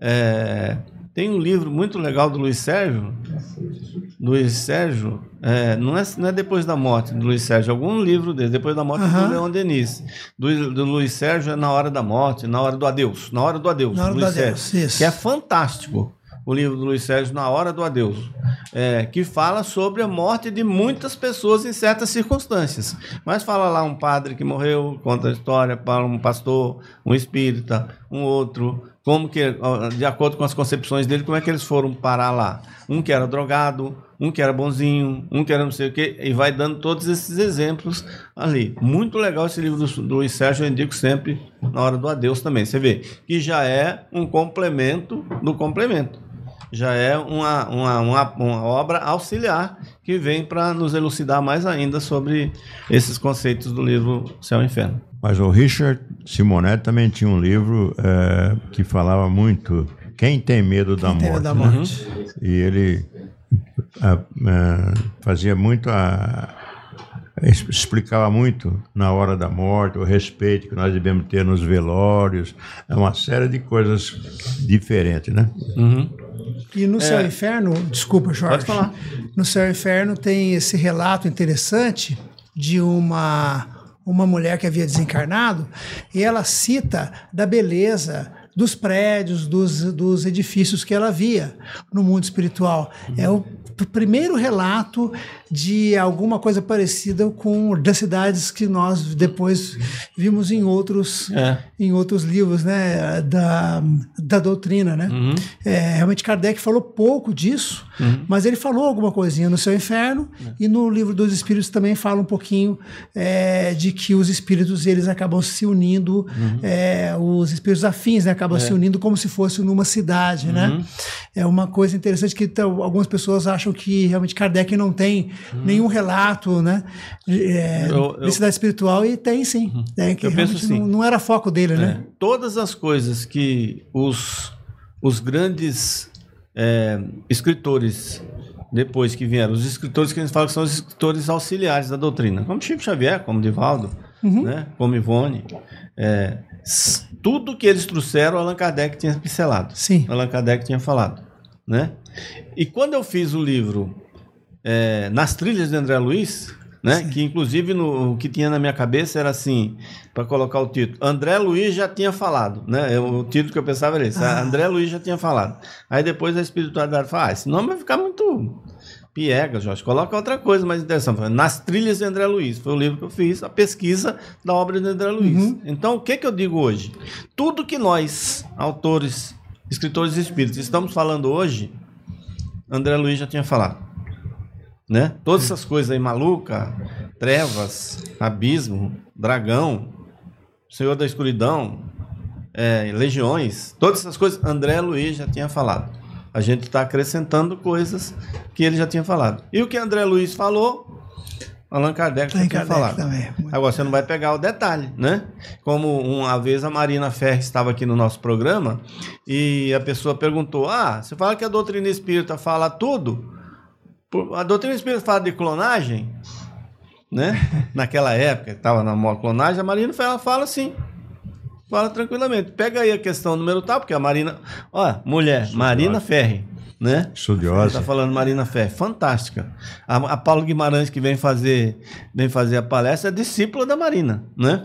É, tem um livro muito legal do Luiz Sérgio, Luiz Sérgio, é, não, é, não é depois da morte do Luiz Sérgio, algum livro dele, depois da morte Aham. do Leon Denis. Do, do Luiz Sérgio é na hora da morte, na hora do adeus, na hora do adeus, Na hora do Luiz adeus, Sérgio, isso. que é fantástico. O livro do Luiz Sérgio, Na Hora do Adeus, é, que fala sobre a morte de muitas pessoas em certas circunstâncias. Mas fala lá um padre que morreu, conta a história, fala um pastor, um espírita, um outro, como que, de acordo com as concepções dele, como é que eles foram parar lá. Um que era drogado, um que era bonzinho, um que era não sei o quê, e vai dando todos esses exemplos ali. Muito legal esse livro do, do Luiz Sérgio, eu indico sempre na hora do adeus também. Você vê que já é um complemento do complemento. Já é uma, uma, uma, uma obra auxiliar que vem para nos elucidar mais ainda sobre esses conceitos do livro Céu e Inferno. Mas o Richard Simonetti também tinha um livro eh, que falava muito Quem tem medo da Tem morte. da né? morte. E ele ah, ah, fazia muito a. explicava muito na hora da morte, o respeito que nós devemos ter nos velórios, é uma série de coisas diferentes, né? E no Céu e Inferno, desculpa, Jorge. É. Pode falar. No Céu e Inferno tem esse relato interessante de uma, uma mulher que havia desencarnado e ela cita da beleza dos prédios, dos, dos edifícios que ela via no mundo espiritual. É o primeiro relato de alguma coisa parecida com das cidades que nós depois vimos em outros É. em outros livros né, da, da doutrina. Né? Uhum. É, realmente Kardec falou pouco disso, mas ele falou alguma coisinha no seu inferno e no livro dos espíritos também fala um pouquinho é, de que os espíritos eles acabam se unindo, é, os espíritos afins né, acabam se unindo como se fosse numa cidade. Né? É uma coisa interessante que algumas pessoas acham que realmente Kardec não tem nenhum relato né, de, é, Eu- eu- de espiritual e tem sim. É, que Eu penso assim. não, não era foco dele, né? É, todas as coisas que os, os grandes é, escritores, depois que vieram, os escritores que a gente fala que são os escritores auxiliares da doutrina, como Chico Xavier, como Divaldo, né, como Ivone, é, tudo que eles trouxeram, Allan Kardec tinha pincelado. Sim. Allan Kardec tinha falado. Né? E quando eu fiz o livro é, Nas Trilhas de André Luiz, né? Que inclusive no, o que tinha na minha cabeça era assim, para colocar o título. André Luiz já tinha falado, né? Eu- O título que eu pensava era esse. Ah. André Luiz já tinha falado. Aí depois a espiritualidade fala, ah, esse nome vai ficar muito piega, Jorge. Coloca outra coisa mais interessante. Nas Trilhas de André Luiz. Foi o livro que eu fiz, a pesquisa da obra de André Luiz. Então, o que que eu digo hoje? Tudo que nós, autores, escritores espíritas, estamos falando hoje, André Luiz já tinha falado. Né? Todas essas coisas aí, maluca, trevas, abismo, dragão, Senhor da escuridão, é, legiões, todas essas coisas, André Luiz já tinha falado. A gente está acrescentando coisas que ele já tinha falado. E o que André Luiz falou, Allan Kardec já tinha falado. também. Agora você não vai pegar o detalhe, né? Como uma vez a Marina Ferre estava aqui no nosso programa e a pessoa perguntou: Ah, você fala que a doutrina espírita fala tudo? A doutrina espírita fala de clonagem? Né? Naquela época, estava na moda clonagem, a Marina Ferre ela fala assim. Fala tranquilamente. Pega aí a questão número tal, porque a Marina. Ó, mulher, Marina Ferre, né? Estudiosa. Tá falando Marina Fé, fantástica. A, a Paulo Guimarães que vem fazer, vem fazer a palestra é discípula da Marina, né?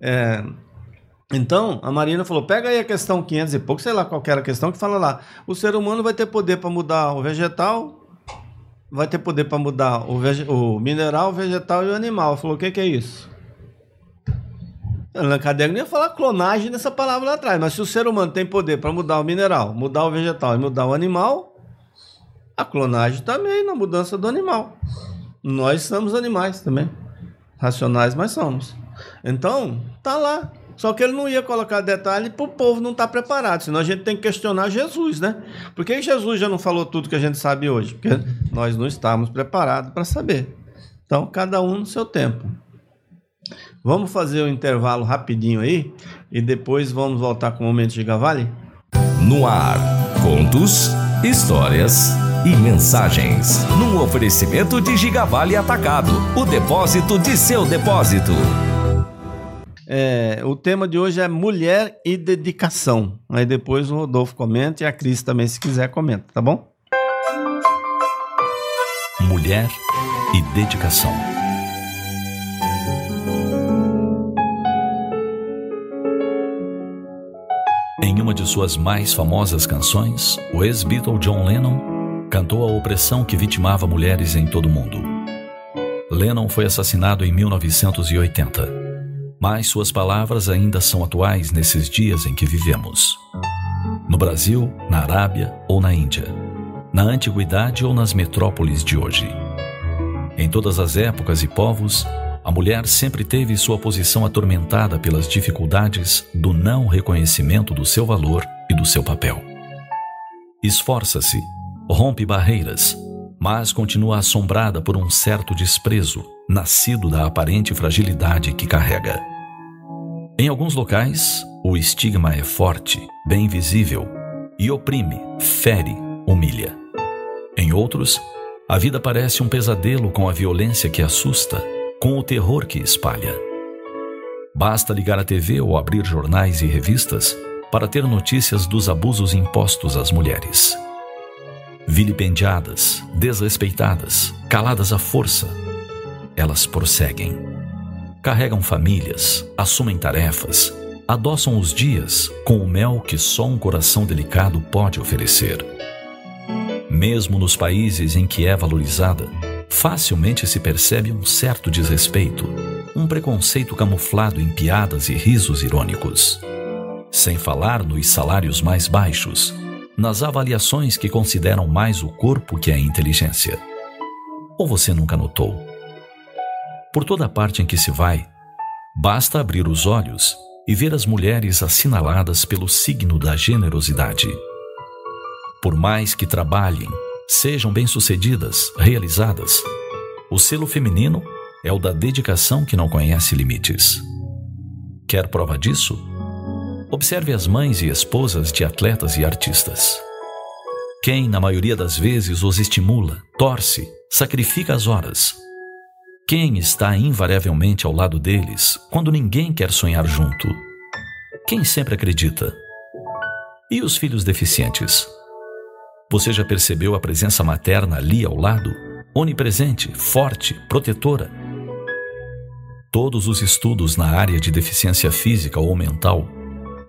É, então, a Marina falou: pega aí a questão 500 e pouco, sei lá qual era a questão, que fala lá: o ser humano vai ter poder para mudar o vegetal, vai ter poder para mudar o, o mineral, o vegetal e o animal. Falou: o que, que é isso? Allan Kardec não ia falar clonagem nessa palavra lá atrás, mas se o ser humano tem poder para mudar o mineral, mudar o vegetal e mudar o animal, a clonagem também na mudança do animal. Nós somos animais também. Racionais, mas somos. Então, tá lá. Só que ele não ia colocar detalhe para o povo não estar preparado. Senão a gente tem que questionar Jesus, né? Por que Jesus já não falou tudo que a gente sabe hoje? Porque nós não estávamos preparados para saber. Então, cada um no seu tempo. Vamos fazer o intervalo rapidinho aí e depois vamos voltar com o momento de Gavale? No ar, contos, histórias e mensagens. Num oferecimento de Gigavale Atacado, o depósito de seu depósito. É, o tema de hoje é mulher e dedicação. Aí depois o Rodolfo comenta e a Cris também, se quiser, comenta, tá bom? Mulher e dedicação. Em uma de suas mais famosas canções, o ex-Beatle John Lennon cantou a opressão que vitimava mulheres em todo o mundo. Lennon foi assassinado em 1980, mas suas palavras ainda são atuais nesses dias em que vivemos. No Brasil, na Arábia ou na Índia, na antiguidade ou nas metrópoles de hoje. Em todas as épocas e povos, a mulher sempre teve sua posição atormentada pelas dificuldades do não reconhecimento do seu valor e do seu papel. Esforça-se, rompe barreiras, mas continua assombrada por um certo desprezo, nascido da aparente fragilidade que carrega. Em alguns locais, o estigma é forte, bem visível, e oprime, fere, humilha. Em outros, a vida parece um pesadelo com a violência que assusta, com o terror que espalha. Basta ligar a TV ou abrir jornais e revistas para ter notícias dos abusos impostos às mulheres. Vilipendiadas, desrespeitadas, caladas à força, elas prosseguem. Carregam famílias, assumem tarefas, adoçam os dias com o mel que só um coração delicado pode oferecer. Mesmo nos países em que é valorizada, facilmente se percebe um certo desrespeito, um preconceito camuflado em piadas e risos irônicos. Sem falar nos salários mais baixos, nas avaliações que consideram mais o corpo que a inteligência. Ou você nunca notou? Por toda parte em que se vai, basta abrir os olhos e ver as mulheres assinaladas pelo signo da generosidade. Por mais que trabalhem, sejam bem-sucedidas, realizadas, o selo feminino é o da dedicação que não conhece limites. Quer prova disso? Observe as mães e esposas de atletas e artistas. Quem, na maioria das vezes, os estimula, torce, sacrifica as horas. Quem está invariavelmente ao lado deles quando ninguém quer sonhar junto? Quem sempre acredita? E os filhos deficientes? Você já percebeu a presença materna ali ao lado? Onipresente, forte, protetora? Todos os estudos na área de deficiência física ou mental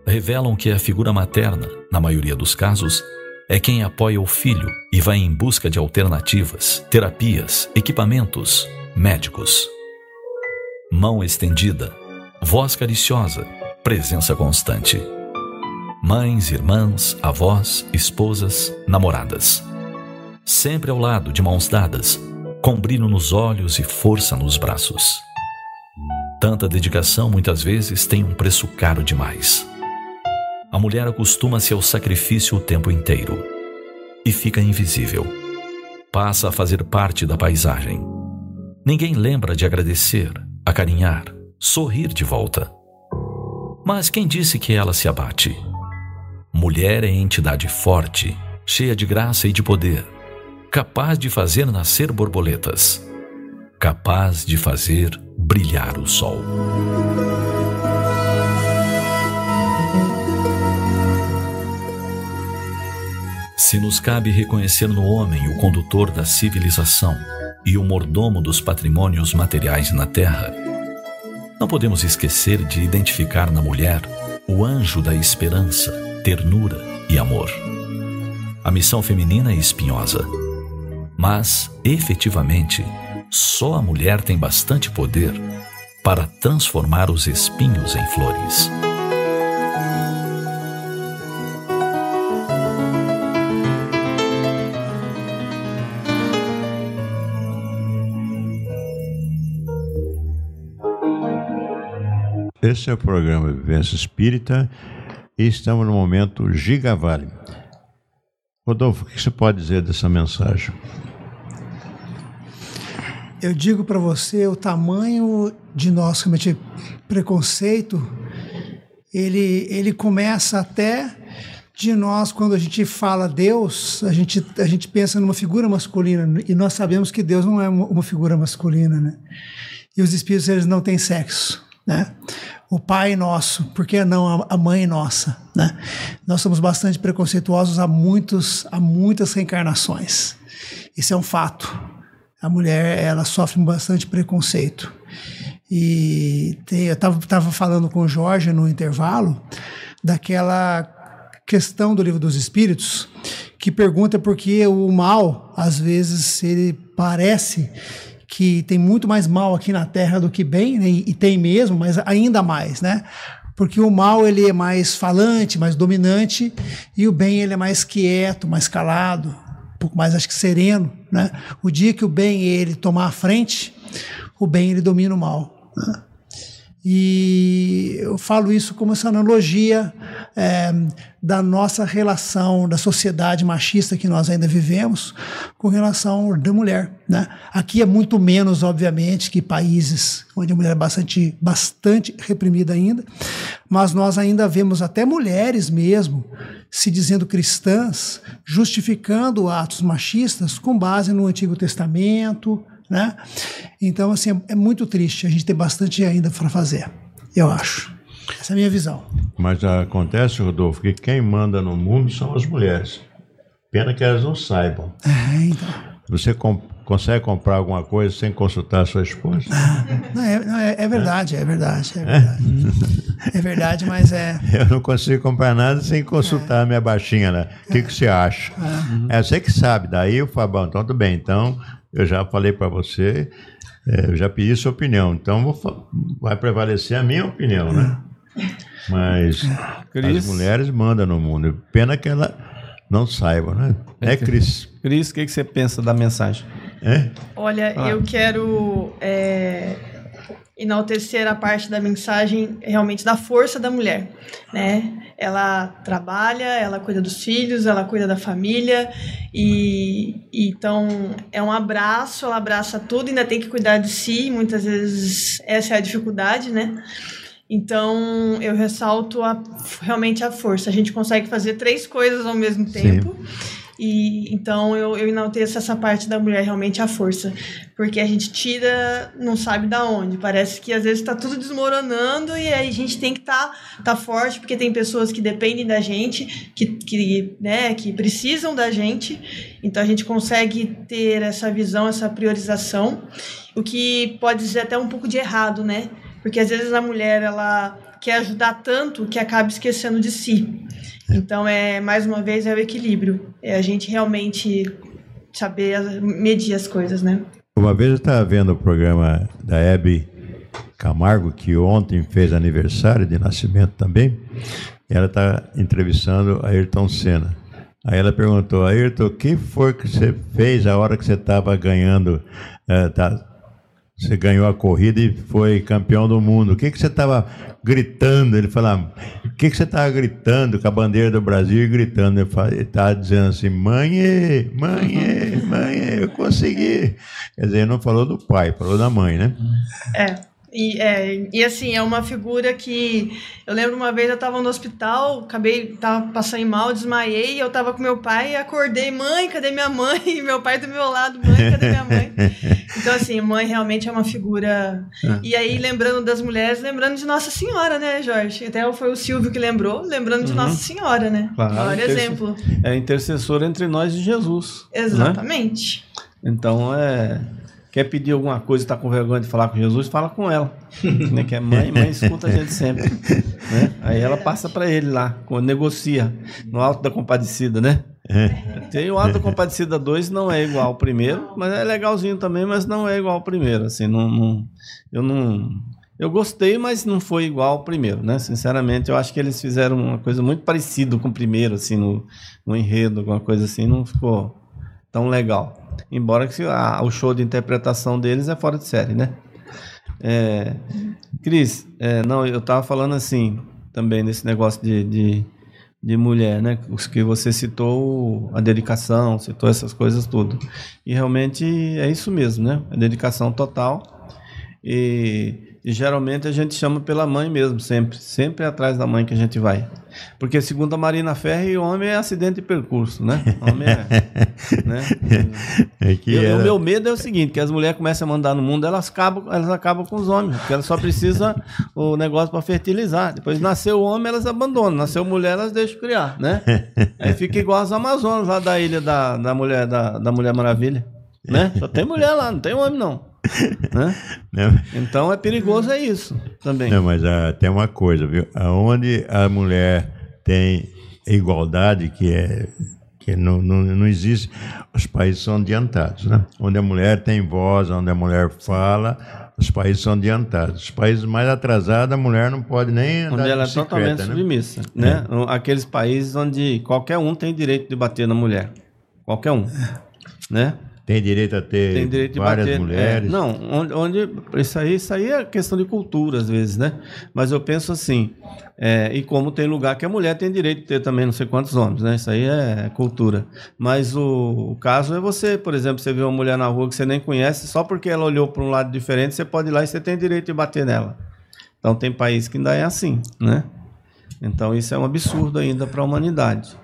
revelam que a figura materna, na maioria dos casos, é quem apoia o filho e vai em busca de alternativas, terapias, equipamentos, médicos. Mão estendida, voz cariciosa, presença constante. Mães, irmãs, avós, esposas, namoradas. Sempre ao lado, de mãos dadas, com brilho nos olhos e força nos braços. Tanta dedicação muitas vezes tem um preço caro demais. A mulher acostuma-se ao sacrifício o tempo inteiro e fica invisível. Passa a fazer parte da paisagem. Ninguém lembra de agradecer, acarinhar, sorrir de volta. Mas quem disse que ela se abate? Mulher é entidade forte, cheia de graça e de poder, capaz de fazer nascer borboletas, capaz de fazer brilhar o sol. Se nos cabe reconhecer no homem o condutor da civilização e o mordomo dos patrimônios materiais na terra, não podemos esquecer de identificar na mulher o anjo da esperança, ternura e amor. A missão feminina é espinhosa, mas, efetivamente, só a mulher tem bastante poder para transformar os espinhos em flores. Esse é o programa Vivência Espírita e estamos no momento Gigavale. Rodolfo, o que você pode dizer dessa mensagem? Eu digo para você o tamanho de nosso realmente, preconceito, ele, ele começa até de nós, quando a gente fala Deus, a gente, a gente pensa numa figura masculina, e nós sabemos que Deus não é uma figura masculina, né? E os espíritos, eles não têm sexo, né? o pai nosso, por que não a mãe nossa? Né? Nós somos bastante preconceituosos há, muitos, há muitas reencarnações. Isso é um fato. A mulher ela sofre bastante preconceito. E tem, eu estava falando com o Jorge no intervalo daquela questão do livro dos Espíritos que pergunta por que o mal, às vezes, ele parece que tem muito mais mal aqui na Terra do que bem, né? e, tem mesmo, mas ainda mais, né? Porque o mal ele é mais falante, mais dominante, e o bem ele é mais quieto, mais calado, um pouco mais acho que sereno, né? O dia que o bem ele tomar a frente, o bem ele domina o mal. Né? E eu falo isso como essa analogia é, da nossa relação, da sociedade machista que nós ainda vivemos, com relação da mulher. Né? Aqui é muito menos, obviamente, que países onde a mulher é bastante, bastante reprimida ainda, mas nós ainda vemos até mulheres mesmo se dizendo cristãs, justificando atos machistas com base no Antigo Testamento, né? Então, assim, é muito triste. A gente tem bastante ainda para fazer, eu acho. Essa é a minha visão. Mas acontece, Rodolfo, que quem manda no mundo são as mulheres. Pena que elas não saibam. É, então. Você consegue comprar alguma coisa sem consultar a sua esposa? Não, é, não, é, é, verdade, é, verdade, é verdade. É? é verdade, mas é. Eu não consigo comprar nada sem consultar a minha baixinha, né? O que, que você acha? É. você que sabe. Daí o Fabão, então tudo bem. Então eu já falei para você, é, eu já pedi sua opinião, então vou, vai prevalecer a minha opinião, né? Mas Cris. as mulheres mandam no mundo. Pena que ela não saiba, né? É, Cris. Cris, o que, que você pensa da mensagem? É? Olha, ah. eu quero é, enaltecer a parte da mensagem realmente da força da mulher, né? Ela trabalha, ela cuida dos filhos, ela cuida da família e, e então é um abraço, ela abraça tudo, ainda tem que cuidar de si, muitas vezes essa é a dificuldade, né? Então eu ressalto a, realmente a força. A gente consegue fazer três coisas ao mesmo tempo. Sim e então eu, eu enalteço essa parte da mulher realmente a força. Porque a gente tira, não sabe da onde. Parece que às vezes está tudo desmoronando e aí a gente tem que estar tá, tá forte, porque tem pessoas que dependem da gente, que, que, né, que precisam da gente. Então a gente consegue ter essa visão, essa priorização. O que pode dizer até um pouco de errado, né? Porque às vezes a mulher ela quer ajudar tanto que acaba esquecendo de si. Então, é mais uma vez, é o equilíbrio. É a gente realmente saber medir as coisas, né? Uma vez eu estava vendo o programa da Hebe Camargo, que ontem fez aniversário de nascimento também, e ela está entrevistando Ayrton Senna. Aí ela perguntou, Ayrton, o que foi que você fez a hora que você estava ganhando? tá- você ganhou a corrida e foi campeão do mundo. O que, que você estava gritando? Ele falou, o que, que você estava gritando com a bandeira do Brasil e gritando? Ele estava dizendo assim, mãe, mãe, mãe, eu consegui. Quer dizer, ele não falou do pai, falou da mãe, né? É. E, é, e assim, é uma figura que. Eu lembro uma vez eu tava no hospital, acabei, tava passando mal, desmaiei, eu tava com meu pai e acordei, mãe, cadê minha mãe? E meu pai do meu lado, mãe, cadê minha mãe? Então, assim, mãe realmente é uma figura. E aí, lembrando das mulheres, lembrando de Nossa Senhora, né, Jorge? Até foi o Silvio que lembrou, lembrando de Nossa Senhora, né? Claro, Maior exemplo. É intercessor entre nós e Jesus. né? Exatamente. Então é. Quer pedir alguma coisa e tá com vergonha de falar com Jesus, fala com ela. né? Que é mãe, mãe escuta a gente sempre. né? Aí ela passa para ele lá, negocia no Alto da Compadecida, né? Tem o Alto da Compadecida 2, não é igual ao primeiro, mas é legalzinho também, mas não é igual ao primeiro. Assim, não, não- eu não. Eu gostei, mas não foi igual ao primeiro, né? Sinceramente, eu acho que eles fizeram uma coisa muito parecida com o primeiro, assim, no, no enredo, alguma coisa assim, não ficou tão legal. Embora que a- o show de interpretação deles é fora de série, né? É, Cris, é, não, eu tava falando assim também nesse negócio de, de, de mulher, né? Os que você citou a dedicação, citou essas coisas tudo. E realmente é isso mesmo, né? A dedicação total. E, e geralmente a gente chama pela mãe mesmo, sempre. Sempre atrás da mãe que a gente vai. Porque segundo a Marina Ferri, o homem é acidente de percurso, né? O homem é. né? É que Eu- era- O meu medo é o seguinte, que as mulheres começam a mandar no mundo, elas acabam, elas acabam com os homens, porque elas só precisam o negócio para fertilizar. Depois nasceu o homem, elas abandonam. Nasceu mulher, elas deixam criar, né? Aí fica igual as Amazonas lá da ilha da, da mulher da, da Mulher Maravilha, né? Só tem mulher lá, não tem homem não. Né? Então é perigoso é isso também. Não, mas ah, tem uma coisa, viu? Aonde a mulher tem igualdade, que é que não, não, não existe, os países são adiantados, né? Onde a mulher tem voz, onde a mulher fala, os países são adiantados. Os países mais atrasados, a mulher não pode nem andar Onde de ela é totalmente né? submissa, né? Aqueles países onde qualquer um tem direito de bater na mulher. Qualquer um, né? Tem direito a ter tem direito várias bater. mulheres. é, não, onde, onde- isso aí, isso aí é questão de cultura às vezes, né? Mas eu penso assim, é, e como tem lugar que a mulher tem direito de ter também não sei quantos homens, né? Isso aí é cultura. Mas o, o caso é você, por exemplo, você vê uma mulher na rua que você nem conhece, só porque ela olhou para um lado diferente, você pode ir lá e você tem direito de bater nela. Então tem país que ainda é assim, né? Então isso é um absurdo ainda para a humanidade.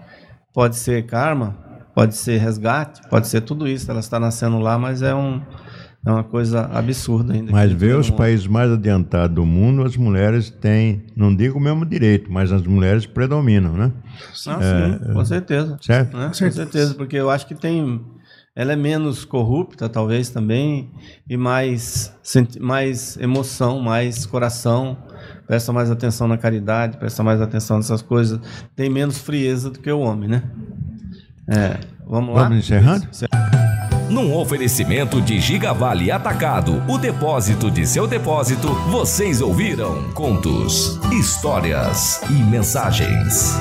Pode ser karma, pode ser resgate, pode ser tudo isso. Ela está nascendo lá, mas é, um, é uma coisa absurda ainda. Mas vê não- os países mais adiantados do mundo, as mulheres têm, não digo o mesmo direito, mas as mulheres predominam, né? Ah, sim, com certeza. Certo? né? Com certeza, porque eu acho que tem. Ela é menos corrupta, talvez também, e mais, mais emoção, mais coração, presta mais atenção na caridade, presta mais atenção nessas coisas, tem menos frieza do que o homem, né? É, vamos lá? Vamos encerrando? Num oferecimento de Gigavale Atacado, o depósito de seu depósito, vocês ouviram contos, histórias e mensagens.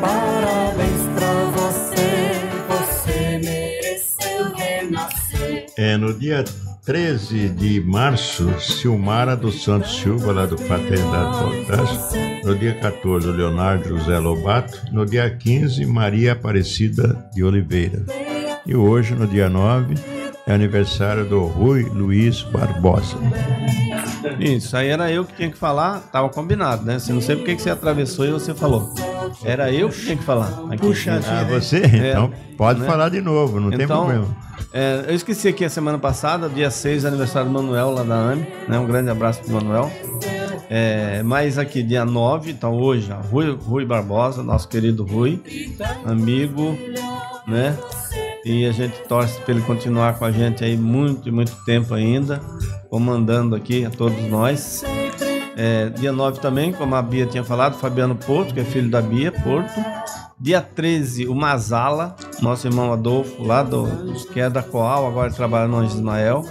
Parabéns pra você, você mereceu renascer. É, no dia 13 de março, Silmara dos Santos Silva, lá do Fraternidade Fantástico. No dia 14, o Leonardo José Lobato. No dia 15, Maria Aparecida de Oliveira. E hoje, no dia 9, é aniversário do Rui Luiz Barbosa. Isso, aí era eu que tinha que falar, tava combinado, né? Você não sei porque que você atravessou e você falou. Era eu que tinha que falar. Aqui. Puxa Ah, você? É. Então, pode Né? falar de novo, não tem Então, problema. É, eu esqueci aqui a semana passada, dia 6, aniversário do Manuel lá da AME, né? Um grande abraço pro Manuel. É, mas aqui, dia 9, então hoje, ó, Rui, Rui Barbosa, nosso querido Rui, amigo, né? E a gente torce para ele continuar com a gente aí muito muito tempo ainda, comandando aqui a todos nós. É, dia 9 também, como a Bia tinha falado, Fabiano Porto, que é filho da Bia Porto. Dia 13, o Mazala, nosso irmão Adolfo, lá do, que é da Coal, agora trabalha no Anjo Ismael.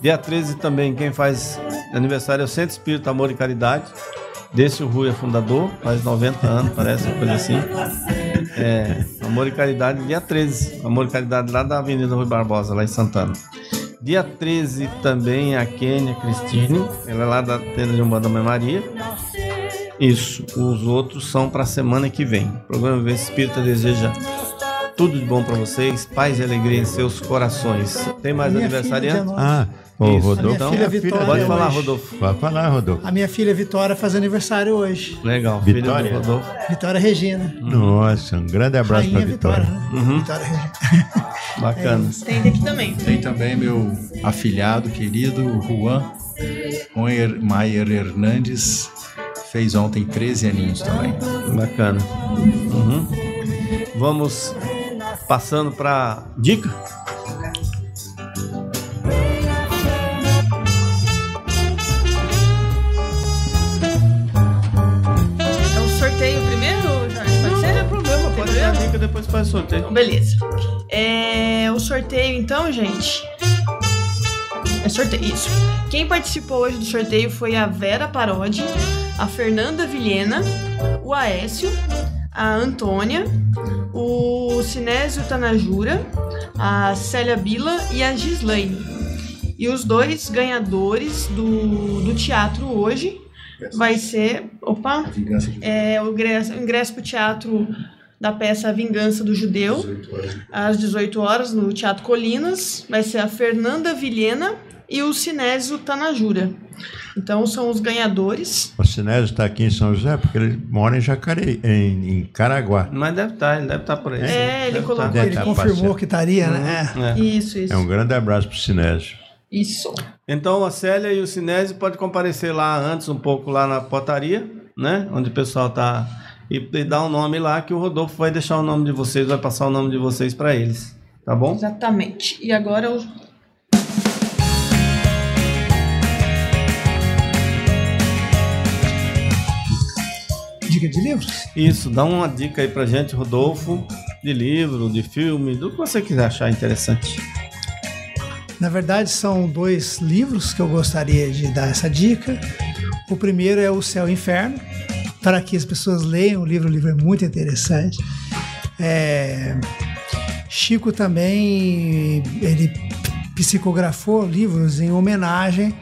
Dia 13 também, quem faz aniversário é o Centro Espírito Amor e Caridade, Desse o Rui é fundador, faz 90 anos, parece, uma coisa assim. É, Amor e Caridade, dia 13. Amor e Caridade lá da Avenida Rui Barbosa, lá em Santana. Dia 13 também a Kênia Cristine, ela é lá da tenda de Umbanda Mãe Maria. Isso, os outros são para a semana que vem. O programa Vê Espírita deseja tudo de bom para vocês, paz e alegria em seus corações. Tem mais aniversariante? filha Ah, o Isso. Rodolfo. Então, filha Vitória pode falar, hoje. Rodolfo. Pode falar, Rodolfo. A minha filha Vitória faz aniversário hoje. Legal, Vitória? filho do Rodolfo. Vitória Regina. Nossa, um grande abraço para Vitória. Vitória, né? Uhum. Vitória Regina. Bacana. Tem aqui também. Tem também meu afilhado querido Juan Maier Hernandes, fez ontem 13 aninhos também. Bacana. Uhum. Vamos passando para dica. É o sorteio primeiro, Jorge? Pode ser? problema, pode dica depois faz sorteio. Então, beleza. É, o sorteio, então, gente. É sorteio, isso. Quem participou hoje do sorteio foi a Vera Parodi, a Fernanda Vilhena, o Aécio, a Antônia, o Sinésio Tanajura, a Célia Bila e a Gislaine. E os dois ganhadores do, do teatro hoje vai ser. Opa! É o ingresso, o ingresso para o teatro da peça A Vingança do Judeu, 18 horas. às 18 horas, no Teatro Colinas. Vai ser a Fernanda Vilhena e o Sinésio Tanajura. Então são os ganhadores. O Sinésio está aqui em São José porque ele mora em Jacareí, em, em Caraguá. Mas deve estar, ele deve estar por aí. É, ele Deve colocou- tá. Deve Ele tá confirmou passeando. que estaria, né? É. Isso, isso. É um grande abraço para o Sinésio. Isso. Então a Célia e o Sinésio podem comparecer lá antes, um pouco lá na portaria, né? Onde o pessoal tá. E, e dar um nome lá que o Rodolfo vai deixar o nome de vocês, vai passar o nome de vocês para eles. Tá bom? Exatamente. E agora o. Dica de livros? Isso, dá uma dica aí pra gente, Rodolfo, de livro, de filme, do que você quiser achar interessante. Na verdade, são dois livros que eu gostaria de dar essa dica. O primeiro é O Céu e o Inferno, para que as pessoas leiam o livro. O livro é muito interessante. É, Chico também ele psicografou livros em homenagem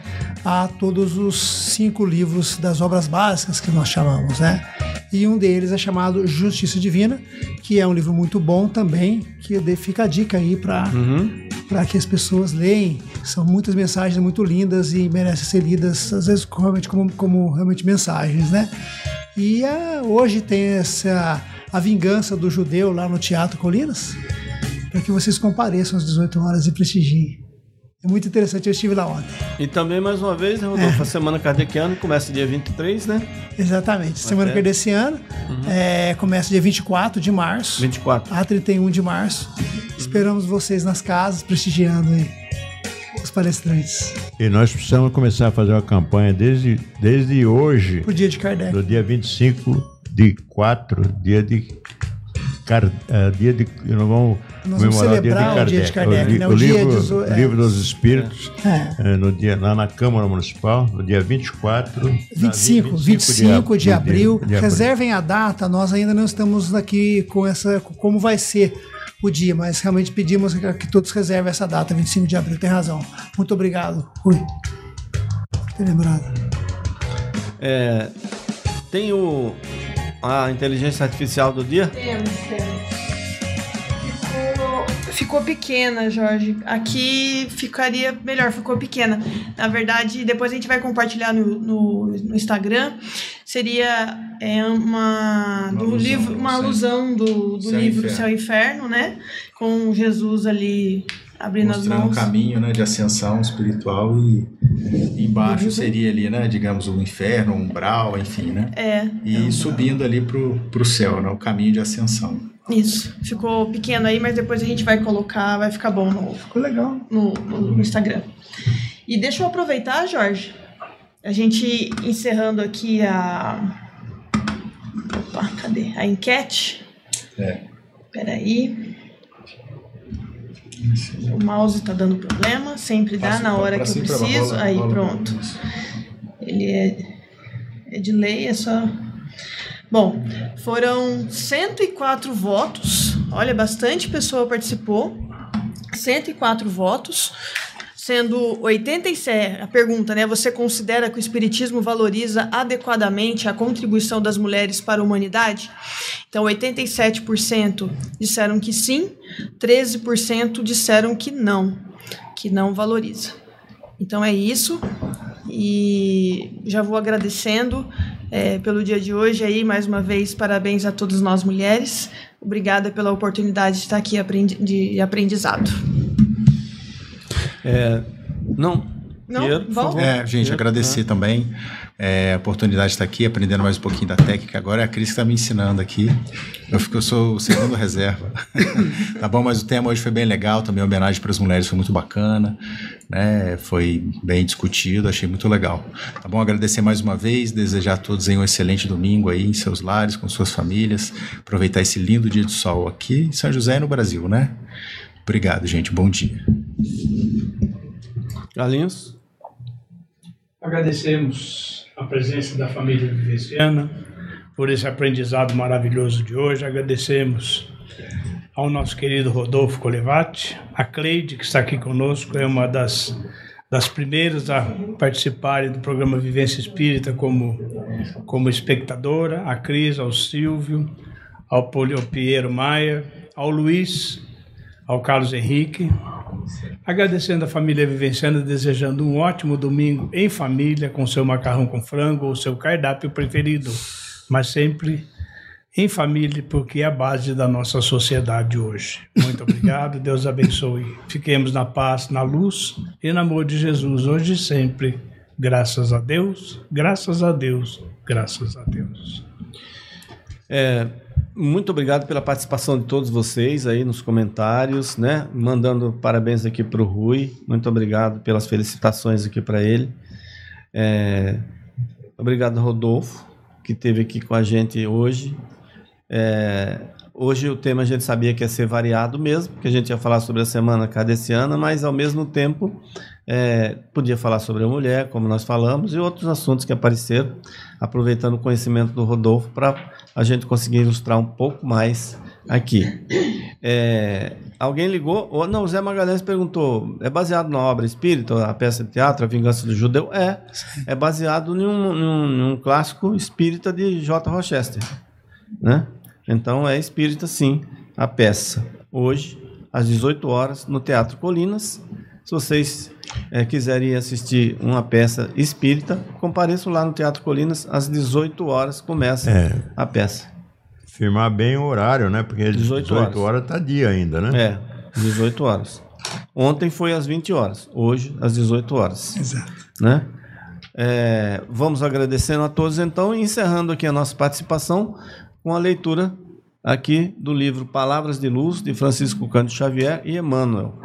a todos os cinco livros das obras básicas que nós chamamos, né? E um deles é chamado Justiça Divina, que é um livro muito bom também, que fica a dica aí para Uhum. que as pessoas leem. São muitas mensagens muito lindas e merecem ser lidas, às vezes, realmente como, como realmente mensagens, né? E ah, hoje tem essa a vingança do judeu lá no Teatro Colinas, para que vocês compareçam às 18 horas e prestigiem. É muito interessante, eu estive lá ontem. E também, mais uma vez, né, Rodolfo, a Semana Kardeciana começa dia 23, né? Exatamente. Semana que é desse ano, é, começa dia 24 de março 24. a 31 de março. Esperamos vocês nas casas, prestigiando aí os palestrantes. E nós precisamos começar a fazer uma campanha desde, desde hoje, Pro dia de Kardec. do dia 25 de 4, dia de. Car, eh, dia de nós vamos Nós vamos celebrar o dia de Kardec, né? O o dia livro, dezo- é. livro dos Espíritos, É. eh, no dia, lá na Câmara Municipal, no dia 24. 25, não, 25 de, abril. de Reservem a data, nós ainda não estamos aqui com essa como vai ser o dia, mas realmente pedimos que, que todos reservem essa data, 25 de abril. Tem razão. Muito obrigado, Rui. ter lembrado. É, tem o, a inteligência artificial do dia? Temos, temos. Ficou, pequena, Jorge. Aqui ficaria melhor, ficou pequena. Na verdade, depois a gente vai compartilhar no, no, no Instagram. Seria é, uma, Uma do alusão livro, uma alusão do, do Céu livro Inferno. Céu e Inferno, né? Com Jesus ali abrindo as Mostrando um mãos. caminho né, de ascensão espiritual e embaixo seria ali, né, digamos, o inferno, o umbral, enfim, né? É, E subindo ali pro, pro céu, né, o caminho de ascensão. Isso. Ficou pequeno aí, mas depois a gente vai colocar, vai ficar bom no, Ficou legal. no, no- no Instagram. E deixa eu aproveitar, Jorge, a gente encerrando aqui a. Opa, cadê? A enquete. É. Peraí. O mouse tá dando problema, sempre dá Passa na hora pra que eu preciso. rola- Aí, rola- pronto. Ele é. é de lei, é só. Bom, foram 104 votos. Olha, bastante pessoa participou. 104 votos sendo 87 a pergunta, né? Você considera que o espiritismo valoriza adequadamente a contribuição das mulheres para a humanidade? Então, 87% disseram que sim, 13% disseram que não, que não valoriza. Então é isso. E já vou agradecendo é, pelo dia de hoje aí, mais uma vez, parabéns a todas nós mulheres. Obrigada pela oportunidade de estar aqui de aprendizado. É, não. Não, por É, gente, agradecer também é, a oportunidade de estar aqui, aprendendo mais um pouquinho da técnica. Agora é a Cris que está me ensinando aqui. Eu, fico, eu sou o segundo reserva. tá bom, mas o tema hoje foi bem legal, também a homenagem para as mulheres foi muito bacana, né? Foi bem discutido, achei muito legal. Tá bom? Agradecer mais uma vez, desejar a todos um excelente domingo aí em seus lares, com suas famílias, aproveitar esse lindo dia de sol aqui em São José no Brasil, né? Obrigado, gente. Bom dia. Galinhos? Agradecemos a presença da família vivenciana por esse aprendizado maravilhoso de hoje. Agradecemos ao nosso querido Rodolfo Colevati, a Cleide, que está aqui conosco, é uma das, das primeiras a participarem do programa Vivência Espírita como, como espectadora, a Cris, ao Silvio, ao Polio Piero Maia, ao Luiz, ao Carlos Henrique, agradecendo a família vivenciana, desejando um ótimo domingo em família, com seu macarrão com frango ou seu cardápio preferido, mas sempre em família, porque é a base da nossa sociedade hoje. Muito obrigado, Deus abençoe. Fiquemos na paz, na luz e no amor de Jesus, hoje e sempre. Graças a Deus, graças a Deus, graças a Deus. É, muito obrigado pela participação de todos vocês aí nos comentários, né? Mandando parabéns aqui para o Rui. Muito obrigado pelas felicitações aqui para ele. É, obrigado, Rodolfo, que esteve aqui com a gente hoje. É, hoje o tema a gente sabia que ia ser variado mesmo, que a gente ia falar sobre a semana cadeciana, mas ao mesmo tempo é, podia falar sobre a mulher, como nós falamos, e outros assuntos que apareceram, aproveitando o conhecimento do Rodolfo para a gente conseguir ilustrar um pouco mais aqui. É, alguém ligou? Ou, não, o Zé Magalhães perguntou: é baseado na obra espírita, a peça de teatro, A Vingança do Judeu? É. É baseado em um, em um clássico espírita de J. Rochester. Né? Então é espírita, sim, a peça. Hoje, às 18 horas, no Teatro Colinas. Se vocês é, quiserem assistir uma peça espírita, compareçam lá no Teatro Colinas, às 18 horas começa é. a peça. Firmar bem o horário, né? Porque 18, 18 horas está dia ainda, né? É, 18 horas. Ontem foi às 20 horas, hoje às 18 horas. Exato. Né? É, vamos agradecendo a todos então e encerrando aqui a nossa participação com a leitura aqui do livro Palavras de Luz de Francisco Cândido Xavier e Emmanuel.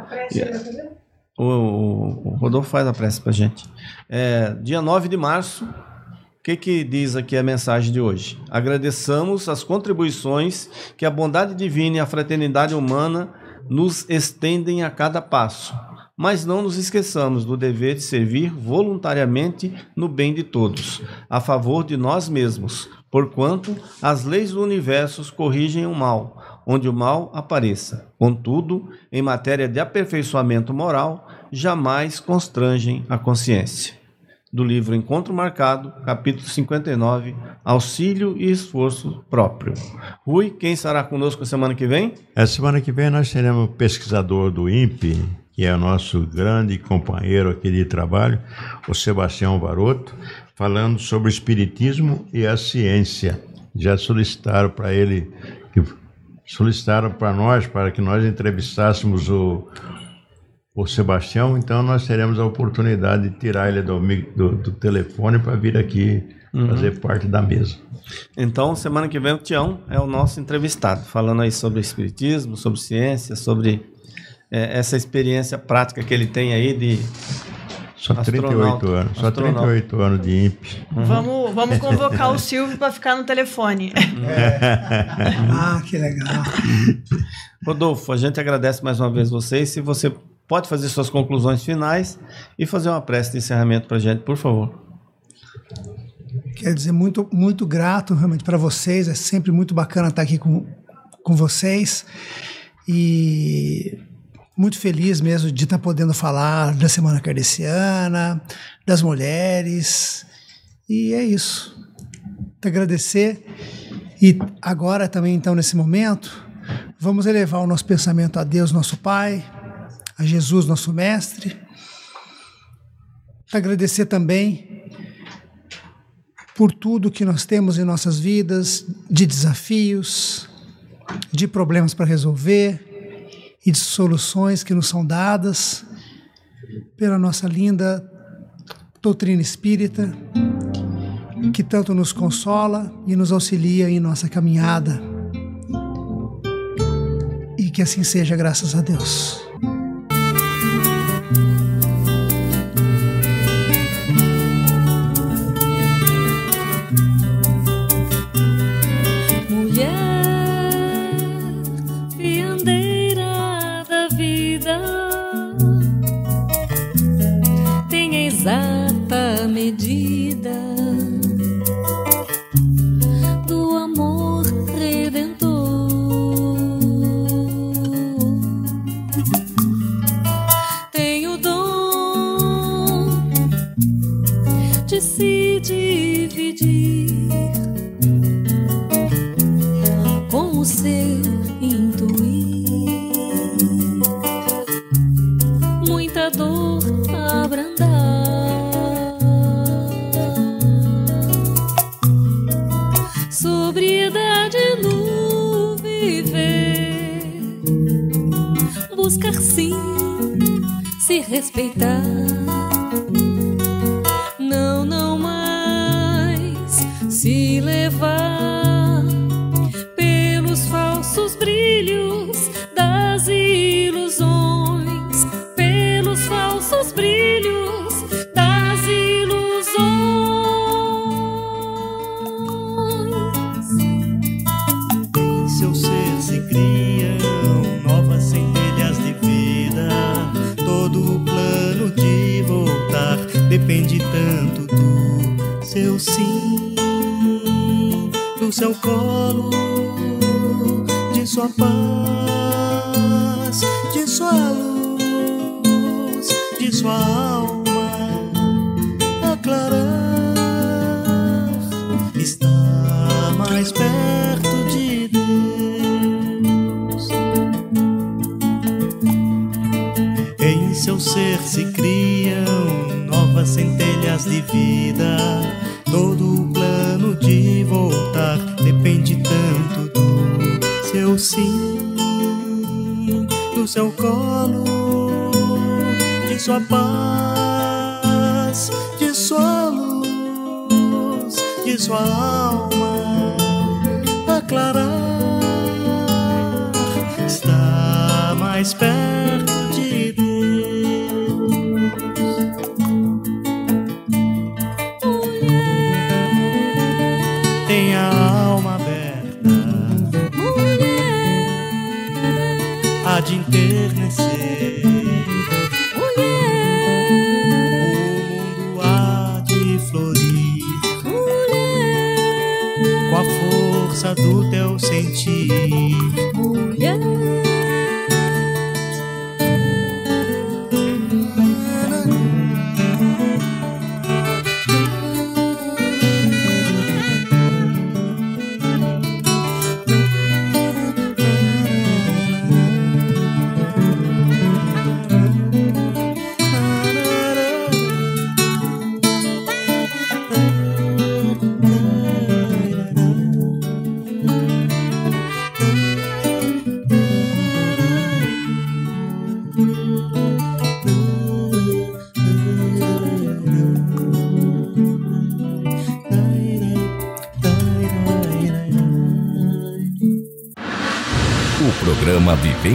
O, o, o Rodolfo faz a prece para gente. É, dia 9 de março, o que, que diz aqui a mensagem de hoje? Agradeçamos as contribuições que a bondade divina e a fraternidade humana nos estendem a cada passo, mas não nos esqueçamos do dever de servir voluntariamente no bem de todos, a favor de nós mesmos, porquanto as leis do universo corrigem o mal, onde o mal apareça. Contudo, em matéria de aperfeiçoamento moral, jamais constrangem a consciência. Do livro Encontro Marcado, capítulo 59, Auxílio e Esforço Próprio. Rui, quem estará conosco semana que vem? A semana que vem nós teremos o pesquisador do INPE, que é o nosso grande companheiro aqui de trabalho, o Sebastião Baroto, falando sobre o Espiritismo e a ciência. Já solicitaram para ele que solicitaram para nós, para que nós entrevistássemos o, o Sebastião, então nós teremos a oportunidade de tirar ele do, do, do telefone para vir aqui uhum. fazer parte da mesa. Então, semana que vem o Tião é o nosso entrevistado, falando aí sobre espiritismo, sobre ciência, sobre é, essa experiência prática que ele tem aí de só 38 anos. Só 38 anos de INPE. Uhum. Vamos, vamos convocar o Silvio para ficar no telefone. É. ah, que legal. Rodolfo, a gente agradece mais uma vez vocês. Se você pode fazer suas conclusões finais e fazer uma prece de encerramento para a gente, por favor. quero dizer muito, muito grato realmente para vocês. É sempre muito bacana estar aqui com, com vocês. E muito feliz mesmo de estar podendo falar da Semana Kardeciana, das mulheres. E é isso. Te agradecer. E agora também, então, nesse momento, vamos elevar o nosso pensamento a Deus, nosso Pai, a Jesus, nosso Mestre. Te agradecer também por tudo que nós temos em nossas vidas, de desafios, de problemas para resolver e de soluções que nos são dadas pela nossa linda doutrina espírita, que tanto nos consola e nos auxilia em nossa caminhada. E que assim seja, graças a Deus.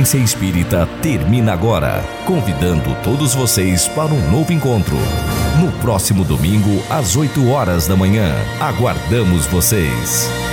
Vivência Espírita termina agora, convidando todos vocês para um novo encontro. No próximo domingo, às 8 horas da manhã. Aguardamos vocês.